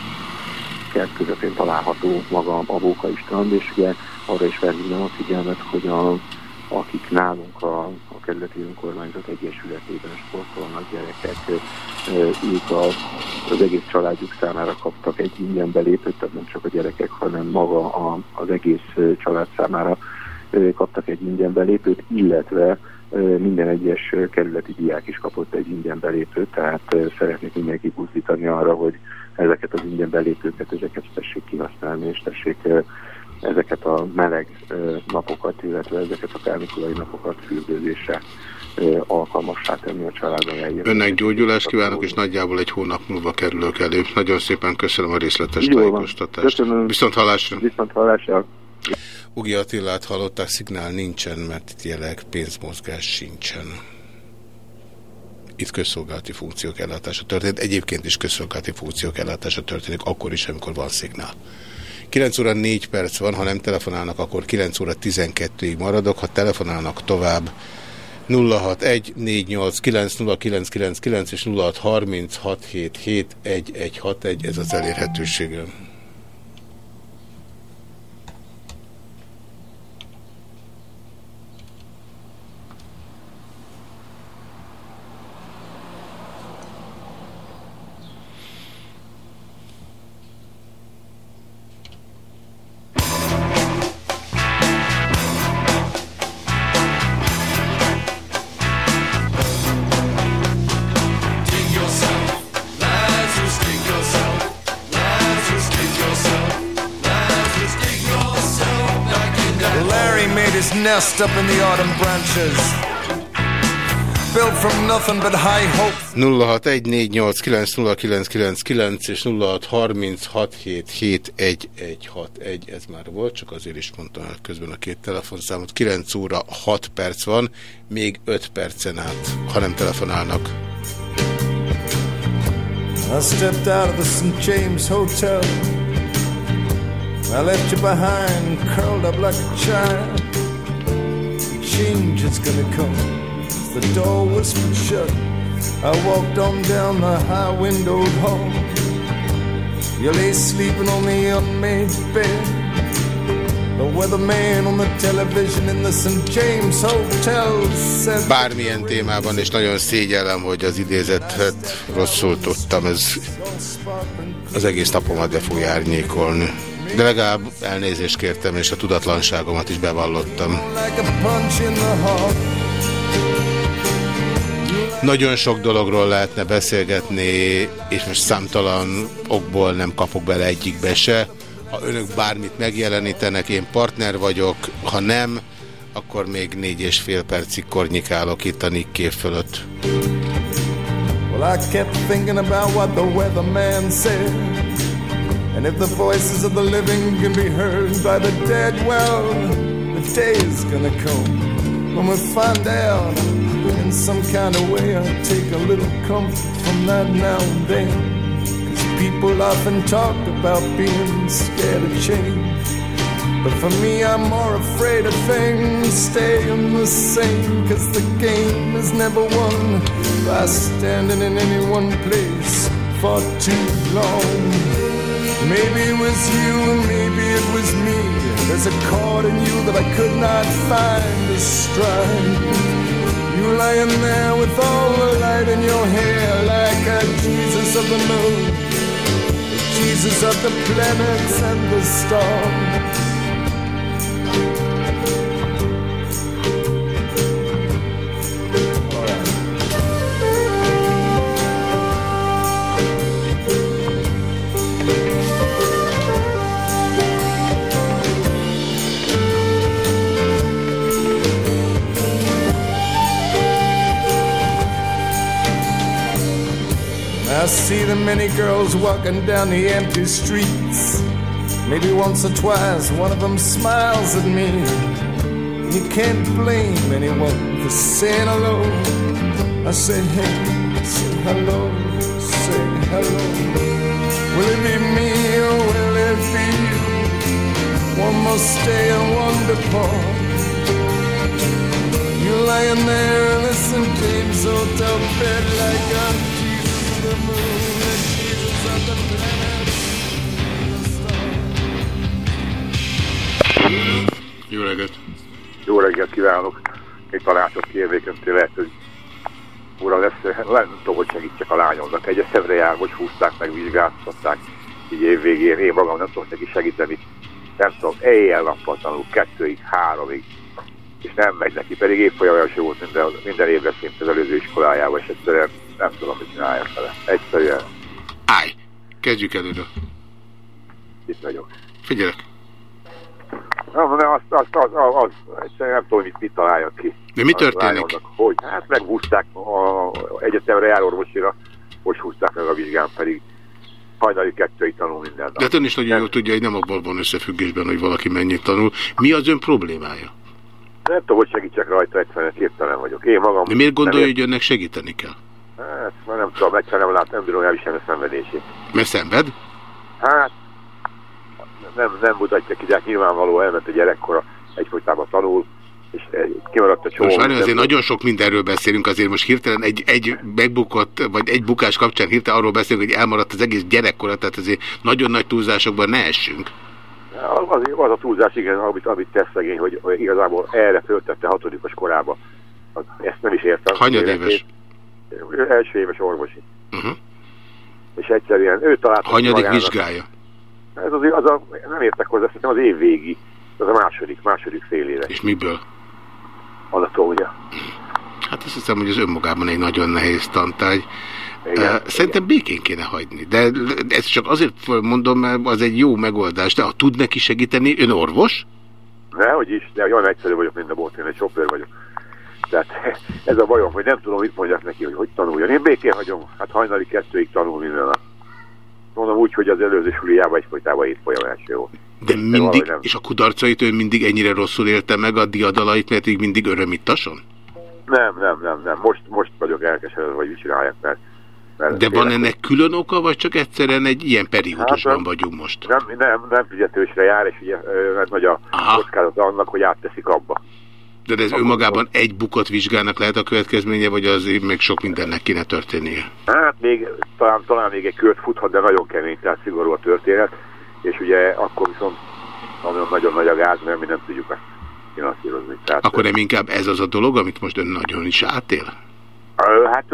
Speaker 10: kert közepén található maga a Bókai strand, és ugye arra is felhívnám a figyelmet, hogy a, akik nálunk a kerületi önkormányzat egyesületében sportolnak gyerekek, ők a, az egész családjuk számára kaptak egy ingyen belépőt, tehát nem csak a gyerekek, hanem maga a, az egész család számára kaptak egy ingyen belépőt, illetve minden egyes kerületi diák is kapott egy ingyen belépőt, tehát szeretnék mindenki buzdítani arra, hogy ezeket az ingyen belépőket, ezeket tessék kihasználni, és tessék ezeket a meleg napokat, illetve ezeket a kármikulai napokat fürdőzésre alkalmassá tenni a családon eljövő.
Speaker 3: Önnek gyógyulást kívánok, és nagyjából egy hónap múlva kerülök elő. Nagyon szépen köszönöm a részletes tájékoztatást.
Speaker 10: Köszönöm.
Speaker 3: Viszont hallásra.
Speaker 10: Viszont hallásra.
Speaker 3: Ugi Attilát hallották, szignál nincsen, mert itt jelenleg pénzmozgás sincsen. Itt közszolgálati funkciók ellátása történt. Egyébként is közszolgálati funkciók ellátása történik, akkor is, amikor van szignál. 9 óra 4 perc van, ha nem telefonálnak, akkor 9 óra 12-ig maradok, ha telefonálnak tovább, 061 489 és 0636771161, ez az elérhetőségem.
Speaker 2: Nothing but high hope.
Speaker 3: 0614890999 és 0636771161, ez már volt, csak azért is mondtam el közben a két telefonszámot. 9 óra 6 perc van, még 5 percen át, ha nem telefonálnak. I stepped out of the St. James Hotel I left you behind, curled up like a child change is gonna come. The door was shut. I walked on down the high windowed hall. You lay sleeping on the unmade bed. The weatherman on the television in the St. James Hotel said... Bármilyen témában, és nagyon szégyellem, hogy az idézetet rosszul tudtam, ez az egész napomat be fogja árnyékolni. De legalább elnézést kértem, és a tudatlanságomat is bevallottam. Nagyon sok dologról lehetne beszélgetni, és most számtalan okból nem kapok bele egyikbe se. Ha önök bármit megjelenítenek, én partner vagyok, ha nem, akkor még négy és fél percig kornyikálok itt a Nikkép fölött.
Speaker 2: Well, I kept thinking about what the weatherman said. And if the voices of the living can be heard by the dead, well, the day is gonna come when we find out in some kind of way. I'll take a little comfort from that now and then. Cause people often talk about being scared of change. But for me, I'm more afraid of things staying the same. Cause the game is never won by standing in any one place for too long. Maybe it was you, maybe it was me. There's a chord in you that I could not find to strike. You lying there with all the light in your hair, like a Jesus of the moon, the Jesus of the planets and the stars. I see the many girls walking down the empty streets. Maybe once or twice one of them smiles at me. You can't blame anyone for saying hello. I say hey, say hello, say hello. Will it be me or will it be you? One must stay and one depart. You lying there, listen, James, hotel bed like a
Speaker 3: Jó reggelt!
Speaker 11: Jó reggelt kívánok! Egy tanácsot kérnék lehet, hogy ura lesz, nem tudom, hogy segítsek a lányomnak. Egy eszemre jár, hogy húzták meg, vizsgáltatták így évvégén. Én magam nem tudok neki segíteni. Nem tudom, éjjel-nappal tanul, kettőig, háromig, és nem megy neki, pedig évfolyamás volt minden, minden évre szint az előző iskolájában, és egyszerűen nem tudom, mit csinálja vele. Egyszerűen.
Speaker 3: Állj! Kezdjük előre.
Speaker 11: Itt vagyok.
Speaker 3: Figyelek.
Speaker 11: Nem, nem, azt, azt, az, az, az, egyszerűen nem tudom, mit, mit találjak ki.
Speaker 3: De mi történik?
Speaker 11: lányomnak. Hogy? Hát meghúzták a egyetemre járorvosira, most húzták meg a vizsgán, pedig hajnali kettőig tanul minden nap.
Speaker 3: De hát ön is nagyon jól tudja, hogy nem abban van összefüggésben, hogy valaki mennyit tanul. Mi az ön problémája?
Speaker 11: Nem tudom, hogy segítsek rajta, egyszerűen képtelen vagyok. Én magam...
Speaker 3: De miért gondolja,
Speaker 11: nem,
Speaker 3: hogy önnek segíteni kell?
Speaker 11: Hát, már nem tudom, egyszerűen nem lát, nem bírom elviselni a szenvedését.
Speaker 3: Mert szenved?
Speaker 11: Hát, nem, nem mutatja ki, de hát nyilvánvaló elment a gyerekkora, egyfolytában tanul, és kimaradt a csomó.
Speaker 3: Most
Speaker 11: minden-
Speaker 3: azért nagyon sok mindenről beszélünk, azért most hirtelen egy, egy megbukott, vagy egy bukás kapcsán hirtelen arról beszélünk, hogy elmaradt az egész gyerekkora, tehát azért nagyon nagy túlzásokban ne essünk.
Speaker 11: Az, az a túlzás, igen, amit, amit tesz szegény, hogy, hogy igazából erre föltette hatodikos korába. Ezt nem is értem.
Speaker 3: Hanyad éves?
Speaker 11: Első éves orvosi.
Speaker 3: Uh-huh.
Speaker 11: És egyszerűen ő talált ki
Speaker 3: Hanyadik
Speaker 11: magának-
Speaker 3: vizsgája?
Speaker 11: Ez az, az a, nem értek hozzá, szerintem az év végi. Az a második, második fél éve.
Speaker 3: És miből?
Speaker 11: Anatómia.
Speaker 3: Hát azt hiszem, hogy az önmagában egy nagyon nehéz tantárgy.
Speaker 11: Igen,
Speaker 3: Eh, Szerintem békén kéne hagyni. De ezt csak azért mondom, mert az egy jó megoldás. De ha tud neki segíteni, ön orvos?
Speaker 11: Nehogy is, de olyan egyszerű vagyok, mint a bot, én egy sofőr vagyok. Tehát ez a bajom, hogy nem tudom, mit mondjak neki, hogy hogy tanuljon. Én békén hagyom, hát hajnali kettőig tanul minden nap. Mondom úgy, hogy az előző suliában egyfolytában itt folyam első volt.
Speaker 3: De mindig,
Speaker 11: nem.
Speaker 3: és a kudarcait ön mindig ennyire rosszul élte meg a diadalait, így mindig örömittason?
Speaker 11: Nem, nem, nem, nem. Most, most vagyok elkeseredve, hogy mit csinálják, mert...
Speaker 3: De van ennek külön oka, vagy csak egyszerűen egy ilyen periódusban
Speaker 11: Hát,
Speaker 3: vagyunk most?
Speaker 11: Nem, nem, nem fizetősre jár, és ugye mert nagy a kockázat annak, hogy átteszik abba.
Speaker 3: De ez önmagában egy bukott vizsgának lehet a következménye, vagy azért még sok mindennek kéne történnie?
Speaker 11: Hát még, talán, talán még egy kört futhat, de nagyon kemény, tehát szigorú a történet, és ugye akkor viszont nagyon, nagy a gáz, mert mi nem tudjuk ezt finanszírozni. Tehát,
Speaker 3: Akkor nem inkább ez az a dolog, amit most ön nagyon is átél?
Speaker 11: hát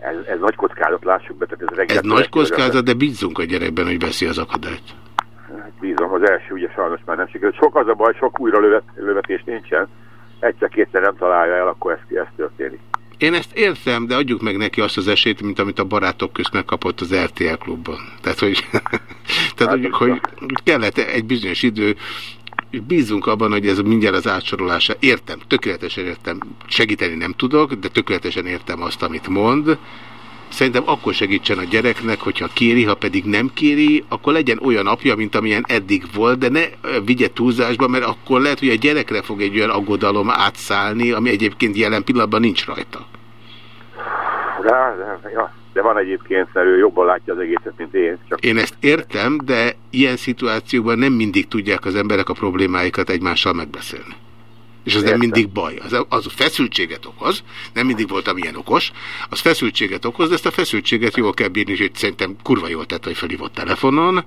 Speaker 11: ez, ez nagy kockázat, lássuk be, tehát ez reggel...
Speaker 3: Ez nagy kockázat, de bízzunk a gyerekben, hogy veszi az akadályt.
Speaker 11: Hát Bízom, az első ugye sajnos már nem sikerült. Sok az a baj, sok újra lövet, lövetés nincsen. Egyszer-kétszer nem találja el, akkor ez, ez történik.
Speaker 3: Én ezt értem, de adjuk meg neki azt az esélyt, mint amit a barátok közt megkapott az RTL klubban. Tehát, hogy, tehát, hogy, hogy kellett egy bizonyos idő, és bízunk abban, hogy ez mindjárt az átsorolása. Értem, tökéletesen értem, segíteni nem tudok, de tökéletesen értem azt, amit mond. Szerintem akkor segítsen a gyereknek, hogyha kéri, ha pedig nem kéri, akkor legyen olyan apja, mint amilyen eddig volt, de ne vigye túlzásba, mert akkor lehet, hogy a gyerekre fog egy olyan aggodalom átszállni, ami egyébként jelen pillanatban nincs rajta.
Speaker 11: De, de, ja, de van egyébként, mert ő jobban látja az egészet, mint én. Csak...
Speaker 3: Én ezt értem, de ilyen szituációban nem mindig tudják az emberek a problémáikat egymással megbeszélni. És az Értem. nem mindig baj. Az, az feszültséget okoz, nem mindig voltam ilyen okos, az feszültséget okoz, de ezt a feszültséget jól kell bírni, hogy szerintem kurva jól tett, hogy felhívott telefonon,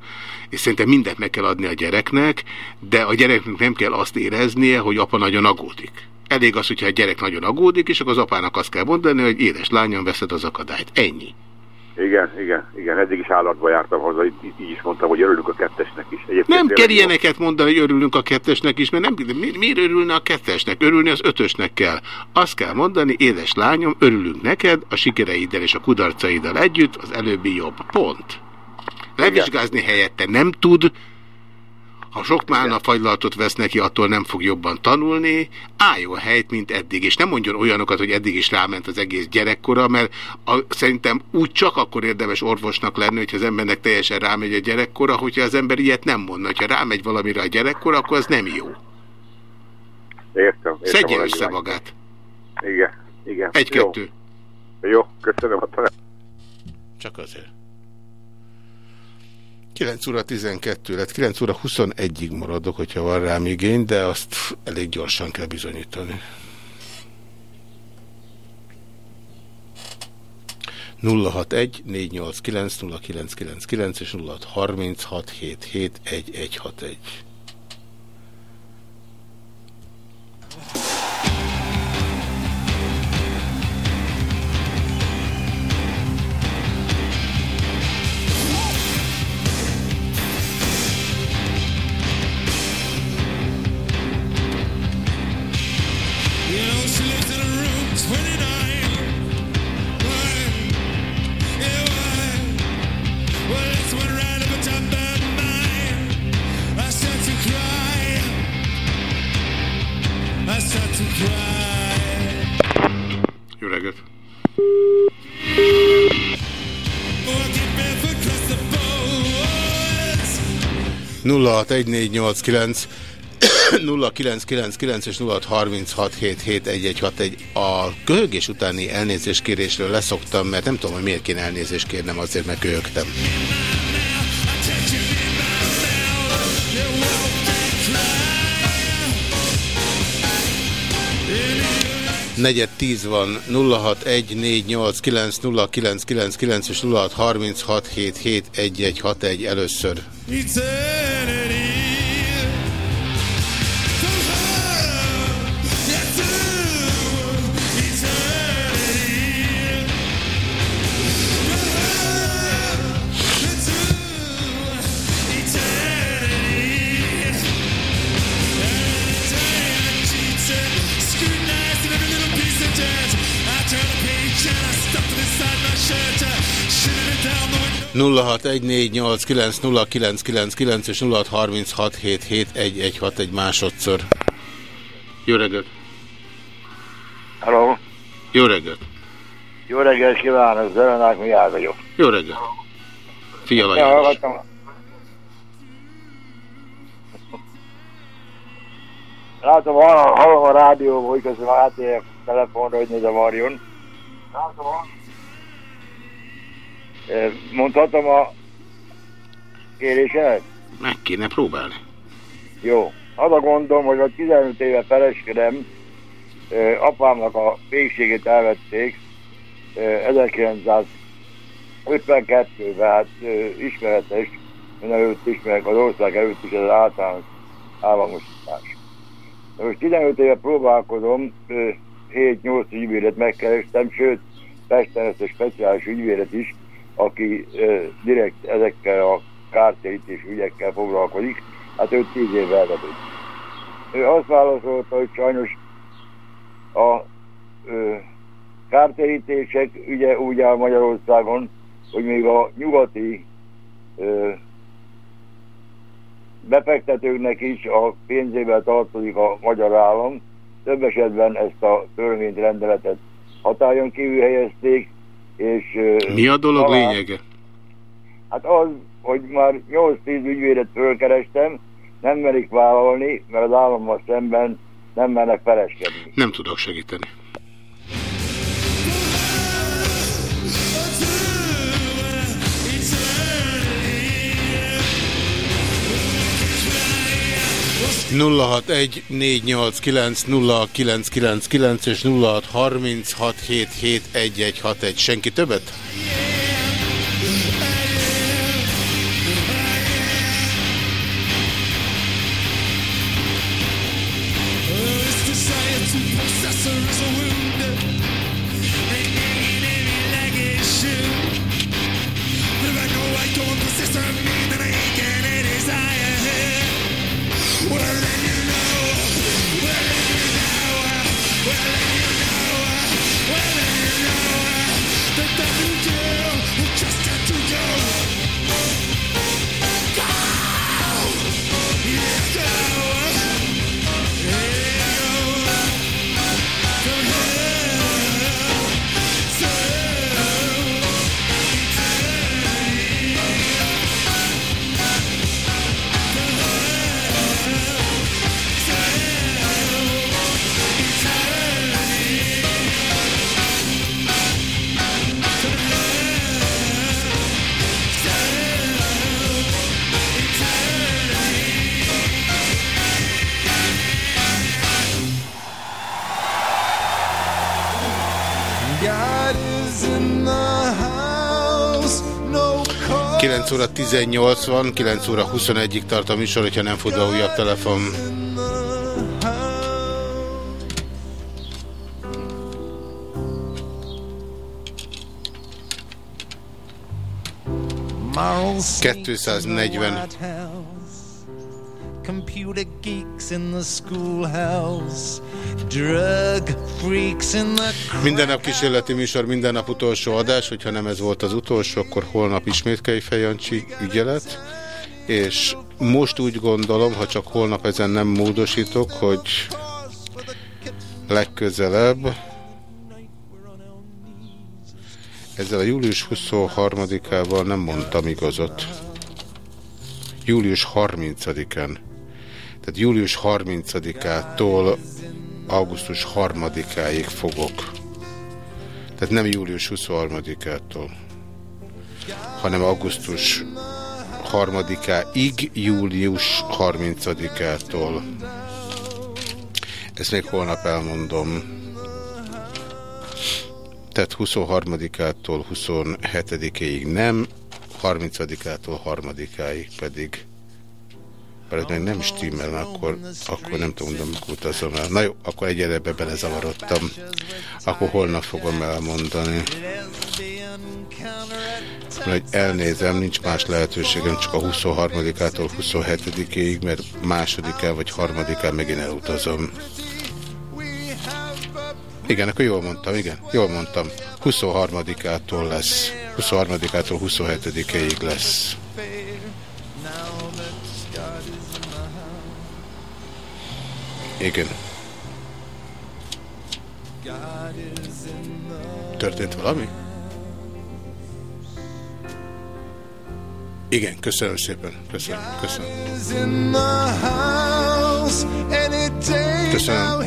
Speaker 3: és szerintem mindent meg kell adni a gyereknek, de a gyereknek nem kell azt éreznie, hogy apa nagyon aggódik. Elég az, hogyha a gyerek nagyon aggódik, és akkor az apának azt kell mondani, hogy édes lányom, veszed az akadályt. Ennyi.
Speaker 11: Igen, igen, igen, eddig is állatba jártam haza, így, így is mondtam, hogy örülünk a kettesnek is. Egyébként
Speaker 3: nem kell ilyeneket mondani, hogy örülünk a kettesnek is, mert nem, mi, miért örülne a kettesnek? Örülni az ötösnek kell. Azt kell mondani, édes lányom, örülünk neked, a sikereiddel és a kudarcaiddal együtt, az előbbi jobb. Pont. Levizsgázni helyette nem tud, ha sok málna fagylaltot vesz neki, attól nem fog jobban tanulni, álljon helyt, mint eddig. És nem mondjon olyanokat, hogy eddig is ráment az egész gyerekkora, mert a, szerintem úgy csak akkor érdemes orvosnak lenni, hogyha az embernek teljesen rámegy a gyerekkora, hogyha az ember ilyet nem mondna. Ha rámegy valamire a gyerekkora, akkor az nem jó.
Speaker 11: Értem. értem
Speaker 3: Szedje össze magát.
Speaker 11: Igen, igen.
Speaker 3: Egy-kettő.
Speaker 11: Jó. jó, köszönöm a talán.
Speaker 3: Csak azért. 9 óra 12 lett, 9 óra 21-ig maradok, hogyha van rám igény, de azt elég gyorsan kell bizonyítani. 061 489 0999 és 0636 77 1161. 061489 0999 és 0636771161. A köhögés utáni elnézéskérésről leszoktam, mert nem tudom, hogy miért kéne elnézést kérnem, azért mert köhögtem. negyed tíz van 0614890999 és 0636771161 először. 0614890999 és 0636771161 másodszor. Jó reggelt!
Speaker 12: Hello.
Speaker 3: Jó reggelt!
Speaker 12: Jó reggelt kívánok, Zelenák Mihály vagyok.
Speaker 3: Jó reggelt! Fiala
Speaker 12: János. Hallgattam. Látom, hallom a rádióból, hogy közben átérek telefonra, hogy nézem Arjon. Látom, Mondhatom a kérésemet?
Speaker 3: Meg kéne próbálni.
Speaker 12: Jó. Az a gondom, hogy a 15 éve feleskedem, apámnak a végségét elvették 1952-ben, hát ismeretes, minden előtt ismerek, az ország előtt is az általános államosítás. Most 15 éve próbálkozom, 7-8 ügyvédet megkerestem, sőt, Pesten ezt a speciális ügyvédet is, aki uh, direkt ezekkel a kártérítés ügyekkel foglalkozik, hát ő tíz évvel ezelőtt. Ő azt válaszolta, hogy sajnos a ö, kártérítések ügye úgy áll Magyarországon, hogy még a nyugati ö, befektetőknek is a pénzével tartozik a magyar állam. Több esetben ezt a törvényt rendeletet hatályon kívül helyezték, és...
Speaker 3: Mi a dolog
Speaker 12: talán-
Speaker 3: lényege?
Speaker 12: Hát az, hogy már 8-10 ügyvédet fölkerestem, nem merik vállalni, mert az állammal szemben nem mernek pereskedni.
Speaker 3: Nem tudok segíteni. 061 és 0636771161. Senki többet? 9 óra 18 van, 9 óra 21-ig tart a műsor, hogyha nem fut be újabb telefon.
Speaker 13: moral
Speaker 3: 240.
Speaker 13: Computer geeks in the schoolhouse, drug freaks in the
Speaker 3: Minden nap kísérleti műsor, minden nap utolsó adás, hogyha nem ez volt az utolsó, akkor holnap ismét Kejfej Jancsi ügyelet, és most úgy gondolom, ha csak holnap ezen nem módosítok, hogy legközelebb ezzel a július 23-ával nem mondtam igazat. Július 30-án. Tehát július 30-ától augusztus 3-áig fogok. Tehát nem július 23-ától, hanem augusztus 3-áig, július 30-ától. Ezt még holnap elmondom. Tehát 23-ától 27-ig nem, 30-ától 3-áig pedig. Még nem stimmel, akkor, akkor nem tudom, de mikor utazom el. Na jó, akkor egyelőre belezavarodtam. Akkor holnap fogom elmondani. Hogy elnézem, nincs más lehetőségem, csak a 23-ától 27-ig, mert másodikán vagy harmadikán megint elutazom. Igen, akkor jól mondtam, igen, jól mondtam. 23-ától lesz. 23-ától 27-ig lesz. Igen. Történt valami? Igen, köszönöm szépen. Köszönöm, köszönöm.
Speaker 13: is in the house. Any day
Speaker 3: Köszönöm.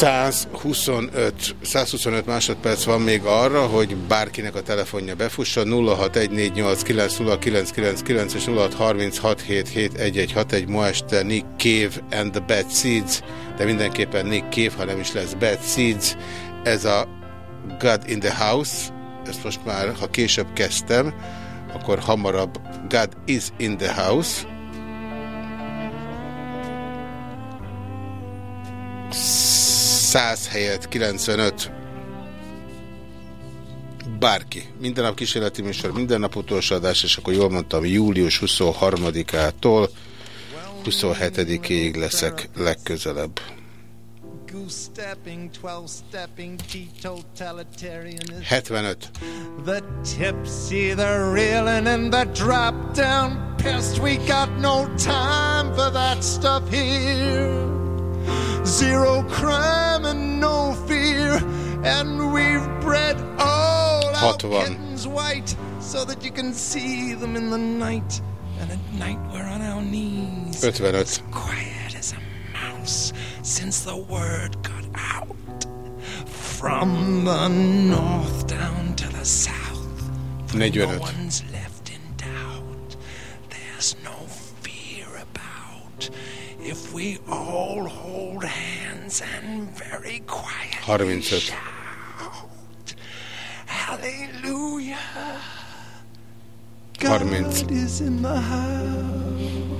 Speaker 3: 125, 125 másodperc van még arra, hogy bárkinek a telefonja befusson 0614890999 és 0636771161 ma este Nick Cave and the Bad Seeds, de mindenképpen Nick Cave, ha nem is lesz Bad Seeds. Ez a God in the House, ezt most már, ha később kezdtem, akkor hamarabb God is in the House. 100 helyett 95 bárki. Minden nap kísérleti műsor, minden nap utolsó adás, és akkor jól mondtam, július 23-ától 27-ig leszek legközelebb.
Speaker 13: Goose-stepping, 12-stepping, teetotalitarian.
Speaker 3: 75.
Speaker 13: The tipsy, the reeling, and the drop-down pest. We got no time for that stuff here. Zero crime and no fear, and we've bred all our
Speaker 3: 60.
Speaker 13: kittens white so that you can see them in the night. And at night we're on our knees.
Speaker 3: 55.
Speaker 13: quiet as a mouse since the word got out. From the north down to the south, no
Speaker 3: 45.
Speaker 13: one's left in doubt. There's no fear about if we all hold hands and very quiet.
Speaker 3: 35.
Speaker 13: Hallelujah.
Speaker 3: 30.
Speaker 13: God is in the house.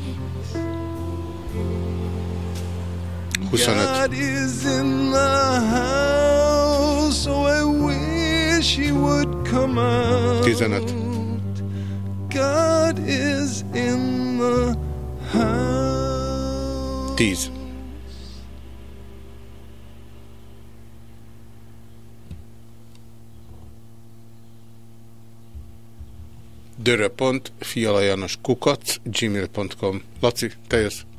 Speaker 13: God is in the house, so I wish he would come out.
Speaker 3: 15.
Speaker 13: God is in the house.
Speaker 3: 10. Dörö.fialajanos kukac gmail.com Laci, te jössz.